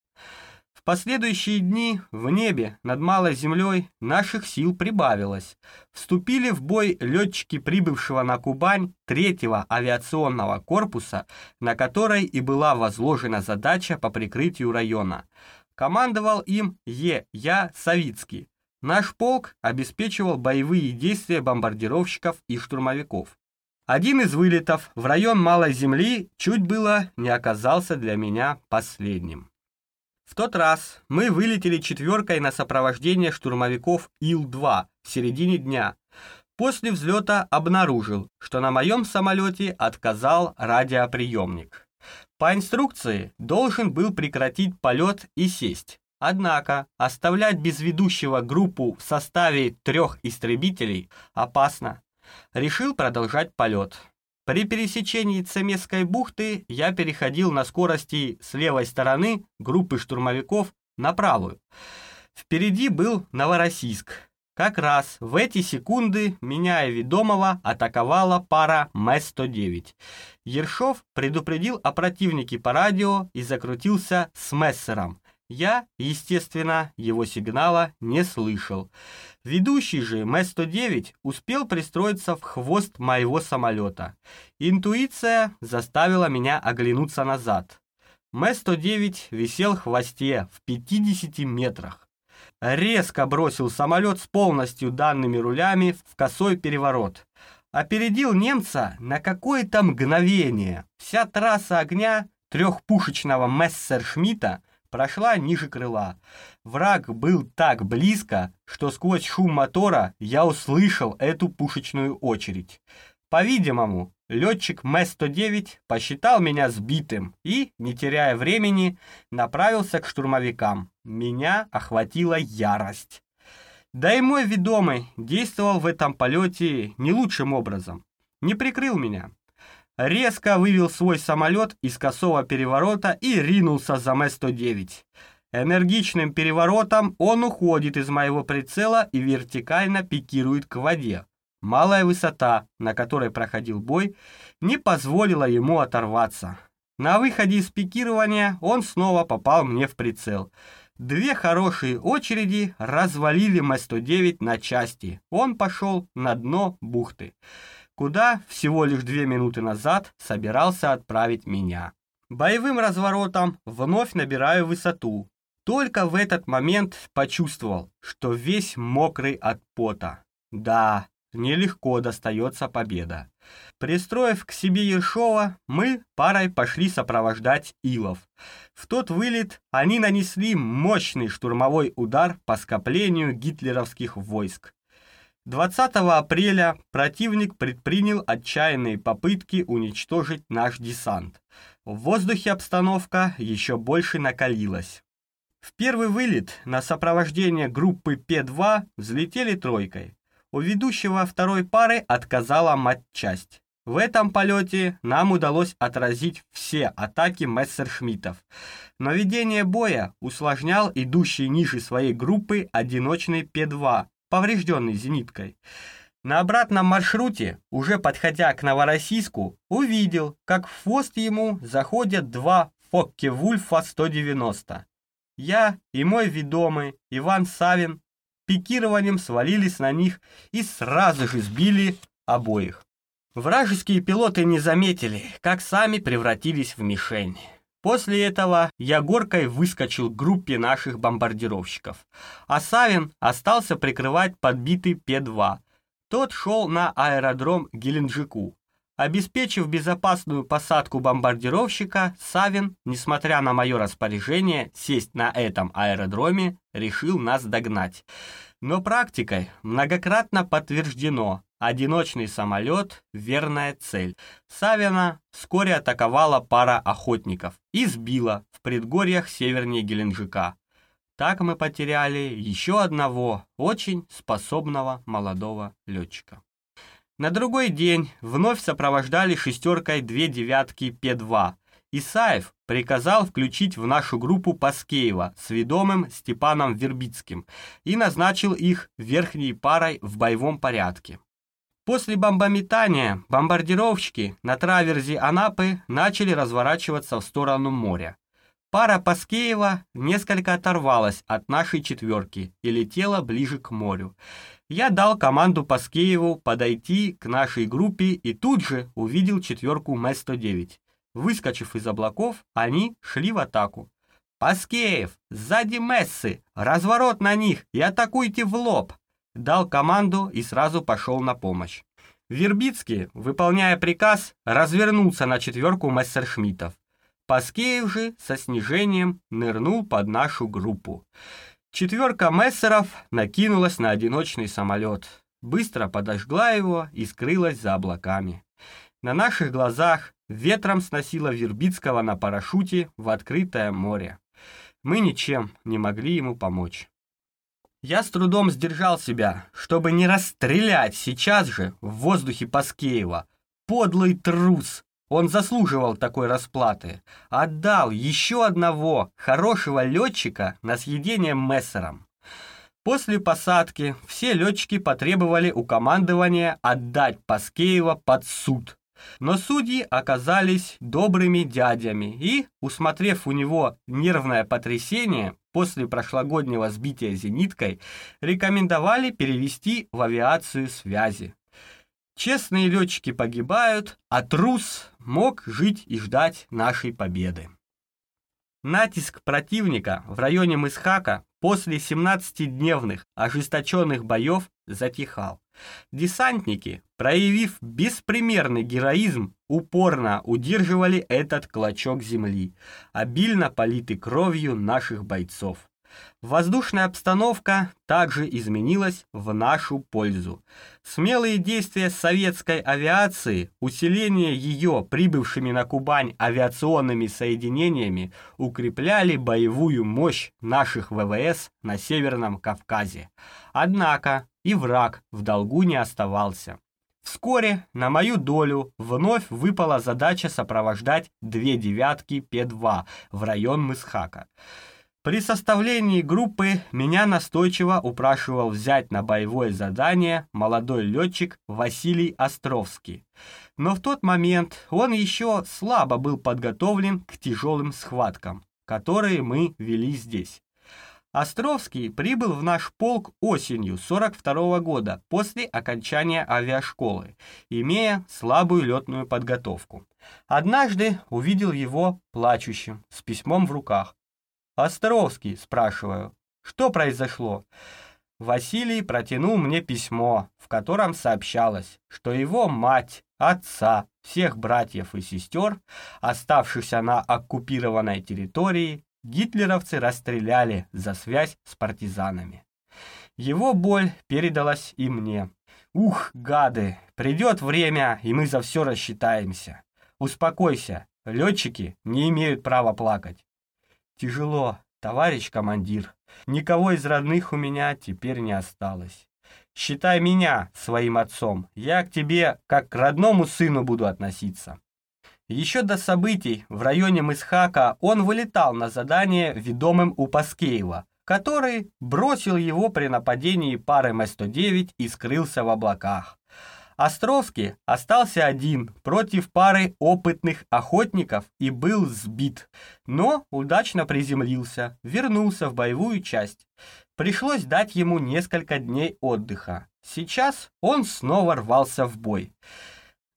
Последующие дни в небе над малой землей наших сил прибавилось. Вступили в бой летчики прибывшего на Кубань третьего авиационного корпуса, на которой и была возложена задача по прикрытию района – Командовал им Е. Я. Савицкий. Наш полк обеспечивал боевые действия бомбардировщиков и штурмовиков. Один из вылетов в район Малой Земли чуть было не оказался для меня последним. В тот раз мы вылетели четверкой на сопровождение штурмовиков Ил-2 в середине дня. После взлета обнаружил, что на моем самолете отказал радиоприемник. По инструкции должен был прекратить полет и сесть. Однако оставлять без ведущего группу в составе трех истребителей опасно. Решил продолжать полет. При пересечении Цемесской бухты я переходил на скорости с левой стороны группы штурмовиков на правую. Впереди был Новороссийск, как раз в эти секунды меня и ведомого атаковала пара М-109. Ершов предупредил о противнике по радио и закрутился с Мессером. Я, естественно, его сигнала не слышал. Ведущий же М-109 успел пристроиться в хвост моего самолета. Интуиция заставила меня оглянуться назад. М-109 висел в хвосте в 50 метрах резко бросил самолет с полностью данными рулями в косой переворот. Опередил немца на какое-то мгновение. Вся трасса огня трехпушечного Мессершмитта прошла ниже крыла. Враг был так близко, что сквозь шум мотора я услышал эту пушечную очередь. По-видимому, летчик М-109 посчитал меня сбитым и, не теряя времени, направился к штурмовикам. Меня охватила ярость. Да и мой ведомый действовал в этом полете не лучшим образом. Не прикрыл меня. Резко вывел свой самолет из косого переворота и ринулся за М-109. Энергичным переворотом он уходит из моего прицела и вертикально пикирует к воде. Малая высота, на которой проходил бой, не позволила ему оторваться. На выходе из пикирования он снова попал мне в прицел. Две хорошие очереди развалили М-109 на части. Он пошел на дно бухты, куда всего лишь две минуты назад собирался отправить меня. Боевым разворотом вновь набираю высоту. Только в этот момент почувствовал, что весь мокрый от пота. Да, нелегко достается победа. Пристроив к себе Ершова, мы парой пошли сопровождать Илов. В тот вылет они нанесли мощный штурмовой удар по скоплению гитлеровских войск. 20 апреля противник предпринял отчаянные попытки уничтожить наш десант. В воздухе обстановка еще больше накалилась. В первый вылет на сопровождение группы Пе-2 взлетели тройкой у ведущего второй пары отказала матчасть. В этом полете нам удалось отразить все атаки мессершмиттов, но ведение боя усложнял идущий ниже своей группы одиночный Пе-2, поврежденный зениткой. На обратном маршруте, уже подходя к Новороссийску, увидел, как в хвост ему заходят два Фокке-Вульфа 190. Я и мой ведомый Иван Савин пикированием свалились на них и сразу же сбили обоих. Вражеские пилоты не заметили, как сами превратились в мишень. После этого я горкой выскочил к группе наших бомбардировщиков, а Савин остался прикрывать подбитый П-2. Тот шел на аэродром Геленджику. Обеспечив безопасную посадку бомбардировщика, Савин, несмотря на мое распоряжение сесть на этом аэродроме, решил нас догнать. Но практикой многократно подтверждено, одиночный самолет – верная цель. Савина вскоре атаковала пара охотников и сбила в предгорьях севернее Геленджика. Так мы потеряли еще одного очень способного молодого летчика. На другой день вновь сопровождали шестеркой две девятки П-2. Исаев приказал включить в нашу группу Паскеева с ведомым Степаном Вербицким и назначил их верхней парой в боевом порядке. После бомбометания бомбардировщики на траверзе Анапы начали разворачиваться в сторону моря. Пара Паскеева несколько оторвалась от нашей четверки и летела ближе к морю. Я дал команду Паскееву подойти к нашей группе и тут же увидел четверку М-109. Выскочив из облаков, они шли в атаку. «Паскеев, сзади Мессы, разворот на них и атакуйте в лоб!» Дал команду и сразу пошел на помощь. Вербицкий, выполняя приказ, развернулся на четверку мессершмиттов. Паскеев же со снижением нырнул под нашу группу. Четверка мессеров накинулась на одиночный самолет, быстро подожгла его и скрылась за облаками. На наших глазах ветром сносило Вербицкого на парашюте в открытое море. Мы ничем не могли ему помочь. Я с трудом сдержал себя, чтобы не расстрелять сейчас же в воздухе Паскеева. Подлый трус! Он заслуживал такой расплаты. Отдал еще одного хорошего летчика на съедение мессером. После посадки все летчики потребовали у командования отдать Паскеева под суд. Но судьи оказались добрыми дядями и, усмотрев у него нервное потрясение после прошлогоднего сбития зениткой, рекомендовали перевести в авиацию связи. Честные летчики погибают, а трус мог жить и ждать нашей победы. Натиск противника в районе Мысхака после 17-дневных ожесточенных боев затихал. Десантники, проявив беспримерный героизм, упорно удерживали этот клочок земли, обильно политый кровью наших бойцов. Воздушная обстановка также изменилась в нашу пользу. Смелые действия советской авиации, усиление ее прибывшими на Кубань авиационными соединениями укрепляли боевую мощь наших ВВС на Северном Кавказе. Однако и враг в долгу не оставался. Вскоре на мою долю вновь выпала задача сопровождать две девятки П-2 в район Мысхака. При составлении группы меня настойчиво упрашивал взять на боевое задание молодой летчик Василий Островский. Но в тот момент он еще слабо был подготовлен к тяжелым схваткам, которые мы вели здесь. Островский прибыл в наш полк осенью 42 -го года после окончания авиашколы, имея слабую летную подготовку. Однажды увидел его плачущим, с письмом в руках. «Островский», спрашиваю, что произошло? Василий протянул мне письмо, в котором сообщалось, что его мать, отца, всех братьев и сестер, оставшихся на оккупированной территории, гитлеровцы расстреляли за связь с партизанами. Его боль передалась и мне. Ух, гады, придет время, и мы за все рассчитаемся. Успокойся, летчики не имеют права плакать. Тяжело, товарищ командир. Никого из родных у меня теперь не осталось. Считай меня своим отцом. Я к тебе как к родному сыну буду относиться. Еще до событий в районе Мысхака он вылетал на задание ведомым у Паскеева, который бросил его при нападении пары М-109 и скрылся в облаках. Островский остался один против пары опытных охотников и был сбит, но удачно приземлился, вернулся в боевую часть. Пришлось дать ему несколько дней отдыха. Сейчас он снова рвался в бой.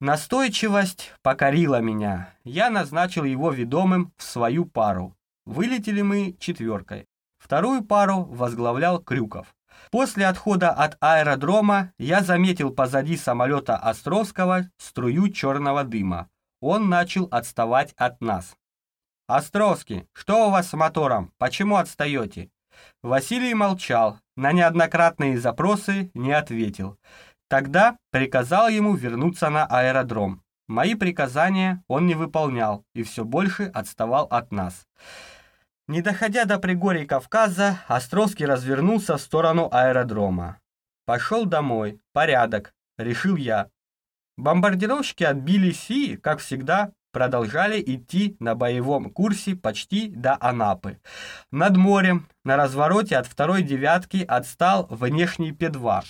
Настойчивость покорила меня. Я назначил его ведомым в свою пару. Вылетели мы четверкой. Вторую пару возглавлял Крюков. После отхода от аэродрома я заметил позади самолета Островского струю черного дыма. Он начал отставать от нас. «Островский, что у вас с мотором? Почему отстаете?» Василий молчал, на неоднократные запросы не ответил. Тогда приказал ему вернуться на аэродром. Мои приказания он не выполнял и все больше отставал от нас. Не доходя до Пригорья Кавказа, Островский развернулся в сторону аэродрома. Пошел домой. Порядок, решил я. Бомбардировщики отбились и, как всегда, продолжали идти на боевом курсе почти до Анапы. Над морем, на развороте от второй девятки отстал внешний П-2.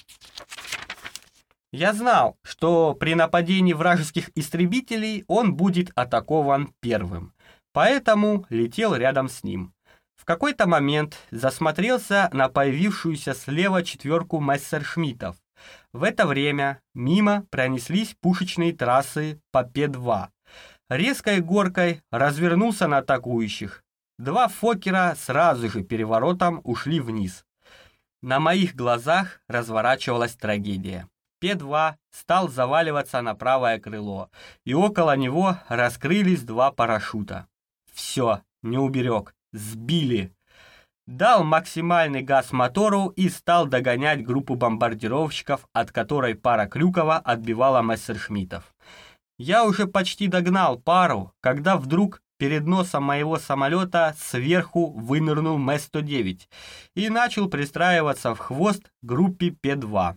Я знал, что при нападении вражеских истребителей он будет атакован первым, поэтому летел рядом с ним. В какой-то момент засмотрелся на появившуюся слева четверку мессершмиттов. В это время мимо пронеслись пушечные трассы по Пе-2. Резкой горкой развернулся на атакующих. Два Фокера сразу же переворотом ушли вниз. На моих глазах разворачивалась трагедия. Пе-2 стал заваливаться на правое крыло, и около него раскрылись два парашюта. Все, не уберег, сбили. Дал максимальный газ мотору и стал догонять группу бомбардировщиков, от которой пара Крюкова отбивала мессершмиттов. Я уже почти догнал пару, когда вдруг перед носом моего самолета сверху вынырнул М-109 и начал пристраиваться в хвост группе П-2.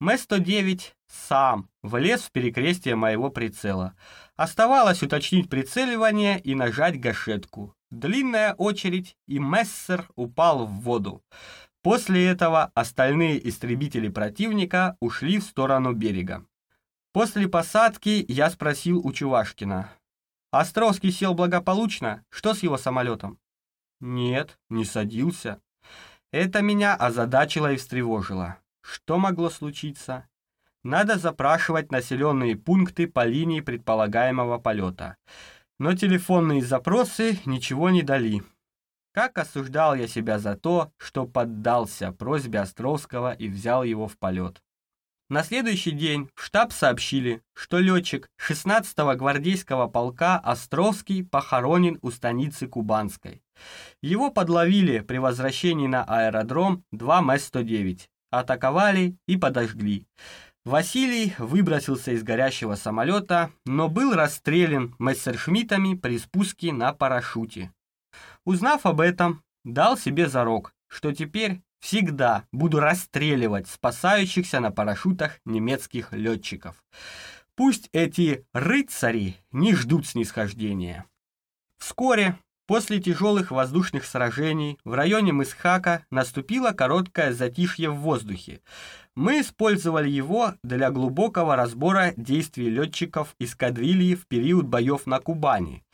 М-109 сам влез в перекрестие моего прицела. Оставалось уточнить прицеливание и нажать гашетку. Длинная очередь, и Мессер упал в воду. После этого остальные истребители противника ушли в сторону берега. После посадки я спросил у Чувашкина. «Островский сел благополучно? Что с его самолетом?» «Нет, не садился». Это меня озадачило и встревожило. Что могло случиться? Надо запрашивать населенные пункты по линии предполагаемого полета. Но телефонные запросы ничего не дали. Как осуждал я себя за то, что поддался просьбе Островского и взял его в полет. На следующий день в штаб сообщили, что летчик 16-го гвардейского полка Островский похоронен у станицы Кубанской. Его подловили при возвращении на аэродром два МС-109, атаковали и подожгли. Василий выбросился из горящего самолета, но был расстрелян мессершмиттами при спуске на парашюте. Узнав об этом, дал себе зарок, что теперь всегда буду расстреливать спасающихся на парашютах немецких летчиков. Пусть эти рыцари не ждут снисхождения. Вскоре После тяжелых воздушных сражений в районе Мысхака наступило короткое затишье в воздухе. Мы использовали его для глубокого разбора действий летчиков эскадрильи в период боев на Кубани.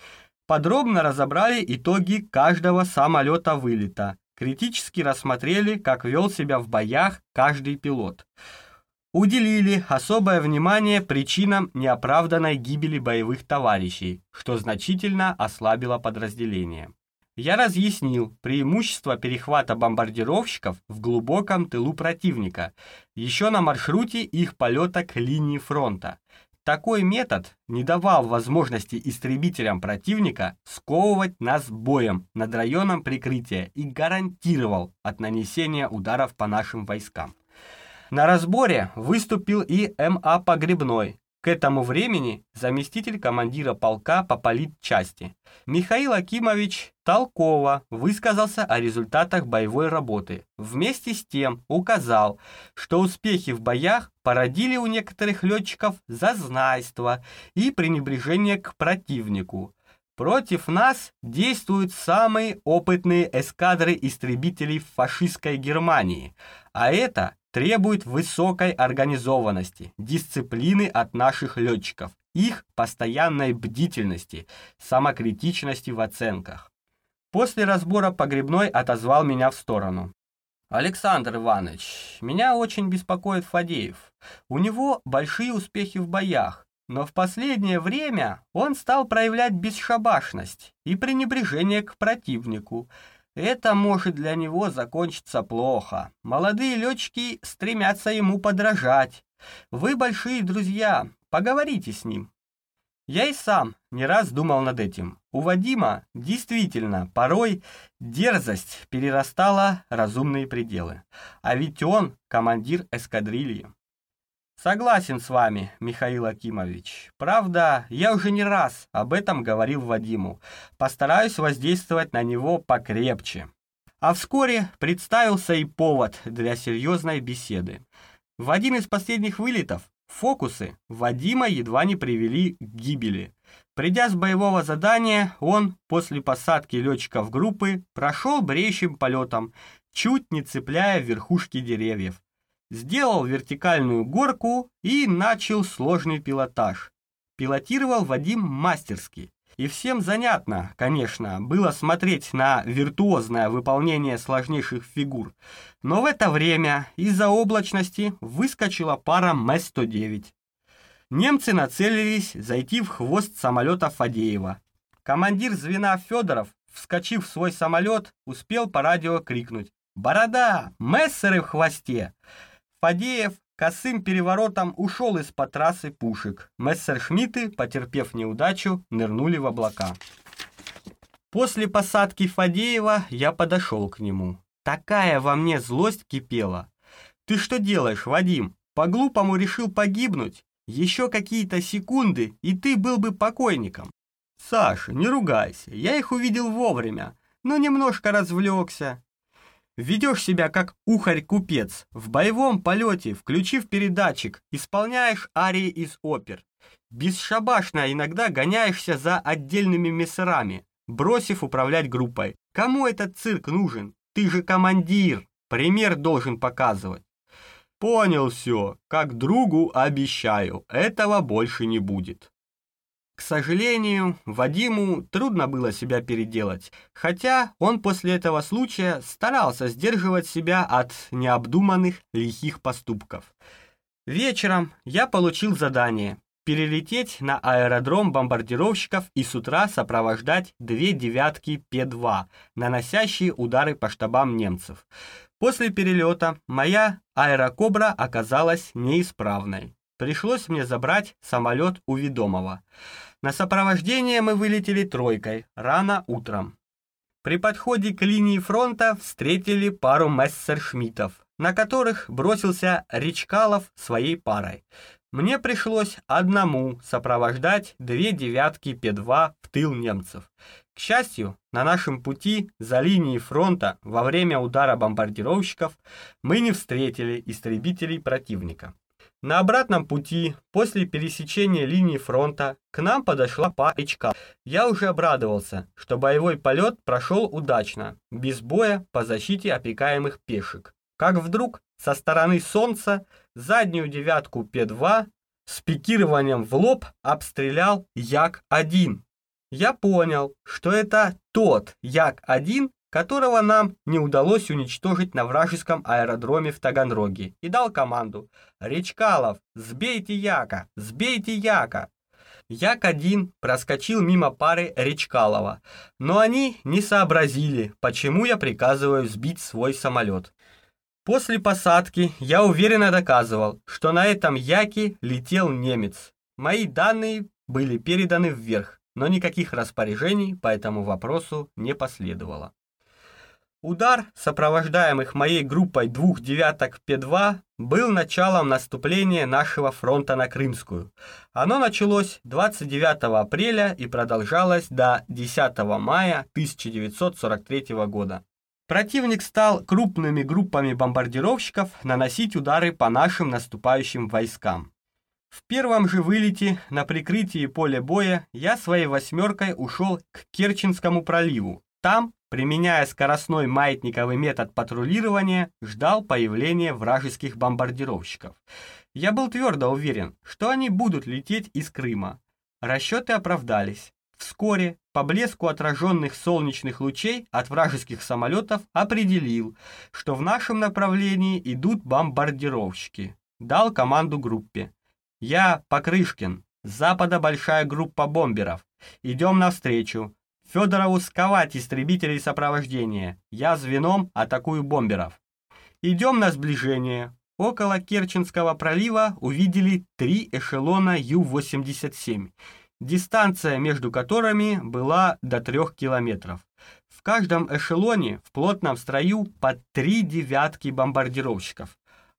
Подробно разобрали итоги каждого самолета вылета, критически рассмотрели, как вел себя в боях каждый пилот уделили особое внимание причинам неоправданной гибели боевых товарищей, что значительно ослабило подразделение. Я разъяснил преимущество перехвата бомбардировщиков в глубоком тылу противника, еще на маршруте их полета к линии фронта. Такой метод не давал возможности истребителям противника сковывать нас боем над районом прикрытия и гарантировал от нанесения ударов по нашим войскам. На разборе выступил и М.А. Погребной, к этому времени заместитель командира полка по политчасти. Михаил Акимович толково высказался о результатах боевой работы. Вместе с тем указал, что успехи в боях породили у некоторых летчиков зазнайство и пренебрежение к противнику. Против нас действуют самые опытные эскадры истребителей фашистской Германии, а это требует высокой организованности, дисциплины от наших летчиков, их постоянной бдительности, самокритичности в оценках. После разбора погребной отозвал меня в сторону. Александр Иванович, меня очень беспокоит Фадеев. У него большие успехи в боях, но в последнее время он стал проявлять бесшабашность и пренебрежение к противнику. Это может для него закончиться плохо. Молодые летчики стремятся ему подражать. Вы большие друзья, поговорите с ним. Я и сам не раз думал над этим. У Вадима действительно порой дерзость перерастала разумные пределы. А ведь он командир эскадрильи. Согласен с вами, Михаил Акимович. Правда, я уже не раз об этом говорил Вадиму. Постараюсь воздействовать на него покрепче. А вскоре представился и повод для серьезной беседы. В один из последних вылетов фокусы Вадима едва не привели к гибели. Придя с боевого задания, он после посадки летчиков группы прошел бреющим полетом, чуть не цепляя верхушки деревьев сделал вертикальную горку и начал сложный пилотаж. Пилотировал Вадим мастерски. И всем занятно, конечно, было смотреть на виртуозное выполнение сложнейших фигур. Но в это время из-за облачности выскочила пара М-109. Немцы нацелились зайти в хвост самолета Фадеева. Командир звена Федоров, вскочив в свой самолет, успел по радио крикнуть «Борода! Мессеры в хвосте!» Фадеев косым переворотом ушел из-под трассы пушек. Мессершмитты, потерпев неудачу, нырнули в облака. После посадки Фадеева я подошел к нему. Такая во мне злость кипела. «Ты что делаешь, Вадим? По-глупому решил погибнуть? Еще какие-то секунды, и ты был бы покойником». «Саша, не ругайся, я их увидел вовремя, но немножко развлекся. Ведешь себя как ухарь-купец. В боевом полете, включив передатчик, исполняешь арии из опер. Бесшабашно иногда гоняешься за отдельными мессерами, бросив управлять группой. Кому этот цирк нужен? Ты же командир. Пример должен показывать. Понял все. Как другу обещаю, этого больше не будет. К сожалению, Вадиму трудно было себя переделать, хотя он после этого случая старался сдерживать себя от необдуманных лихих поступков. Вечером я получил задание перелететь на аэродром бомбардировщиков и с утра сопровождать две девятки П-2, наносящие удары по штабам немцев. После перелета моя аэрокобра оказалась неисправной. Пришлось мне забрать самолет у ведомого. На сопровождение мы вылетели тройкой, рано утром. При подходе к линии фронта встретили пару мессершмиттов, на которых бросился Речкалов своей парой. Мне пришлось одному сопровождать две девятки П-2 в тыл немцев. К счастью, на нашем пути за линией фронта во время удара бомбардировщиков мы не встретили истребителей противника. На обратном пути, после пересечения линии фронта, к нам подошла пачка. Я уже обрадовался, что боевой полет прошел удачно, без боя по защите опекаемых пешек. Как вдруг со стороны солнца заднюю девятку П-2 с пикированием в лоб обстрелял Як-1. Я понял, что это тот Як-1, которого нам не удалось уничтожить на вражеском аэродроме в Таганроге, и дал команду «Речкалов, сбейте Яка, сбейте Яка!» Як-1 проскочил мимо пары Речкалова, но они не сообразили, почему я приказываю сбить свой самолет. После посадки я уверенно доказывал, что на этом яке летел немец. Мои данные были переданы вверх, но никаких распоряжений по этому вопросу не последовало. Удар, сопровождаемых моей группой двух девяток П-2, был началом наступления нашего фронта на Крымскую. Оно началось 29 апреля и продолжалось до 10 мая 1943 года. Противник стал крупными группами бомбардировщиков наносить удары по нашим наступающим войскам. В первом же вылете на прикрытии поля боя я своей восьмеркой ушел к Керченскому проливу. Там, применяя скоростной маятниковый метод патрулирования, ждал появления вражеских бомбардировщиков. Я был твердо уверен, что они будут лететь из Крыма. Расчеты оправдались. Вскоре, по блеску отраженных солнечных лучей от вражеских самолетов, определил, что в нашем направлении идут бомбардировщики. Дал команду группе. «Я Покрышкин, с запада большая группа бомберов. Идем навстречу. Федорову сковать истребителей сопровождения. Я звеном атакую бомберов. Идем на сближение. Около Керченского пролива увидели три эшелона Ю-87 дистанция между которыми была до 3 километров. В каждом эшелоне в плотном строю по три девятки бомбардировщиков.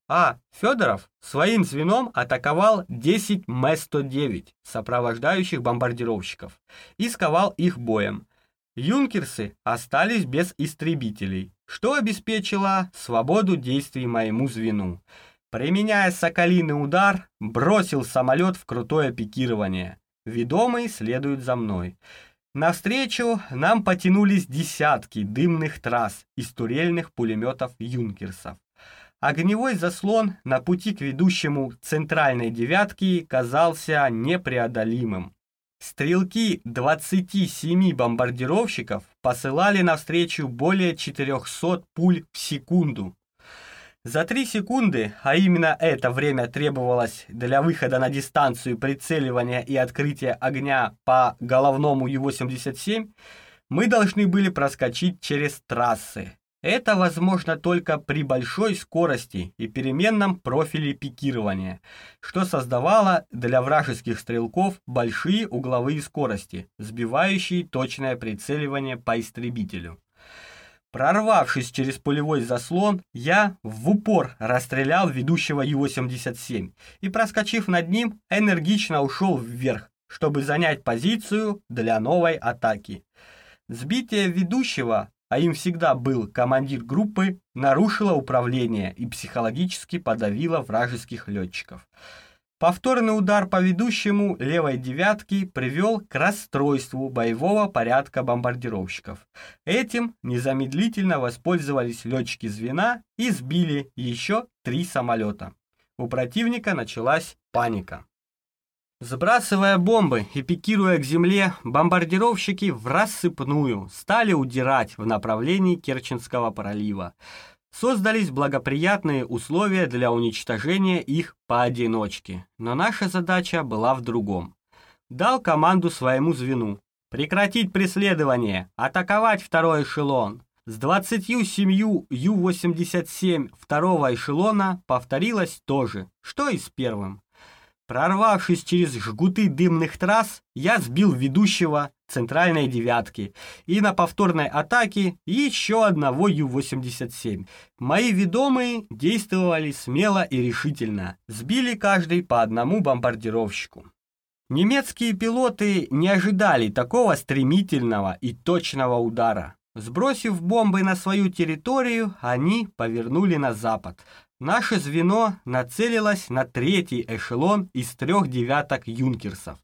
А Федоров своим звеном атаковал 10 М-109 сопровождающих бомбардировщиков и сковал их боем. Юнкерсы остались без истребителей, что обеспечило свободу действий моему звену. Применяя соколиный удар, бросил самолет в крутое пикирование. Ведомый следует за мной. Навстречу нам потянулись десятки дымных трасс из турельных пулеметов «Юнкерсов». Огневой заслон на пути к ведущему центральной девятки казался непреодолимым. Стрелки 27 бомбардировщиков посылали навстречу более 400 пуль в секунду. За 3 секунды, а именно это время требовалось для выхода на дистанцию прицеливания и открытия огня по головному Ю-87, мы должны были проскочить через трассы. Это возможно только при большой скорости и переменном профиле пикирования, что создавало для вражеских стрелков большие угловые скорости, сбивающие точное прицеливание по истребителю. Прорвавшись через пулевой заслон, я в упор расстрелял ведущего Ю-87 и, проскочив над ним, энергично ушел вверх, чтобы занять позицию для новой атаки. Сбитие ведущего, а им всегда был командир группы, нарушило управление и психологически подавило вражеских летчиков. Повторный удар по ведущему левой девятки привел к расстройству боевого порядка бомбардировщиков. Этим незамедлительно воспользовались летчики звена и сбили еще три самолета. У противника началась паника. Сбрасывая бомбы и пикируя к земле, бомбардировщики в рассыпную стали удирать в направлении Керченского пролива создались благоприятные условия для уничтожения их поодиночке. Но наша задача была в другом. Дал команду своему звену прекратить преследование, атаковать второй эшелон. С 27 Ю-87 второго эшелона повторилось то же, что и с первым. Прорвавшись через жгуты дымных трасс, я сбил ведущего центральной девятки и на повторной атаке еще одного Ю-87. Мои ведомые действовали смело и решительно, сбили каждый по одному бомбардировщику. Немецкие пилоты не ожидали такого стремительного и точного удара. Сбросив бомбы на свою территорию, они повернули на запад. Наше звено нацелилось на третий эшелон из трех девяток юнкерсов.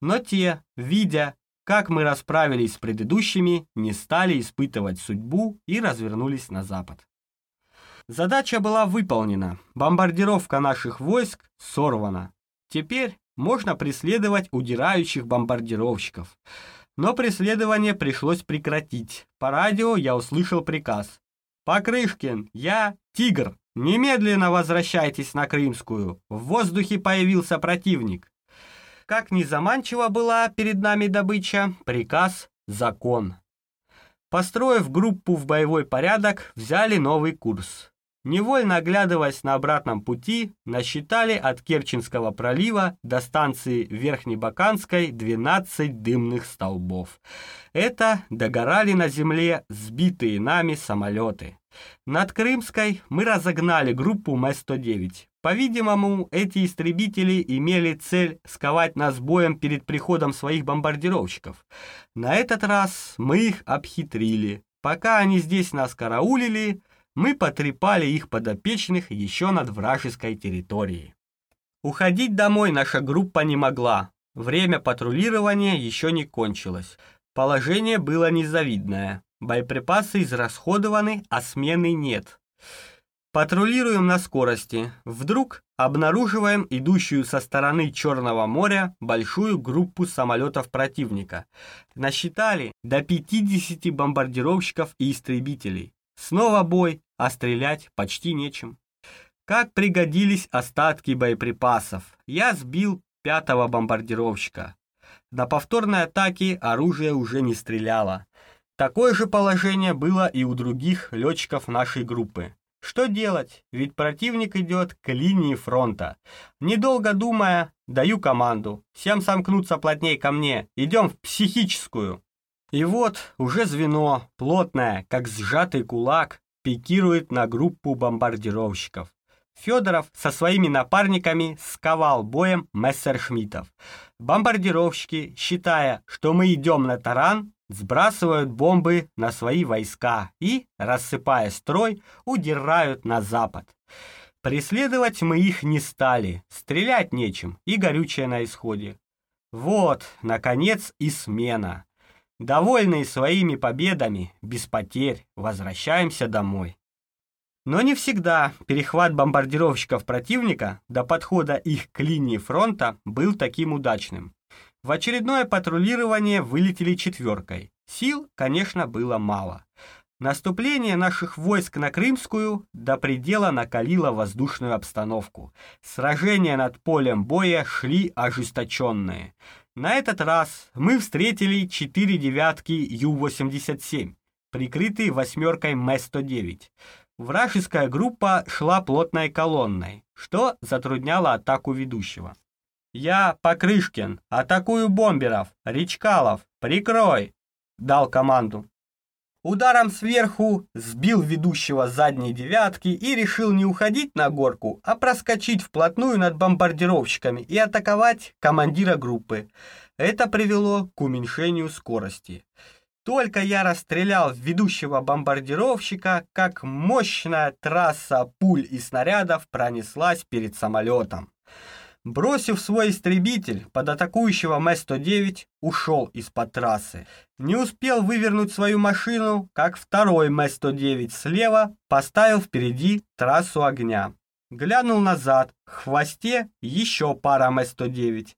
Но те, видя, как мы расправились с предыдущими, не стали испытывать судьбу и развернулись на запад. Задача была выполнена. Бомбардировка наших войск сорвана. Теперь можно преследовать удирающих бомбардировщиков. Но преследование пришлось прекратить. По радио я услышал приказ. «Покрышкин, я Тигр. Немедленно возвращайтесь на Крымскую. В воздухе появился противник». Как незаманчива была перед нами добыча, приказ – закон. Построив группу в боевой порядок, взяли новый курс. Невольно оглядываясь на обратном пути, насчитали от Керченского пролива до станции Верхнебаканской 12 дымных столбов. Это догорали на земле сбитые нами самолеты. Над Крымской мы разогнали группу М-109. По-видимому, эти истребители имели цель сковать нас боем перед приходом своих бомбардировщиков. На этот раз мы их обхитрили. Пока они здесь нас караулили, мы потрепали их подопечных еще над вражеской территорией. Уходить домой наша группа не могла. Время патрулирования еще не кончилось. Положение было незавидное. Боеприпасы израсходованы, а смены нет. Патрулируем на скорости. Вдруг обнаруживаем идущую со стороны Черного моря большую группу самолетов противника. Насчитали до 50 бомбардировщиков и истребителей. Снова бой, а стрелять почти нечем. Как пригодились остатки боеприпасов. Я сбил пятого бомбардировщика. На повторной атаке оружие уже не стреляло. Такое же положение было и у других летчиков нашей группы. Что делать? Ведь противник идет к линии фронта. Недолго думая, даю команду. Всем сомкнуться плотней ко мне. Идем в психическую. И вот уже звено, плотное, как сжатый кулак, пикирует на группу бомбардировщиков. Федоров со своими напарниками сковал боем мессершмиттов. Бомбардировщики, считая, что мы идем на таран, сбрасывают бомбы на свои войска и, рассыпая строй, удирают на запад. Преследовать мы их не стали, стрелять нечем и горючее на исходе. Вот, наконец, и смена. Довольные своими победами, без потерь, возвращаемся домой. Но не всегда перехват бомбардировщиков противника до подхода их к линии фронта был таким удачным. В очередное патрулирование вылетели четверкой. Сил, конечно, было мало. Наступление наших войск на Крымскую до предела накалило воздушную обстановку. Сражения над полем боя шли ожесточенные. На этот раз мы встретили четыре девятки Ю-87, прикрытые восьмеркой М-109. Вражеская группа шла плотной колонной, что затрудняло атаку ведущего. «Я, Покрышкин, атакую бомберов, Речкалов, прикрой!» — дал команду. Ударом сверху сбил ведущего задней девятки и решил не уходить на горку, а проскочить вплотную над бомбардировщиками и атаковать командира группы. Это привело к уменьшению скорости. Только я расстрелял ведущего бомбардировщика, как мощная трасса пуль и снарядов пронеслась перед самолетом. Бросив свой истребитель под атакующего М-109, ушел из-под трассы. Не успел вывернуть свою машину, как второй М-109 слева поставил впереди трассу огня. Глянул назад, в хвосте еще пара М-109.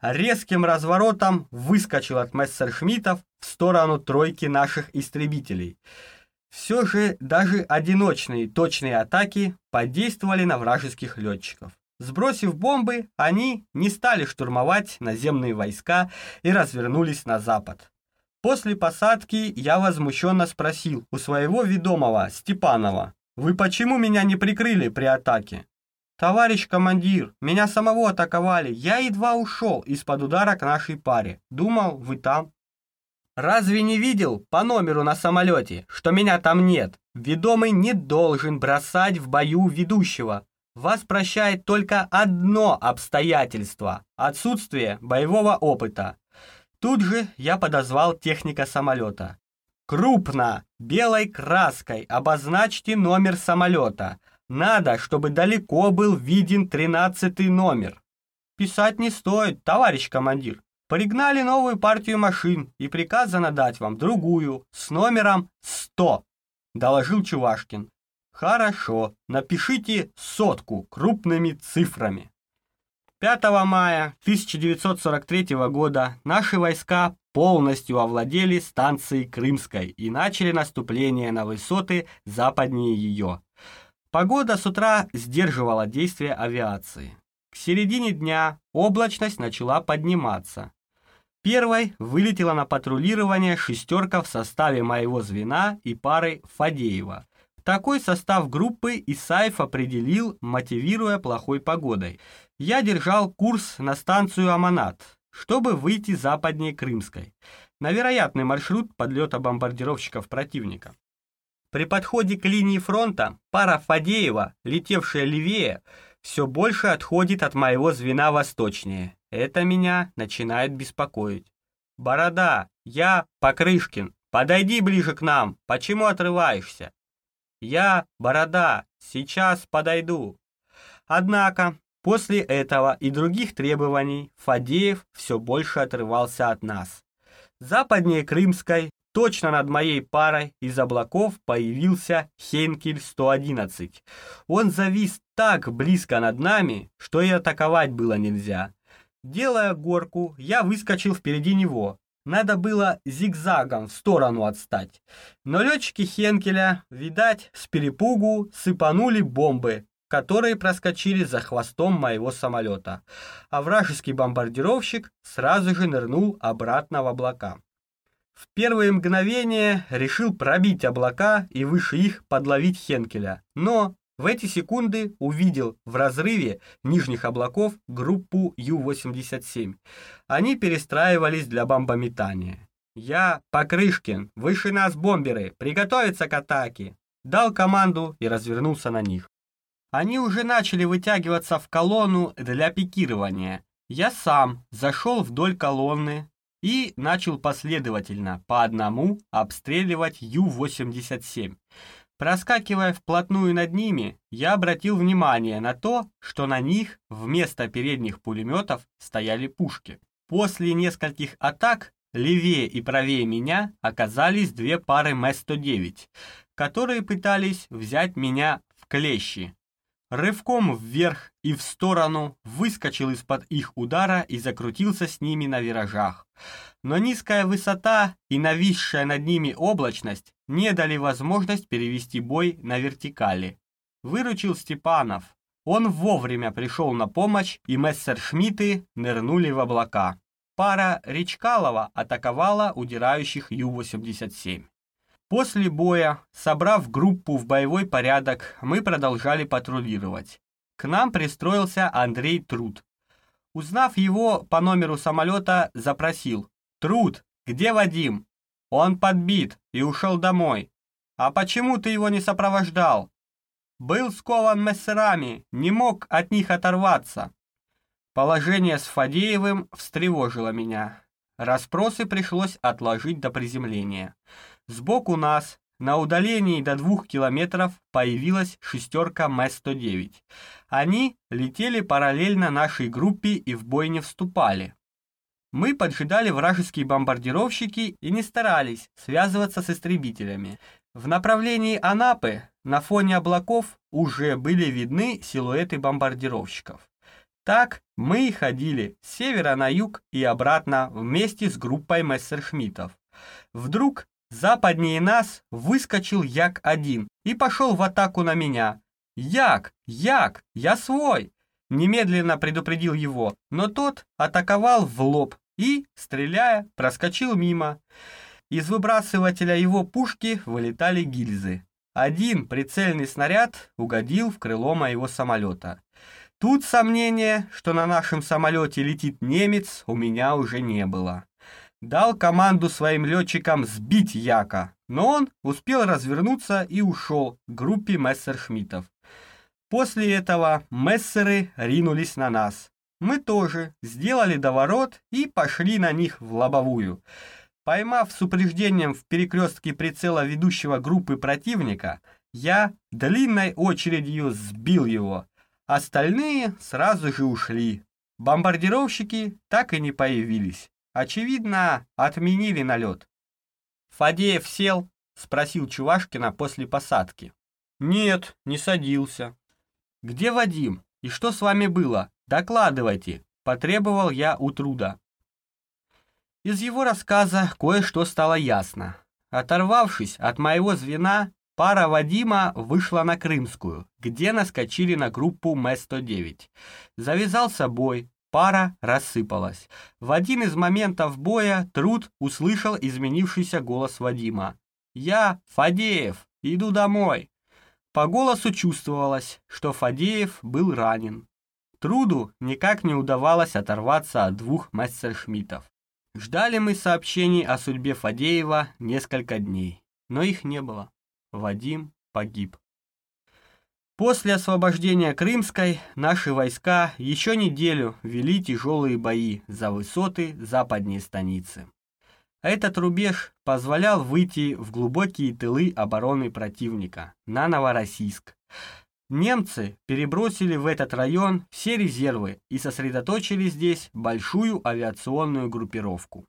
Резким разворотом выскочил от мессершмиттов в сторону тройки наших истребителей. Все же даже одиночные точные атаки подействовали на вражеских летчиков. Сбросив бомбы, они не стали штурмовать наземные войска и развернулись на запад. После посадки я возмущенно спросил у своего ведомого Степанова, «Вы почему меня не прикрыли при атаке?» «Товарищ командир, меня самого атаковали, я едва ушел из-под удара к нашей паре. Думал, вы там». «Разве не видел по номеру на самолете, что меня там нет? Ведомый не должен бросать в бою ведущего. Вас прощает только одно обстоятельство – отсутствие боевого опыта. Тут же я подозвал техника самолета. Крупно, белой краской обозначьте номер самолета. Надо, чтобы далеко был виден тринадцатый номер. Писать не стоит, товарищ командир. Пригнали новую партию машин и приказано дать вам другую с номером 100, доложил Чувашкин. Хорошо, напишите сотку крупными цифрами. 5 мая 1943 года наши войска полностью овладели станцией Крымской и начали наступление на высоты западнее ее. Погода с утра сдерживала действия авиации. К середине дня облачность начала подниматься. Первой вылетела на патрулирование шестерка в составе моего звена и пары Фадеева. Такой состав группы Исаев определил, мотивируя плохой погодой. Я держал курс на станцию Аманат, чтобы выйти западнее Крымской, на вероятный маршрут подлета бомбардировщиков противника. При подходе к линии фронта пара Фадеева, летевшая левее, все больше отходит от моего звена восточнее. Это меня начинает беспокоить. «Борода, я Покрышкин, подойди ближе к нам, почему отрываешься?» «Я, Борода, сейчас подойду». Однако, после этого и других требований Фадеев все больше отрывался от нас. Западнее Крымской, точно над моей парой, из облаков появился Хейнкель-111. Он завис так близко над нами, что и атаковать было нельзя. Делая горку, я выскочил впереди него, надо было зигзагом в сторону отстать. Но летчики Хенкеля, видать, с перепугу сыпанули бомбы, которые проскочили за хвостом моего самолета, а вражеский бомбардировщик сразу же нырнул обратно в облака. В первые мгновения решил пробить облака и выше их подловить Хенкеля, но в эти секунды увидел в разрыве нижних облаков группу Ю-87. Они перестраивались для бомбометания. «Я, Покрышкин, выше нас бомберы, приготовиться к атаке!» Дал команду и развернулся на них. Они уже начали вытягиваться в колонну для пикирования. Я сам зашел вдоль колонны и начал последовательно по одному обстреливать Ю-87. Проскакивая вплотную над ними, я обратил внимание на то, что на них вместо передних пулеметов стояли пушки. После нескольких атак левее и правее меня оказались две пары М-109, которые пытались взять меня в клещи. Рывком вверх и в сторону выскочил из-под их удара и закрутился с ними на виражах. Но низкая высота и нависшая над ними облачность не дали возможность перевести бой на вертикали. Выручил Степанов. Он вовремя пришел на помощь, и мессершмитты нырнули в облака. Пара Речкалова атаковала удирающих Ю-87. После боя, собрав группу в боевой порядок, мы продолжали патрулировать. К нам пристроился Андрей Труд. Узнав его по номеру самолета, запросил. «Труд, где Вадим?» Он подбит и ушел домой. А почему ты его не сопровождал? Был скован мессерами, не мог от них оторваться. Положение с Фадеевым встревожило меня. Распросы пришлось отложить до приземления. Сбоку нас, на удалении до двух километров, появилась шестерка М-109. Они летели параллельно нашей группе и в бой не вступали. Мы поджидали вражеские бомбардировщики и не старались связываться с истребителями. В направлении Анапы на фоне облаков уже были видны силуэты бомбардировщиков. Так мы ходили с севера на юг и обратно вместе с группой мессершмиттов. Вдруг западнее нас выскочил Як-1 и пошел в атаку на меня. «Як! Як! Я свой!» Немедленно предупредил его, но тот атаковал в лоб, и, стреляя, проскочил мимо. из выбрасывателя его пушки вылетали гильзы. Один прицельный снаряд угодил в крыло моего самолета. Тут сомнения, что на нашем самолете летит немец, у меня уже не было. Дал команду своим летчикам сбить Яка, но он успел развернуться и ушел к группе мессершмиттов. После этого мессеры ринулись на нас. Мы тоже сделали доворот и пошли на них в лобовую. Поймав с упреждением в перекрестке прицела ведущего группы противника, я длинной очередью сбил его. Остальные сразу же ушли. Бомбардировщики так и не появились. Очевидно, отменили налет. «Фадеев сел?» — спросил Чувашкина после посадки. «Нет, не садился. «Где Вадим? И что с вами было? Докладывайте!» – потребовал я у труда. Из его рассказа кое-что стало ясно. Оторвавшись от моего звена, пара Вадима вышла на Крымскую, где наскочили на группу М-109. Завязался бой, пара рассыпалась. В один из моментов боя Труд услышал изменившийся голос Вадима. «Я, Фадеев, иду домой!» По голосу чувствовалось, что Фадеев был ранен. Труду никак не удавалось оторваться от двух мастершмиттов. Ждали мы сообщений о судьбе Фадеева несколько дней, но их не было. Вадим погиб. После освобождения Крымской наши войска еще неделю вели тяжелые бои за высоты западней станицы. Этот рубеж позволял выйти в глубокие тылы обороны противника на Новороссийск. Немцы перебросили в этот район все резервы и сосредоточили здесь большую авиационную группировку.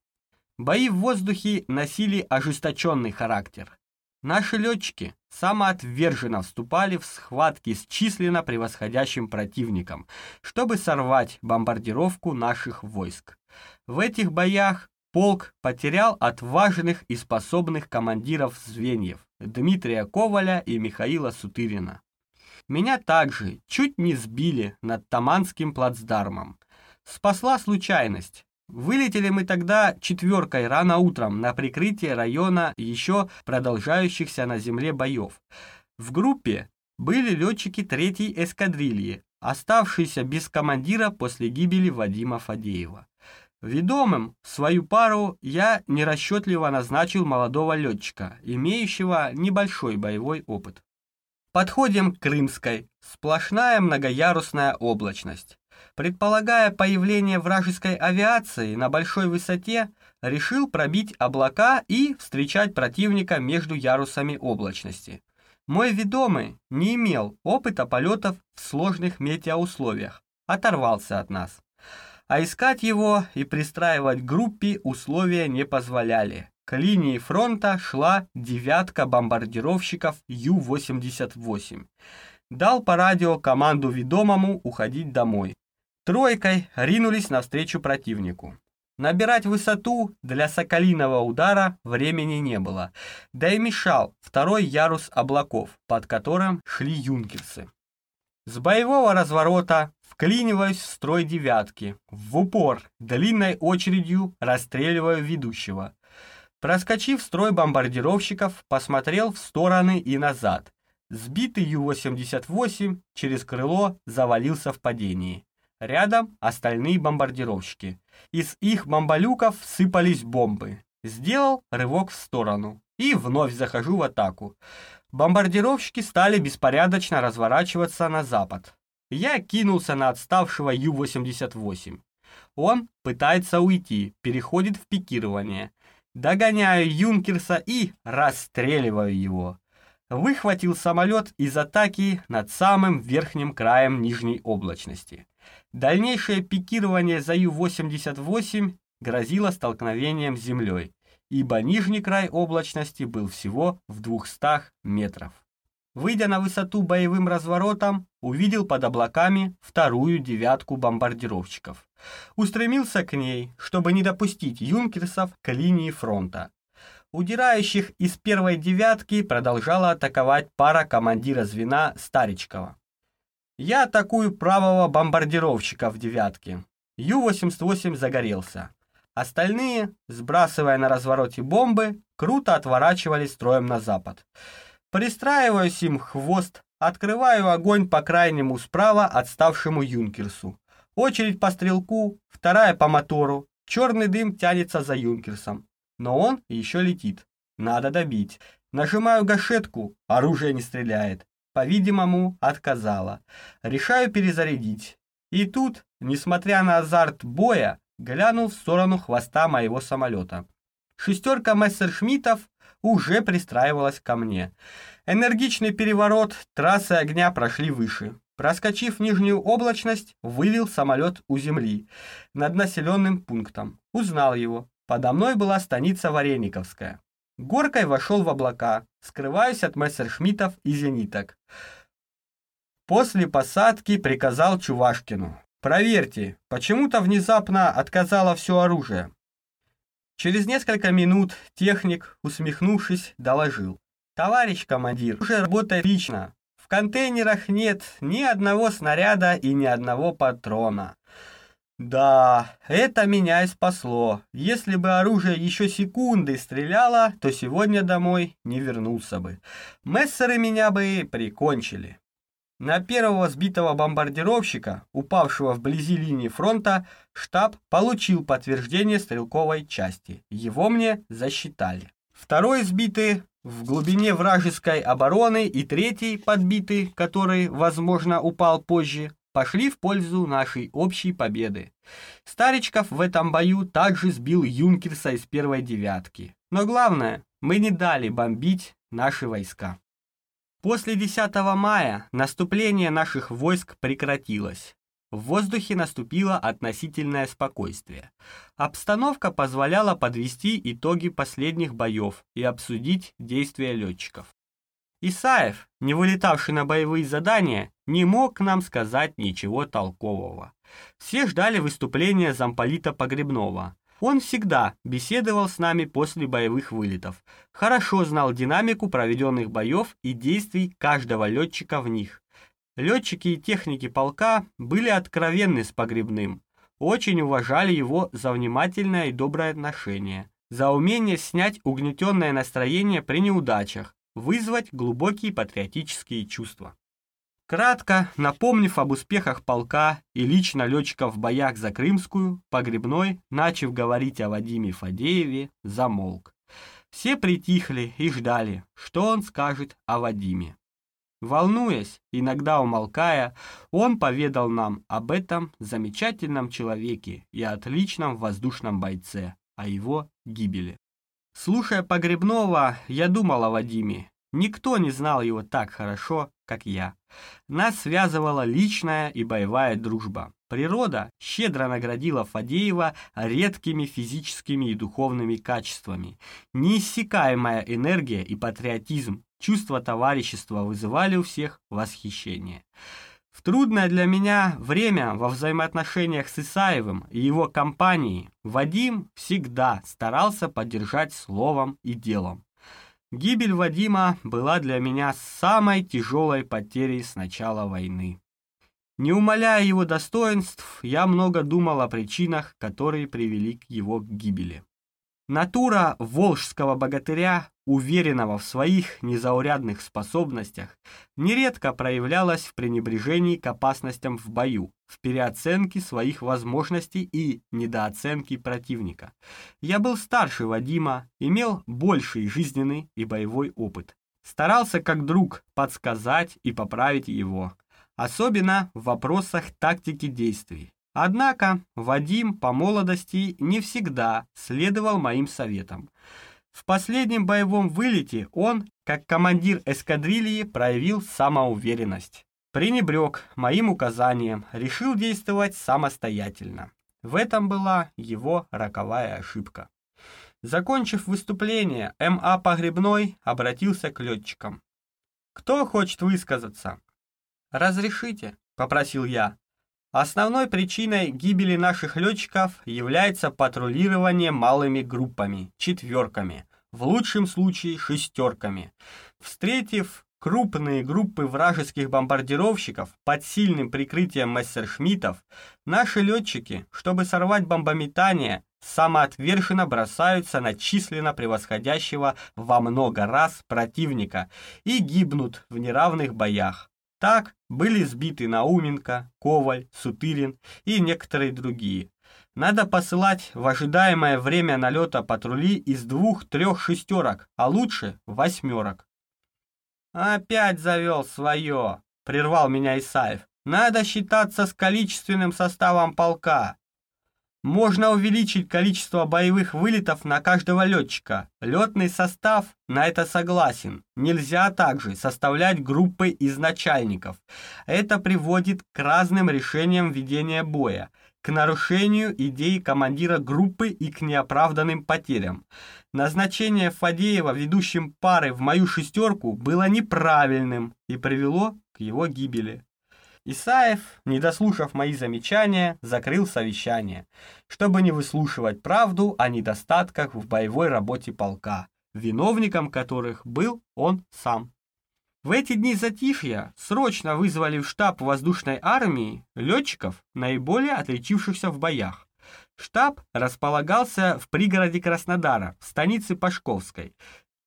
Бои в воздухе носили ожесточенный характер. Наши летчики самоотверженно вступали в схватки с численно превосходящим противником, чтобы сорвать бомбардировку наших войск. В этих боях полк потерял отважных и способных командиров звеньев Дмитрия Коваля и Михаила Сутырина. Меня также чуть не сбили над Таманским плацдармом. Спасла случайность. Вылетели мы тогда четверкой рано утром на прикрытие района еще продолжающихся на земле боев. В группе были летчики третьей эскадрильи, оставшиеся без командира после гибели Вадима Фадеева. Ведомым в свою пару я нерасчетливо назначил молодого летчика, имеющего небольшой боевой опыт. Подходим к Крымской. Сплошная многоярусная облачность. Предполагая появление вражеской авиации на большой высоте, решил пробить облака и встречать противника между ярусами облачности. Мой ведомый не имел опыта полетов в сложных метеоусловиях, оторвался от нас а искать его и пристраивать группе условия не позволяли. К линии фронта шла девятка бомбардировщиков Ю-88. Дал по радио команду ведомому уходить домой. Тройкой ринулись навстречу противнику. Набирать высоту для соколиного удара времени не было, да и мешал второй ярус облаков, под которым шли юнкерсы. С боевого разворота вклиниваюсь в строй девятки, в упор, длинной очередью расстреливаю ведущего. Проскочив строй бомбардировщиков, посмотрел в стороны и назад. Сбитый Ю-88 через крыло завалился в падении. Рядом остальные бомбардировщики. Из их бомболюков сыпались бомбы. Сделал рывок в сторону и вновь захожу в атаку. Бомбардировщики стали беспорядочно разворачиваться на запад. Я кинулся на отставшего Ю-88. Он пытается уйти, переходит в пикирование. Догоняю Юнкерса и расстреливаю его. Выхватил самолет из атаки над самым верхним краем нижней облачности. Дальнейшее пикирование за Ю-88 грозило столкновением с землей ибо нижний край облачности был всего в 200 метров. Выйдя на высоту боевым разворотом, увидел под облаками вторую девятку бомбардировщиков. Устремился к ней, чтобы не допустить юнкерсов к линии фронта. Удирающих из первой девятки продолжала атаковать пара командира звена Старичкова. Я атакую правого бомбардировщика в девятке. Ю-88 загорелся. Остальные, сбрасывая на развороте бомбы, круто отворачивались строем на запад. Пристраиваюсь им хвост, открываю огонь по крайнему справа отставшему юнкерсу. Очередь по стрелку, вторая по мотору. Черный дым тянется за юнкерсом. Но он еще летит. Надо добить. Нажимаю гашетку, оружие не стреляет. По-видимому, отказала. Решаю перезарядить. И тут, несмотря на азарт боя, глянул в сторону хвоста моего самолета. Шестерка мессершмиттов уже пристраивалась ко мне. Энергичный переворот, трассы огня прошли выше. Проскочив нижнюю облачность, вывел самолет у земли над населенным пунктом. Узнал его. Подо мной была станица Варениковская. Горкой вошел в облака, скрываясь от мессершмиттов и зениток. После посадки приказал Чувашкину. «Проверьте, почему-то внезапно отказало все оружие». Через несколько минут техник, усмехнувшись, доложил. «Товарищ командир, уже работает лично. В контейнерах нет ни одного снаряда и ни одного патрона. Да, это меня и спасло. Если бы оружие еще секунды стреляло, то сегодня домой не вернулся бы. Мессеры меня бы прикончили. На первого сбитого бомбардировщика, упавшего вблизи линии фронта, штаб получил подтверждение стрелковой части. Его мне засчитали. Второй сбитый в глубине вражеской обороны и третий подбитый, который, возможно, упал позже, пошли в пользу нашей общей победы. Старичков в этом бою также сбил юнкерса из первой девятки. Но главное, мы не дали бомбить наши войска. После 10 мая наступление наших войск прекратилось. В воздухе наступило относительное спокойствие. Обстановка позволяла подвести итоги последних боев и обсудить действия летчиков. Исаев, не вылетавший на боевые задания, не мог нам сказать ничего толкового. Все ждали выступления замполита Погребного. Он всегда беседовал с нами после боевых вылетов, хорошо знал динамику проведенных боев и действий каждого летчика в них. Летчики и техники полка были откровенны с Погребным, очень уважали его за внимательное и доброе отношение, за умение снять угнетенное настроение при неудачах, вызвать глубокие патриотические чувства. Кратко напомнив об успехах полка и лично летчиков в боях за Крымскую, Погребной, начав говорить о Вадиме Фадееве, замолк. Все притихли и ждали, что он скажет о Вадиме. Волнуясь, иногда умолкая, он поведал нам об этом замечательном человеке и отличном воздушном бойце, о его гибели. Слушая Погребного, я думал о Вадиме. Никто не знал его так хорошо, как я. Нас связывала личная и боевая дружба. Природа щедро наградила Фадеева редкими физическими и духовными качествами. Неиссякаемая энергия и патриотизм, чувство товарищества вызывали у всех восхищение. В трудное для меня время во взаимоотношениях с Исаевым и его компанией Вадим всегда старался поддержать словом и делом. Гибель Вадима была для меня самой тяжелой потерей с начала войны. Не умаляя его достоинств, я много думал о причинах, которые привели к его гибели. Натура волжского богатыря, уверенного в своих незаурядных способностях, нередко проявлялась в пренебрежении к опасностям в бою, в переоценке своих возможностей и недооценке противника. Я был старше Вадима, имел больший жизненный и боевой опыт. Старался как друг подсказать и поправить его, особенно в вопросах тактики действий. Однако Вадим по молодости не всегда следовал моим советам. В последнем боевом вылете он, как командир эскадрильи, проявил самоуверенность. Пренебрег моим указаниям, решил действовать самостоятельно. В этом была его роковая ошибка. Закончив выступление, М.А. Погребной обратился к летчикам. «Кто хочет высказаться?» «Разрешите», — попросил я. Основной причиной гибели наших летчиков является патрулирование малыми группами, четверками, в лучшем случае шестерками. Встретив крупные группы вражеских бомбардировщиков под сильным прикрытием мессершмиттов, наши летчики, чтобы сорвать бомбометание, самоотверженно бросаются на численно превосходящего во много раз противника и гибнут в неравных боях. Так были сбиты Науменко, Коваль, Сутырин и некоторые другие. Надо посылать в ожидаемое время налета патрули из двух-трех шестерок, а лучше восьмерок. «Опять завел свое!» — прервал меня Исаев. «Надо считаться с количественным составом полка. Можно увеличить количество боевых вылетов на каждого летчика. Летный состав на это согласен. Нельзя также составлять группы из начальников. Это приводит к разным решениям ведения боя, к нарушению идеи командира группы и к неоправданным потерям. Назначение Фадеева ведущим пары в мою шестерку было неправильным и привело к его гибели. Исаев, не дослушав мои замечания, закрыл совещание, чтобы не выслушивать правду о недостатках в боевой работе полка, виновником которых был он сам. В эти дни затишья срочно вызвали в штаб воздушной армии летчиков, наиболее отличившихся в боях. Штаб располагался в пригороде Краснодара, в станице Пашковской.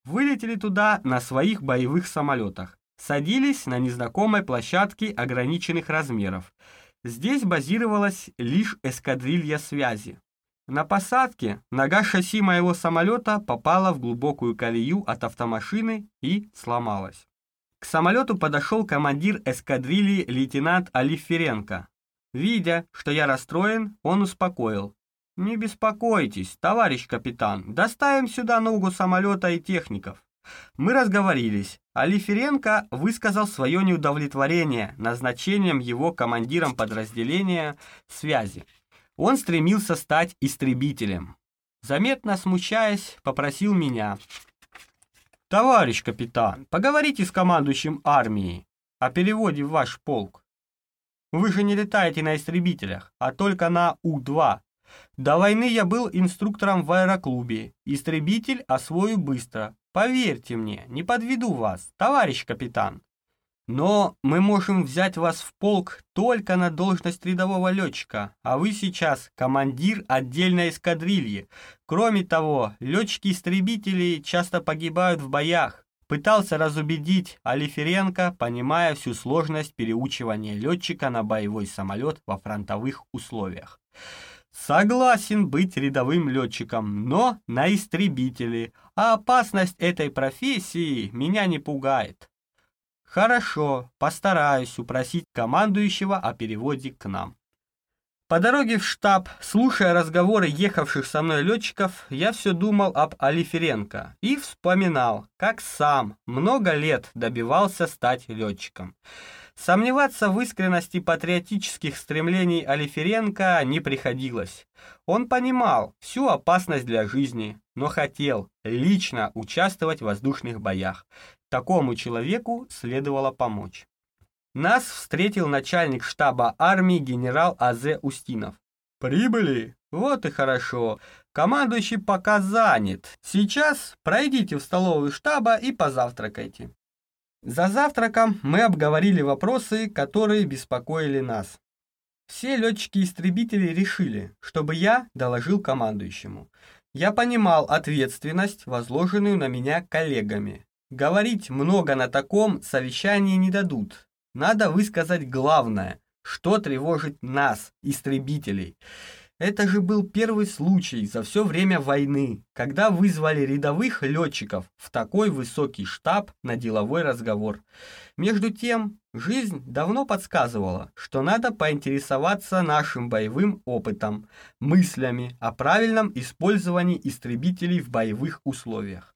Вылетели туда на своих боевых самолетах садились на незнакомой площадке ограниченных размеров. Здесь базировалась лишь эскадрилья связи. На посадке нога шасси моего самолета попала в глубокую колею от автомашины и сломалась. К самолету подошел командир эскадрильи лейтенант Алиференко. Видя, что я расстроен, он успокоил. «Не беспокойтесь, товарищ капитан, доставим сюда ногу самолета и техников». Мы разговорились. Алиференко высказал свое неудовлетворение назначением его командиром подразделения связи. Он стремился стать истребителем. Заметно смущаясь, попросил меня. «Товарищ капитан, поговорите с командующим армией о переводе в ваш полк. Вы же не летаете на истребителях, а только на У-2. До войны я был инструктором в аэроклубе. Истребитель освою быстро, Поверьте мне, не подведу вас, товарищ капитан. Но мы можем взять вас в полк только на должность рядового летчика, а вы сейчас командир отдельной эскадрильи. Кроме того, летчики-истребители часто погибают в боях. Пытался разубедить Алиференко, понимая всю сложность переучивания летчика на боевой самолет во фронтовых условиях. Согласен быть рядовым летчиком, но на истребители, а опасность этой профессии меня не пугает. Хорошо, постараюсь упросить командующего о переводе к нам. По дороге в штаб, слушая разговоры ехавших со мной летчиков, я все думал об Алиференко и вспоминал, как сам много лет добивался стать летчиком. Сомневаться в искренности патриотических стремлений Алиференко не приходилось. Он понимал всю опасность для жизни, но хотел лично участвовать в воздушных боях. Такому человеку следовало помочь. Нас встретил начальник штаба армии генерал А.З. Устинов. «Прибыли? Вот и хорошо. Командующий пока занят. Сейчас пройдите в столовую штаба и позавтракайте». За завтраком мы обговорили вопросы, которые беспокоили нас. Все летчики-истребители решили, чтобы я доложил командующему. Я понимал ответственность, возложенную на меня коллегами. Говорить много на таком совещании не дадут. Надо высказать главное, что тревожит нас, истребителей. Это же был первый случай за все время войны, когда вызвали рядовых летчиков в такой высокий штаб на деловой разговор. Между тем, жизнь давно подсказывала, что надо поинтересоваться нашим боевым опытом, мыслями о правильном использовании истребителей в боевых условиях.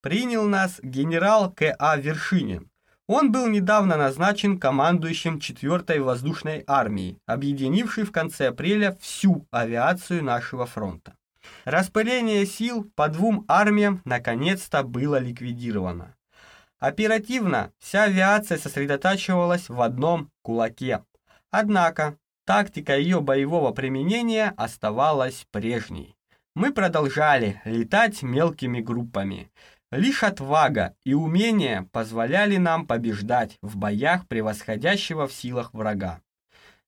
Принял нас генерал К.А. Вершинин, он был недавно назначен командующим 4-й воздушной армии, объединившей в конце апреля всю авиацию нашего фронта. Распыление сил по двум армиям наконец-то было ликвидировано. Оперативно вся авиация сосредотачивалась в одном кулаке. Однако тактика ее боевого применения оставалась прежней. Мы продолжали летать мелкими группами, Лишь отвага и умение позволяли нам побеждать в боях превосходящего в силах врага.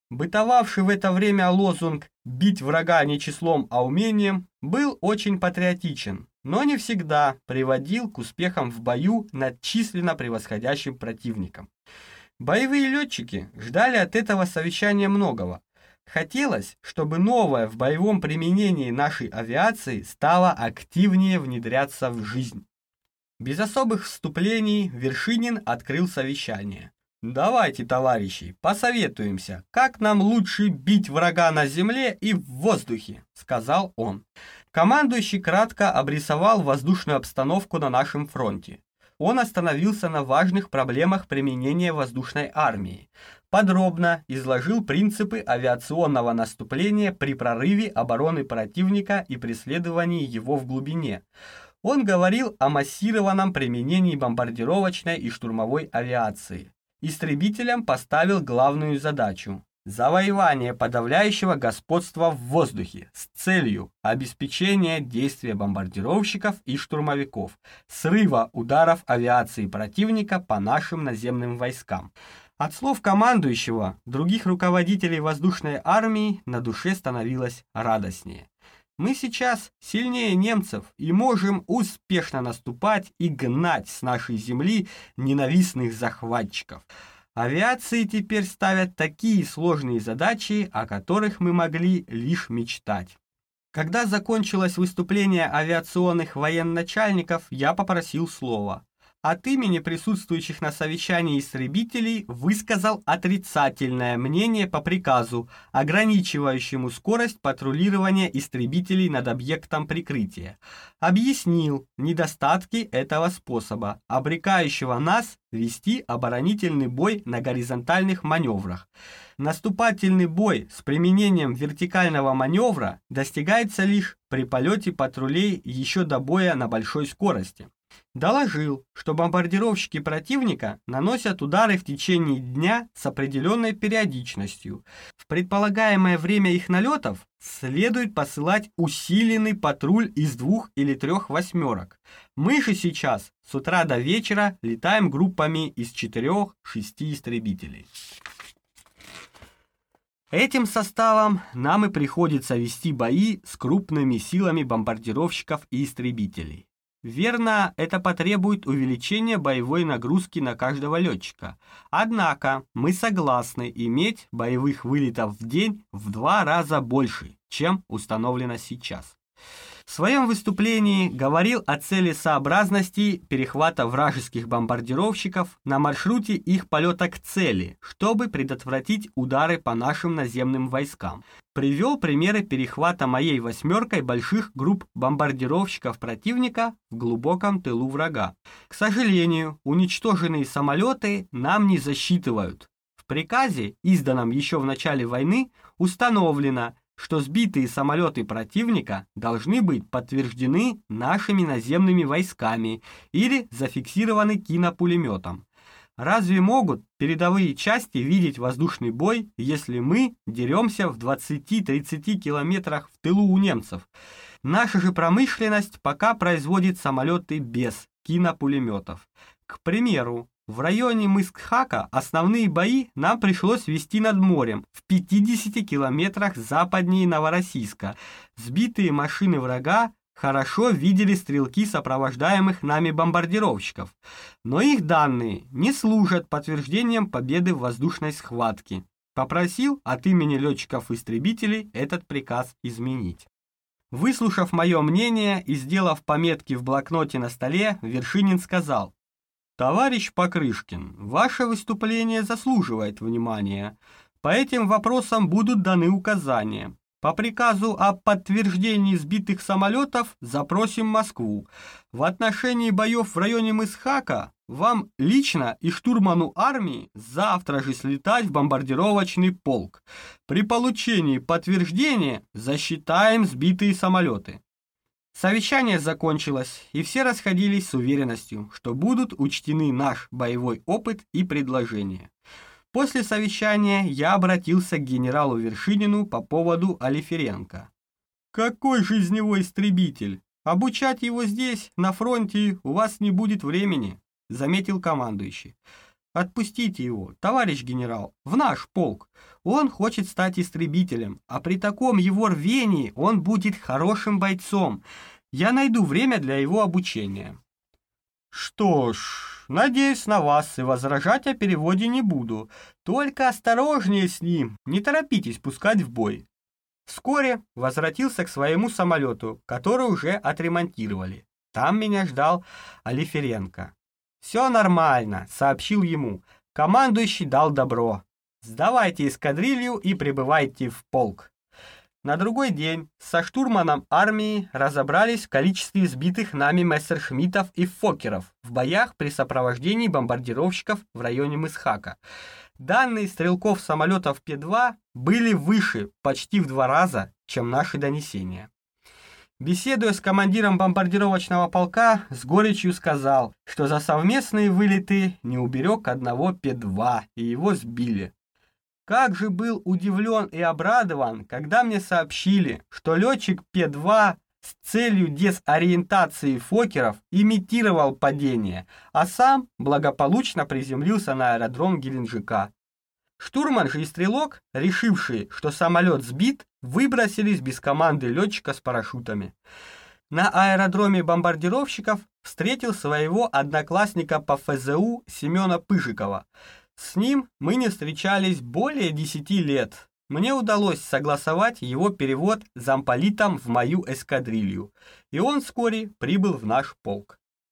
бытовавший в это время лозунг «бить врага не числом, а умением» был очень патриотичен, но не всегда приводил к успехам в бою над численно превосходящим противником. Боевые летчики ждали от этого совещания многого. Хотелось, чтобы новое в боевом применении нашей авиации стало активнее внедряться в жизнь. Без особых вступлений Вершинин открыл совещание. «Давайте, товарищи, посоветуемся, как нам лучше бить врага на земле и в воздухе», — сказал он. Командующий кратко обрисовал воздушную обстановку на нашем фронте. Он остановился на важных проблемах применения воздушной армии. Подробно изложил принципы авиационного наступления при прорыве обороны противника и преследовании его в глубине. Он говорил о массированном применении бомбардировочной и штурмовой авиации истребителям поставил главную задачу – завоевание подавляющего господства в воздухе с целью обеспечения действия бомбардировщиков и штурмовиков, срыва ударов авиации противника по нашим наземным войскам. От слов командующего, других руководителей воздушной армии на душе становилось радостнее. Мы сейчас сильнее немцев и можем успешно наступать и гнать с нашей земли ненавистных захватчиков. Авиации теперь ставят такие сложные задачи, о которых мы могли лишь мечтать. Когда закончилось выступление авиационных военачальников, я попросил слова от имени присутствующих на совещании истребителей высказал отрицательное мнение по приказу, ограничивающему скорость патрулирования истребителей над объектом прикрытия. Объяснил недостатки этого способа, обрекающего нас вести оборонительный бой на горизонтальных маневрах. Наступательный бой с применением вертикального маневра достигается лишь при полете патрулей еще до боя на большой скорости. Доложил, что бомбардировщики противника наносят удары в течение дня с определенной периодичностью. В предполагаемое время их налетов следует посылать усиленный патруль из двух или трех восьмерок. Мы же сейчас с утра до вечера летаем группами из четырех-шести истребителей. Этим составом нам и приходится вести бои с крупными силами бомбардировщиков и истребителей. Верно, это потребует увеличения боевой нагрузки на каждого летчика. Однако мы согласны иметь боевых вылетов в день в два раза больше, чем установлено сейчас в своем выступлении говорил о целесообразности перехвата вражеских бомбардировщиков на маршруте их полета к цели, чтобы предотвратить удары по нашим наземным войскам. Привел примеры перехвата моей восьмеркой больших групп бомбардировщиков противника в глубоком тылу врага. К сожалению, уничтоженные самолеты нам не засчитывают. В приказе, изданном еще в начале войны, установлено, что сбитые самолеты противника должны быть подтверждены нашими наземными войсками или зафиксированы кинопулеметом. Разве могут передовые части видеть воздушный бой, если мы деремся в 20-30 километрах в тылу у немцев? Наша же промышленность пока производит самолеты без кинопулеметов. К примеру, в районе Мыскхака основные бои нам пришлось вести над морем, в 50 километрах западнее Новороссийска. Сбитые машины врага хорошо видели стрелки сопровождаемых нами бомбардировщиков, но их данные не служат подтверждением победы в воздушной схватке. Попросил от имени летчиков-истребителей этот приказ изменить. Выслушав мое мнение и сделав пометки в блокноте на столе, Вершинин сказал, Товарищ Покрышкин, ваше выступление заслуживает внимания. По этим вопросам будут даны указания. По приказу о подтверждении сбитых самолетов запросим Москву. В отношении боев в районе Мысхака вам лично и штурману армии завтра же слетать в бомбардировочный полк. При получении подтверждения засчитаем сбитые самолеты. Совещание закончилось, и все расходились с уверенностью, что будут учтены наш боевой опыт и предложения. После совещания я обратился к генералу Вершинину по поводу Алиференко. «Какой же из него истребитель? Обучать его здесь, на фронте, у вас не будет времени», заметил командующий. Отпустите его, товарищ генерал, в наш полк. Он хочет стать истребителем, а при таком его рвении он будет хорошим бойцом. Я найду время для его обучения. Что ж, надеюсь на вас и возражать о переводе не буду. Только осторожнее с ним, не торопитесь пускать в бой. Вскоре возвратился к своему самолету, который уже отремонтировали. Там меня ждал Алиференко. «Все нормально», — сообщил ему. Командующий дал добро. «Сдавайте эскадрилью и прибывайте в полк». На другой день со штурманом армии разобрались в количестве сбитых нами мессершмиттов и фокеров в боях при сопровождении бомбардировщиков в районе Мысхака. Данные стрелков самолетов П-2 были выше почти в два раза, чем наши донесения. Беседуя с командиром бомбардировочного полка, с горечью сказал, что за совместные вылеты не уберег одного Пе-2, и его сбили. Как же был удивлен и обрадован, когда мне сообщили, что летчик Пе-2 с целью дезориентации фокеров имитировал падение, а сам благополучно приземлился на аэродром Геленджика. Штурман же и стрелок, решившие, что самолет сбит, выбросились без команды летчика с парашютами. На аэродроме бомбардировщиков встретил своего одноклассника по ФЗУ Семена Пыжикова. С ним мы не встречались более 10 лет, мне удалось согласовать его перевод замполитом в мою эскадрилью, и он вскоре прибыл в наш полк.